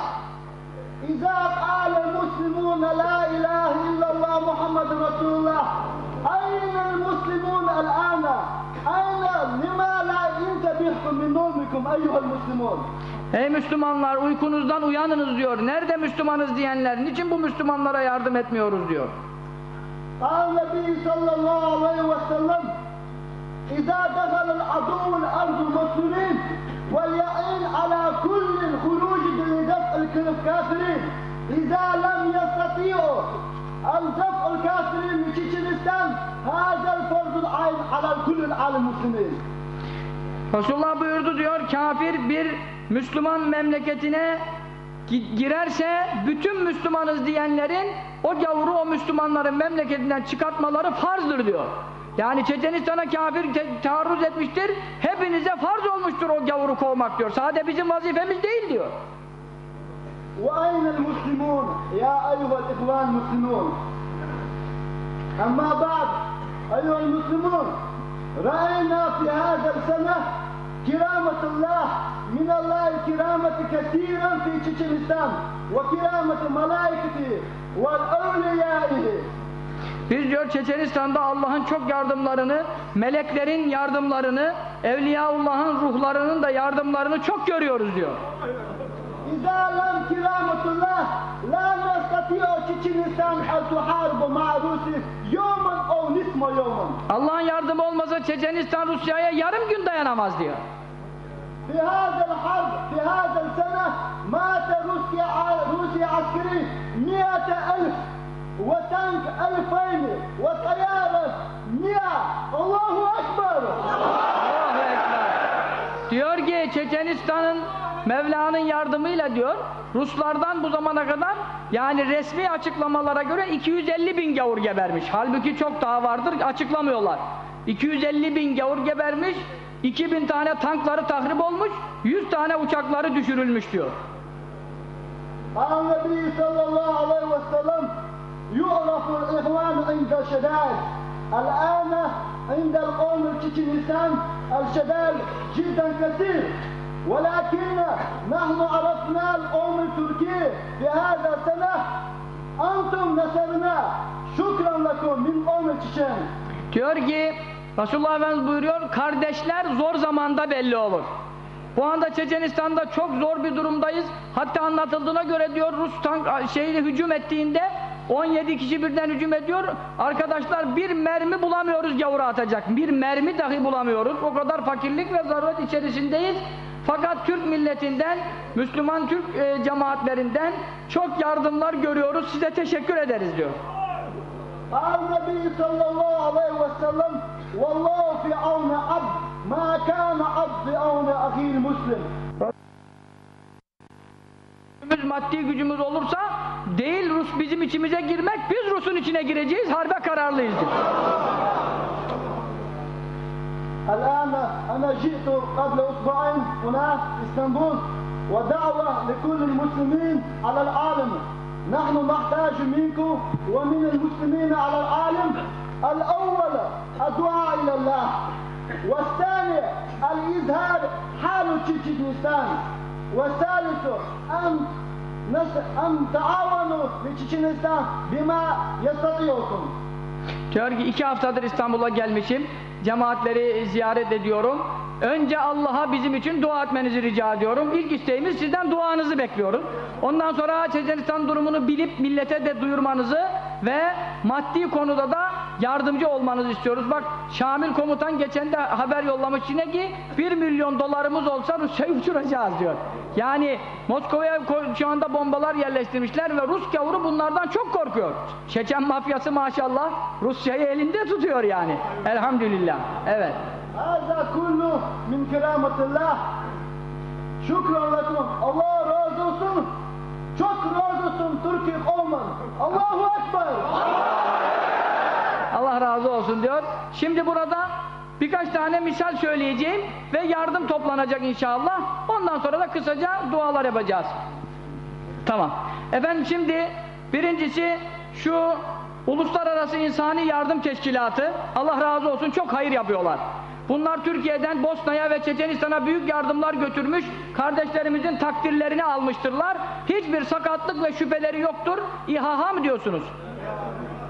İza kâle muslimûne la ilahe illallah Muhammed Resulullah aynel muslimûn el-âne ayne lima la intebihtum min nûmikum eyyuhel muslimûn Ey Müslümanlar uykunuzdan uyanınız diyor. Nerede Müslümanız diyenler? Niçin bu Müslümanlara yardım etmiyoruz diyor. قال النبي صلى الله عليه وسلم إذا دخل العدو الأرض المسلمين وليعين على كل الخروج لدفع الكافرين إذا لم يستطيعوا الدفع الكافرين من تشيشنستان هذا الفرض العين على كل العالم المسلمين Resulullah buyurdu diyor kafir bir Müslüman memleketine gi- girerse bütün Müslümanız diyenlerin o gavuru o Müslümanların memleketinden çıkartmaları farzdır diyor. Yani Çeçenistan'a kafir te- taarruz etmiştir. Hepinize farz olmuştur o gavuru kovmak diyor. Sadece bizim vazifemiz değil diyor. وأين المسلمون يا أيها الإخوان المسلمون أما بعد أيها المسلمون رأينا في هذا السنة kirametullah minallahi kirameti kesiren fi Çiçenistan. Ve kirameti malaiketi vel evliyaihi biz diyor Çeçenistan'da Allah'ın çok yardımlarını, meleklerin yardımlarını, Evliyaullah'ın ruhlarının da yardımlarını çok görüyoruz diyor. إذا لم كرامة الله لا نستطيع تشيشنستان أن تحارب مع روسيا يوما أو نصف يوما Allah'ın yardımı olmasa Çeçenistan Rusya'ya yarım gün dayanamaz diyor. في هذا الحرب في هذا السنة مات روسيا روسيا عسكري مئة ألف وتانك ألفين وطيارة مئة الله أكبر Allahu Ekber. Diyor ki Çeçenistan'ın Mevla'nın yardımıyla diyor Ruslardan bu zamana kadar yani resmi açıklamalara göre 250 bin gavur gebermiş. Halbuki çok daha vardır açıklamıyorlar. 250 bin gavur gebermiş, 2000 tane tankları tahrip olmuş, 100 tane uçakları düşürülmüş diyor. قال النبي صلى الله عليه وسلم يعرف الإخوان عند الشدائد الآن عند القوم التشيشنستان الشدائد جدا كثير ولكن نحن عرفنا القوم التركي في هذا السنة أنتم نصرنا شكرا لكم من قوم التشيشن Diyor ki Resulullah Efendimiz buyuruyor kardeşler zor zamanda belli olur. Bu anda Çeçenistan'da çok zor bir durumdayız. Hatta anlatıldığına göre diyor Rus tank şeyle hücum ettiğinde 17 kişi birden hücum ediyor. Arkadaşlar bir mermi bulamıyoruz gavura atacak. Bir mermi dahi bulamıyoruz. O kadar fakirlik ve zaruret içerisindeyiz. Fakat Türk milletinden, Müslüman Türk e, cemaatlerinden çok yardımlar görüyoruz, size teşekkür ederiz diyor. Al-Nebi sallallahu aleyhi ve sellem Vallahu fi avne abd ma kana abd fi avne ahil muslim gücümüz, maddi gücümüz olursa değil Rus bizim içimize girmek, biz Rus'un içine gireceğiz, harbe kararlıyız. الآن أنا جئت قبل أسبوعين هنا في إسطنبول ودعوة لكل المسلمين على العالم. نحن نحتاج منكم ومن المسلمين على العالم الأول الدعاء إلى الله والثاني الإظهار حال تشيشنستان والثالث أن أن تعاونوا لتشيشنستان بما يستطيعكم. Diyor ki iki haftadır İstanbul'a gelmişim, cemaatleri ziyaret ediyorum. Önce Allah'a bizim için dua etmenizi rica ediyorum. İlk isteğimiz sizden duanızı bekliyoruz. Ondan sonra Çeçenistan durumunu bilip millete de duyurmanızı ve maddi konuda da yardımcı olmanızı istiyoruz. Bak Şamil komutan geçen de haber yollamış yine ki 1 milyon dolarımız olsa Rusya'yı uçuracağız diyor. Yani Moskova'ya ko- şu anda bombalar yerleştirmişler ve Rus gavuru bunlardan çok korkuyor. Çeçen mafyası maşallah Rusya'yı elinde tutuyor yani. Elhamdülillah. Evet. هذا كله من كرامة الله شكرا لكم الله razı olsun çok razı olsun Türkiye olman Allahu Ekber Allah razı olsun diyor. Şimdi burada birkaç tane misal söyleyeceğim ve yardım toplanacak inşallah. Ondan sonra da kısaca dualar yapacağız. Tamam. Efendim şimdi birincisi şu Uluslararası İnsani Yardım Teşkilatı Allah razı olsun çok hayır yapıyorlar. Bunlar Türkiye'den Bosna'ya ve Çeçenistan'a büyük yardımlar götürmüş, kardeşlerimizin takdirlerini almıştırlar. Hiçbir sakatlık ve şüpheleri yoktur. İHA mı diyorsunuz?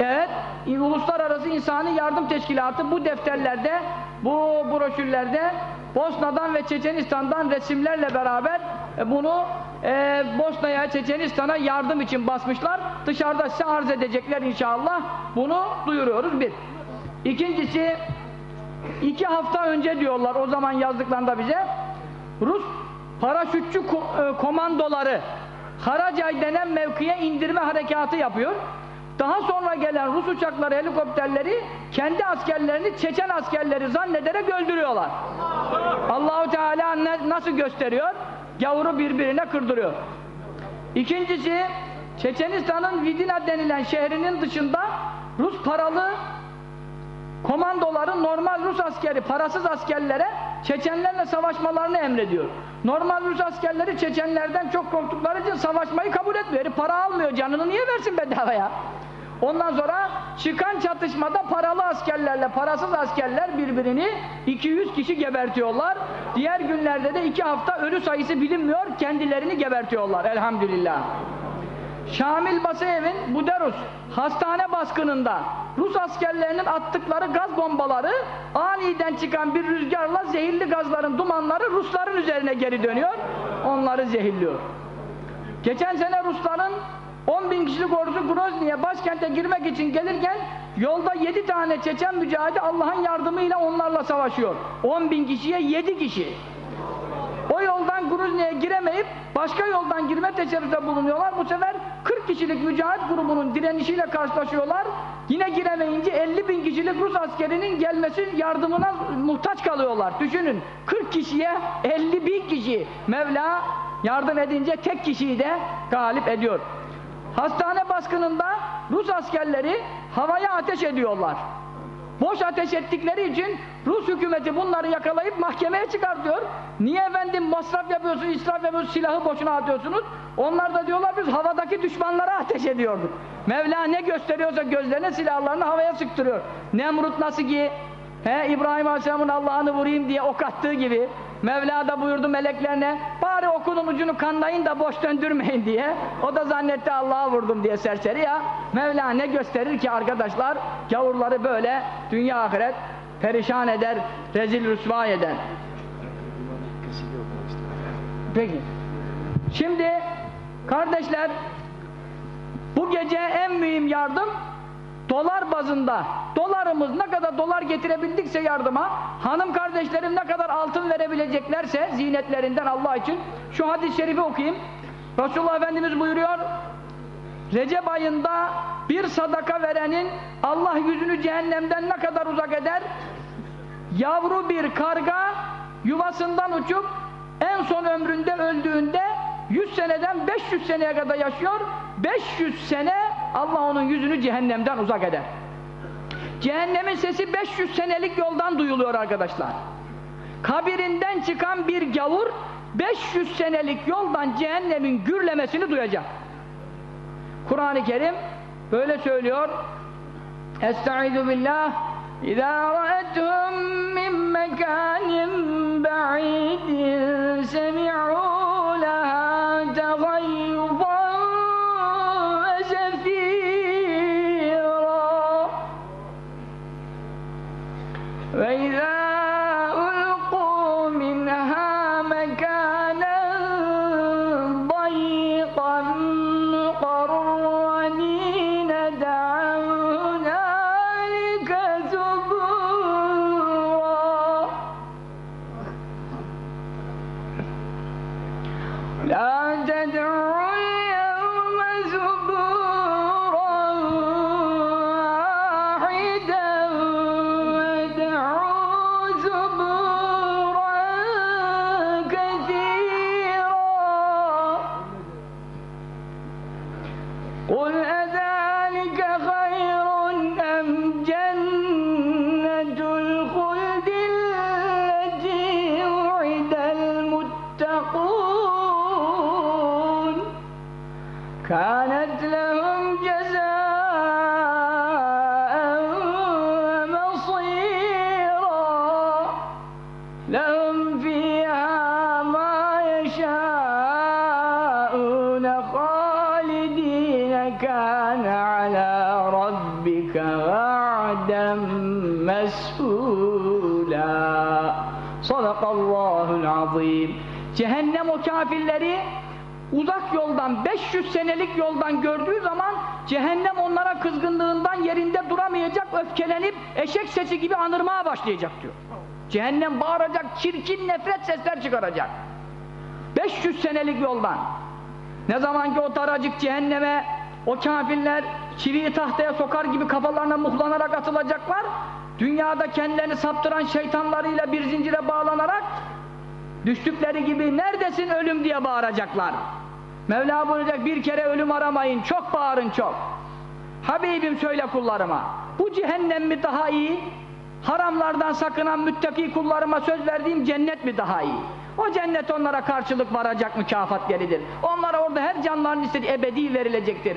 Evet, Uluslararası İnsani Yardım Teşkilatı bu defterlerde, bu broşürlerde Bosna'dan ve Çeçenistan'dan resimlerle beraber e, bunu e, Bosna'ya, Çeçenistan'a yardım için basmışlar. Dışarıda size arz edecekler inşallah. Bunu duyuruyoruz bir. İkincisi, iki hafta önce diyorlar o zaman yazdıklarında bize Rus paraşütçü e, komandoları Haracay denen mevkiye indirme harekatı yapıyor. Daha sonra gelen Rus uçakları, helikopterleri kendi askerlerini Çeçen askerleri zannederek öldürüyorlar. Allahu Teala nasıl gösteriyor? Gavuru birbirine kırdırıyor. İkincisi, Çeçenistan'ın Vidina denilen şehrinin dışında Rus paralı komandoların normal Rus askeri, parasız askerlere Çeçenlerle savaşmalarını emrediyor. Normal Rus askerleri Çeçenlerden çok korktukları için savaşmayı kabul etmiyor. Herif para almıyor, canını niye versin bedavaya? Ondan sonra çıkan çatışmada paralı askerlerle parasız askerler birbirini 200 kişi gebertiyorlar. Diğer günlerde de iki hafta ölü sayısı bilinmiyor, kendilerini gebertiyorlar elhamdülillah. Şamil Basayev'in Buderus hastane baskınında Rus askerlerinin attıkları gaz bombaları aniden çıkan bir rüzgarla zehirli gazların dumanları Rusların üzerine geri dönüyor. Onları zehirliyor. Geçen sene Rusların 10 bin kişilik ordusu Grozny'e başkente girmek için gelirken yolda 7 tane Çeçen mücahidi Allah'ın yardımıyla onlarla savaşıyor. 10 bin kişiye 7 kişi. O yoldan Gruznya'ya giremeyip başka yoldan girme teşebbüsünde bulunuyorlar. Bu sefer 40 kişilik mücahit grubunun direnişiyle karşılaşıyorlar. Yine giremeyince 50 bin kişilik Rus askerinin gelmesi yardımına muhtaç kalıyorlar. Düşünün 40 kişiye 50 bin kişi Mevla yardım edince tek kişiyi de galip ediyor. Hastane baskınında Rus askerleri havaya ateş ediyorlar. Boş ateş ettikleri için Rus hükümeti bunları yakalayıp mahkemeye çıkartıyor. Niye efendim masraf yapıyorsunuz, israf yapıyorsunuz, silahı boşuna atıyorsunuz? Onlar da diyorlar biz havadaki düşmanlara ateş ediyorduk. Mevla ne gösteriyorsa gözlerine silahlarını havaya sıktırıyor. Nemrut nasıl ki he, İbrahim Aleyhisselam'ın Allah'ını vurayım diye ok attığı gibi Mevla da buyurdu meleklerine bari okunun ucunu kanlayın da boş döndürmeyin diye. O da zannetti Allah'a vurdum diye serseri ya. Mevla ne gösterir ki arkadaşlar gavurları böyle dünya ahiret perişan eder, rezil rüsva eder. Peki. Şimdi kardeşler bu gece en mühim yardım dolar bazında dolarımız ne kadar dolar getirebildikse yardıma hanım kardeşlerim ne kadar altın verebileceklerse zinetlerinden Allah için şu hadis-i şerifi okuyayım. Resulullah Efendimiz buyuruyor Recep ayında bir sadaka verenin Allah yüzünü cehennemden ne kadar uzak eder? Yavru bir karga yuvasından uçup en son ömründe öldüğünde 100 seneden 500 seneye kadar yaşıyor. 500 sene Allah onun yüzünü cehennemden uzak eder. Cehennemin sesi 500 senelik yoldan duyuluyor arkadaşlar. Kabirinden çıkan bir gavur 500 senelik yoldan cehennemin gürlemesini duyacak. Kur'an-ı Kerim böyle söylüyor. Estaizu billah. İzâ ra'ethum min mekânin ba'idin. Semi'û lehâ tegayyudan وإذا ألقوا منها مكانا ضيقا لا تدعوا kafirleri uzak yoldan 500 senelik yoldan gördüğü zaman cehennem onlara kızgınlığından yerinde duramayacak öfkelenip eşek sesi gibi anırmaya başlayacak diyor. Cehennem bağıracak, çirkin nefret sesler çıkaracak. 500 senelik yoldan. Ne zaman ki o daracık cehenneme o kafirler çiviyi tahtaya sokar gibi kafalarına muhlanarak atılacaklar. Dünyada kendilerini saptıran şeytanlarıyla bir zincire bağlanarak düştükleri gibi neredesin ölüm diye bağıracaklar. Mevla buyuracak bir kere ölüm aramayın, çok bağırın çok. Habibim söyle kullarıma, bu cehennem mi daha iyi? Haramlardan sakınan müttaki kullarıma söz verdiğim cennet mi daha iyi? O cennet onlara karşılık varacak mükafat yeridir. Onlara orada her canlarının istediği ebedi verilecektir.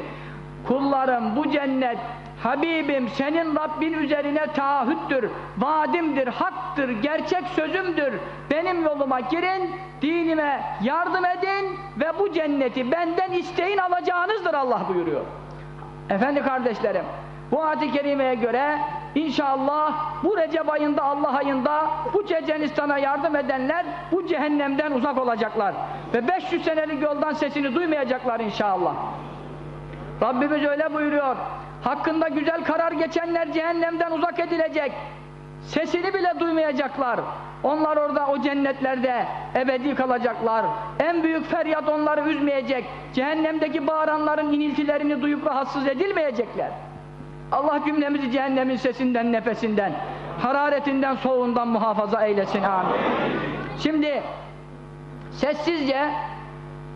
Kullarım bu cennet Habibim senin Rabbin üzerine taahhüttür, vaadimdir, haktır, gerçek sözümdür. Benim yoluma girin, dinime yardım edin ve bu cenneti benden isteyin alacağınızdır Allah buyuruyor. Efendi kardeşlerim, bu ayet-i kerimeye göre inşallah bu Recep ayında, Allah ayında bu Çecenistan'a yardım edenler bu cehennemden uzak olacaklar. Ve 500 senelik yoldan sesini duymayacaklar inşallah. Rabbimiz öyle buyuruyor. Hakkında güzel karar geçenler cehennemden uzak edilecek. Sesini bile duymayacaklar. Onlar orada o cennetlerde ebedi kalacaklar. En büyük feryat onları üzmeyecek. Cehennemdeki bağıranların iniltilerini duyup rahatsız edilmeyecekler. Allah cümlemizi cehennemin sesinden, nefesinden, hararetinden, soğuğundan muhafaza eylesin. Amin. Şimdi sessizce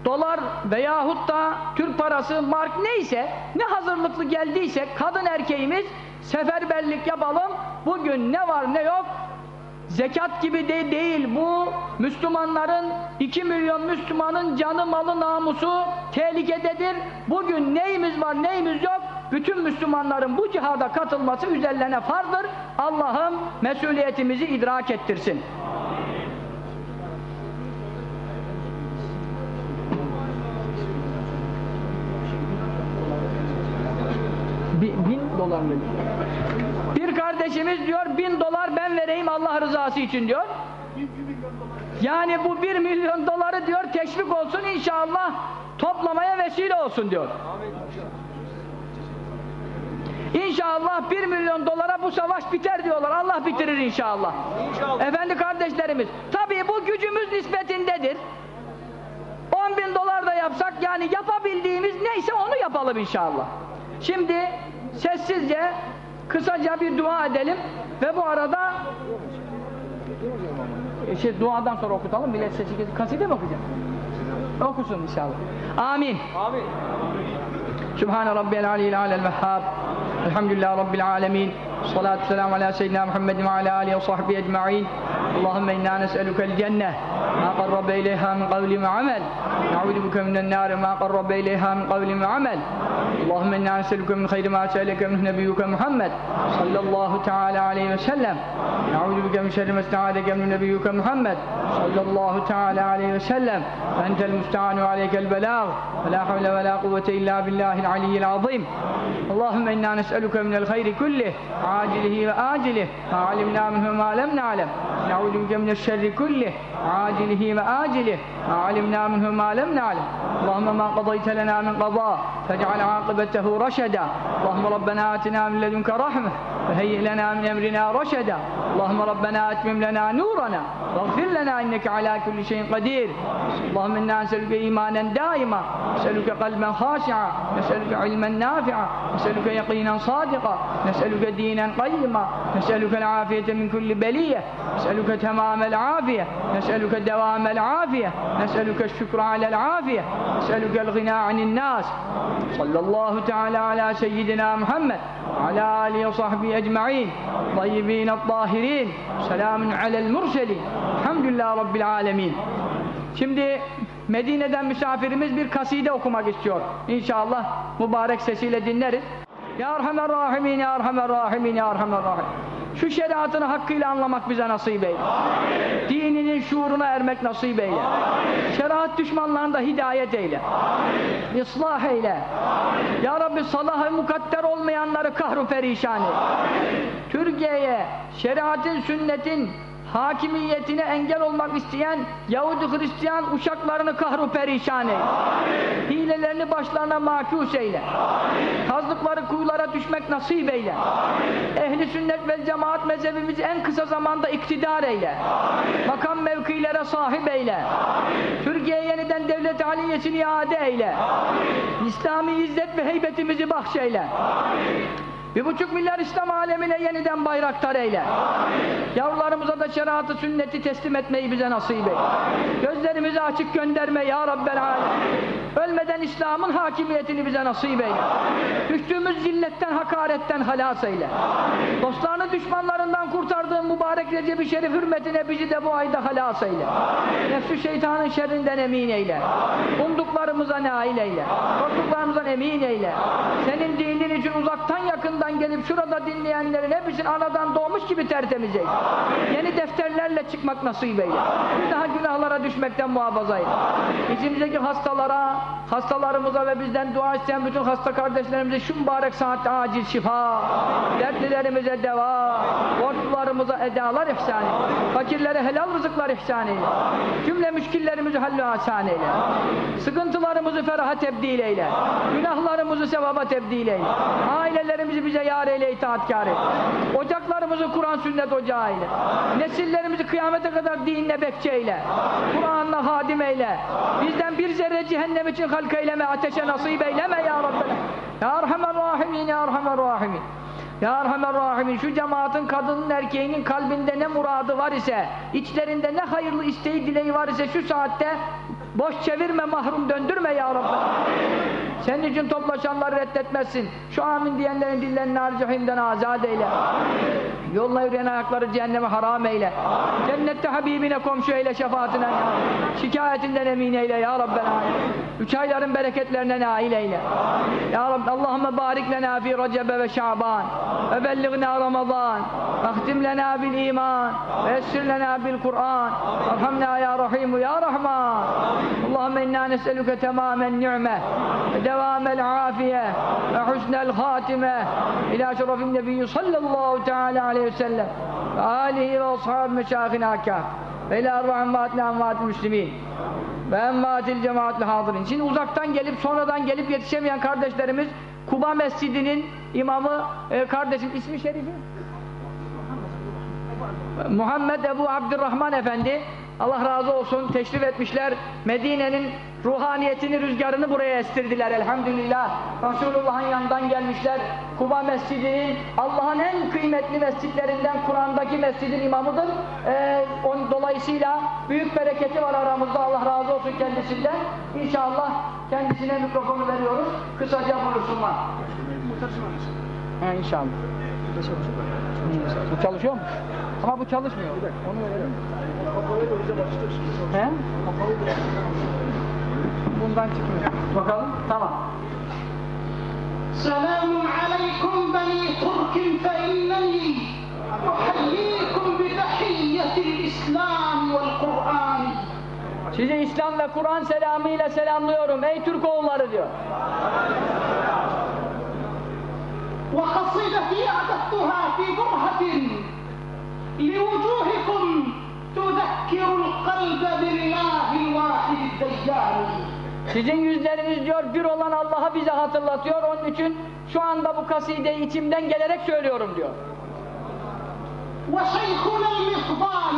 dolar veyahut da Türk parası, mark neyse, ne hazırlıklı geldiyse kadın erkeğimiz seferberlik yapalım. Bugün ne var ne yok zekat gibi de değil bu Müslümanların 2 milyon Müslümanın canı malı namusu tehlikededir. Bugün neyimiz var neyimiz yok bütün Müslümanların bu cihada katılması üzerlerine fardır. Allah'ım mesuliyetimizi idrak ettirsin. Bi- bin dolar mı? Bir kardeşimiz diyor bin dolar ben vereyim Allah rızası için diyor. Yani bu bir milyon doları diyor teşvik olsun inşallah toplamaya vesile olsun diyor. İnşallah bir milyon dolara bu savaş biter diyorlar. Allah bitirir inşallah. Efendi kardeşlerimiz. Tabii bu gücümüz nispetindedir. 10 bin dolar da yapsak yani yapabildiğimiz neyse onu yapalım inşallah. Şimdi sessizce kısaca bir dua edelim ve bu arada e, şey, duadan sonra okutalım millet sesi. Kaside mi okuyacak? Okusun inşallah. Amin. Amin. Sübhane Rabbiyel Aliyyil Alel Vehhab Elhamdülillah Rabbil Alemin Salatu selamu ala seyyidina Muhammedin ve ala alihi ve sahbihi ecma'in اللهم إنا نسألك الجنة ما قرب إليها من قول وعمل. نعوذ بك من النار ما قرب إليها من قول وعمل. اللهم إنا نسألك من خير ما سألك منه نبيك محمد صلى الله تعالى عليه وسلم. نعوذ بك من شر ما استعاذك من نبيك محمد صلى الله تعالى عليه وسلم. فأنت المستعان عليك البلاغ. ولا حول ولا قوة إلا بالله العلي العظيم. اللهم إنا نسألك من الخير كله عاجله وآجله ما علمنا منه ما لم نعلم. نعوذ بك من الشر كله عاجله وآجله ما علمنا منه ما لم نعلم. اللهم ما قضيت لنا من قضاء فاجعل عاقبته رشدا. اللهم ربنا آتنا من لدنك رحمة فهيئ لنا من أمرنا رشدا. اللهم ربنا أتمم لنا نورنا واغفر لنا إنك على كل شيء قدير. اللهم إنا نسألك إيمانا دائما نسألك قلبا خاشعا نسألك علما نافعا نسألك يقينا صادقا نسألك دينا قيما نسألك العافية من كل بلية. نسألك تمام العافية نسألك دوام العافية نسألك الشكر على العافية نسألك الغنى عن الناس صلى الله تعالى على سيدنا محمد وعلى آله وصحبه أجمعين طيبين الطاهرين سلام على المرسلين الحمد لله رب العالمين Şimdi Medine'den misafirimiz bir kaside okumak istiyor. İnşallah mübarek sesiyle dinleriz. Ya Erhamer Rahimin, Ya Erhamer Rahimin, Ya Erhamer Rahim. Şu şeriatını hakkıyla anlamak bize nasip eyle. Amin. Dininin şuuruna ermek nasip eyle. Amin. Şeriat düşmanlarında hidayet eyle. Amin. İslah eyle. Amin. Ya Rabbi salahı mukadder olmayanları kahru perişan eyle. Türkiye'ye şeriatin, sünnetin hakimiyetine engel olmak isteyen Yahudi Hristiyan uşaklarını kahru perişan eyle. Hilelerini başlarına makus eyle. Kazdıkları kuyulara düşmek nasip eyle. Ehli sünnet ve cemaat mezhebimizi en kısa zamanda iktidar eyle. Makam mevkilere sahip eyle. Türkiye yeniden devlet aliyesini iade eyle. İslami izzet ve heybetimizi bahşeyle. Bir buçuk milyar İslam alemine yeniden bayraktar eyle. Yavrularımıza da şeriatı sünneti teslim etmeyi bize nasip eyle. Gözlerimizi açık gönderme ya Rabbel alem. Ölmeden İslam'ın hakimiyetini bize nasip eyle. Düştüğümüz zilletten, hakaretten halas eyle. Dostlarını düşmanlarından kurtardığın mübarek Recep-i Şerif hürmetine bizi de bu ayda halas eyle. Nefsü şeytanın şerrinden emin eyle. Umduklarımıza nail eyle. Korktuklarımızdan emin eyle. Senin dinin için uzaktan yakından gelip şurada dinleyenlerin hepsini anadan doğmuş gibi tertemiz eyle. Yeni defterlerle çıkmak nasip eyle. Bir daha günahlara düşmekten muhafaza eyle. İçimizdeki hastalara, hastalarımıza ve bizden dua isteyen bütün hasta kardeşlerimize şu mübarek saatte acil şifa, dertlilerimize deva, borçlularımıza edalar ihsan eyle. Fakirlere helal rızıklar ihsan eyle. Cümle müşkillerimizi hallü asan eyle. Sıkıntılarımızı feraha tebdil eyle. Günahlarımızı sevaba tebdil eyle. Ailelerimizi bize yar eyle, itaatkar eyle. Ocaklarımızı Kur'an sünnet ocağı eyle. Nesillerimizi kıyamete kadar dinle bekçi eyle. Kur'an'la hadim eyle. Bizden bir zerre cehennem için halk eyleme, ateşe nasip eyleme ya Rabbi. Ya Erhamer Rahimin, Ya Erhamer Rahimin. Ya Erhamer Rahimin şu cemaatin kadının erkeğinin kalbinde ne muradı var ise içlerinde ne hayırlı isteği dileği var ise şu saatte boş çevirme mahrum döndürme ya Rabbi senin için toplaşanları reddetmezsin. Şu amin diyenlerin dillerini harcahinden azat eyle. Amin. Yoluna yürüyen ayakları cehenneme haram eyle. Amin. Cennette Habibine komşu eyle şefaatine. Amin. Şikayetinden emin eyle ya Rabbel Amin. Üç ayların bereketlerine nail eyle. Amin. Ya Rabbi Allahümme barik lena fi Recebe ve Şaban. Ve belligna Ramazan. Ahtim lena bil iman. Ve esir lena bil Kur'an. Erhamna ya Rahimu ya Rahman. Allahümme inna neselüke temamen ni'me. ودوام العافية وحسن الخاتمة إلى شرف النبي صلى الله تعالى عليه وسلم وآله وأصحاب مشايخنا كافة وإلى أرواح أمواتنا أموات المسلمين ve emmâtil cemaatil hadirin. Şimdi uzaktan gelip sonradan gelip yetişemeyen kardeşlerimiz Kuba Mescidi'nin imamı e, kardeşim ismi şerifi Muhammed Ebu Abdurrahman Efendi Allah razı olsun teşrif etmişler. Medine'nin ruhaniyetini rüzgarını buraya estirdiler elhamdülillah. Resulullah'ın yanından gelmişler. Kuba Mescidi'nin Allah'ın en kıymetli mescitlerinden Kur'an'daki mescidin imamıdır. Ee, on, dolayısıyla büyük bereketi var aramızda. Allah razı olsun kendisinden. İnşallah kendisine mikrofonu veriyoruz. Kısaca buyursunlar. He inşallah. Bu çalışıyor mu? Ama bu çalışmıyor. Onu verelim. He? Bundan çıkmıyor. Bakalım. Tamam. Selamun aleyküm beni Türk'üm fe inneni uhalliykum bi tahiyyetil İslam vel Kur'an. Sizi İslam ve Kur'an selamıyla selamlıyorum ey Türk oğulları diyor. Ve kasideti adettuha fi burhatin li vucuhikum تذكر القلب بالله الواحد الديان Sizin yüzleriniz diyor bir olan Allah'a bize hatırlatıyor. Onun için şu anda bu kasideyi içimden gelerek söylüyorum diyor. وشيخنا المفضال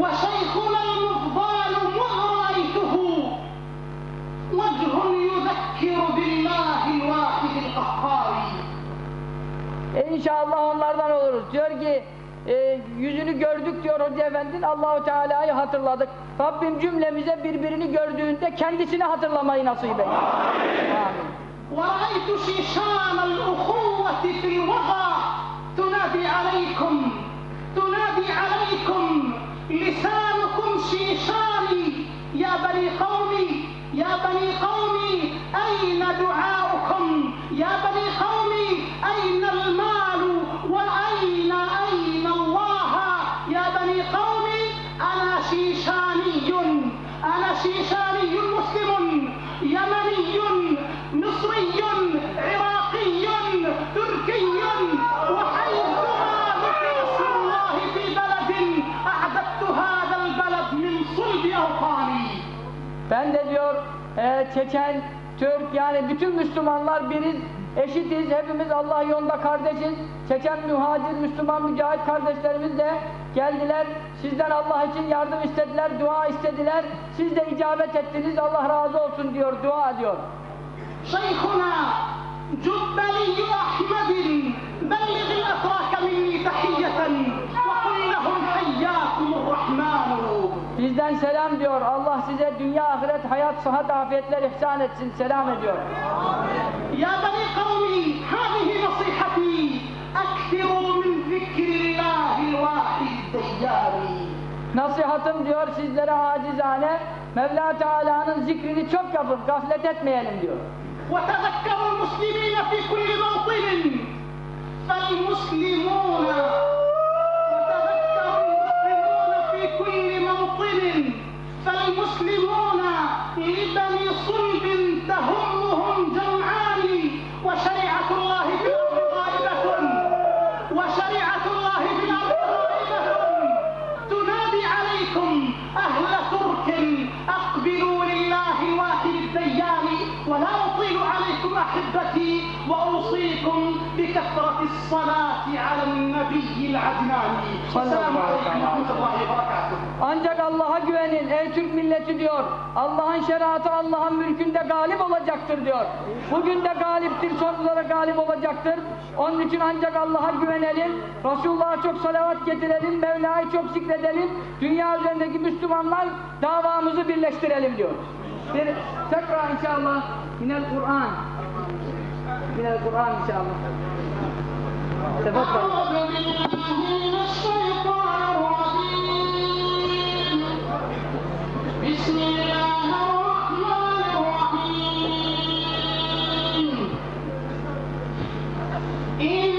وشيخنا المفضال مذ رأيته وجه يذكر بالله الواحد القهار E inşallah onlardan oluruz. Diyor ki e, yüzünü gördük diyor Hoca Efendi'nin Allahu Teala'yı hatırladık. Rabbim cümlemize birbirini gördüğünde kendisini hatırlamayı nasip eylesin. Amin. ورأيت شيشان الأخوة في الوغى تنادي عليكم تنادي عليكم لسانكم شيشاني Ben de diyor e, Çeçen, Türk yani bütün Müslümanlar biriz, eşitiz, hepimiz Allah yolunda kardeşiz. Çeçen mühacir, Müslüman mücahit kardeşlerimiz de geldiler. Sizden Allah için yardım istediler, dua istediler. Siz de icabet ettiniz, Allah razı olsun diyor, dua diyor. Şeyhuna Cübbeli Ahmedin belligil etrake minni tehiyyeten ve kullahum hayyakumur rahmanu Bizden selam diyor. Allah size dünya, ahiret, hayat, sıhhat, afiyetler ihsan etsin. Selam ediyor. يا بني قومي هذه نصيحتي أكثروا من ذكر الله الواحد الديار Nasihatım diyor sizlere acizane Mevla Teala'nın zikrini çok yapın, gaflet etmeyelim diyor. وتذكروا المسلمين في كل موطن فالمسلمون وتذكروا المسلمون في كل موطن فالمسلمون لبني صلب تهمهم جمعان وشريعة الله في الأرض غائبة وشريعة الله في الأرض تنادي عليكم أهل ترك أقبلوا لله الواحد الديان ولا أطيل عليكم أحبتي وأوصيكم بكثرة الصلاة على النبي العدناني. السلام عليكم ورحمة الله وبركاته. Ancak Allah'a güvenin ey Türk milleti diyor. Allah'ın şeriatı Allah'ın mülkünde galip olacaktır diyor. Bugün de galiptir, sonsuza galip olacaktır. Onun için ancak Allah'a güvenelim. Resulullah'a çok salavat getirelim, Mevla'yı çok zikredelim. Dünya üzerindeki Müslümanlar davamızı birleştirelim diyor. Bir tekrar inşallah minel Kur'an. Minel Kur'an inşallah. Tefekkür. in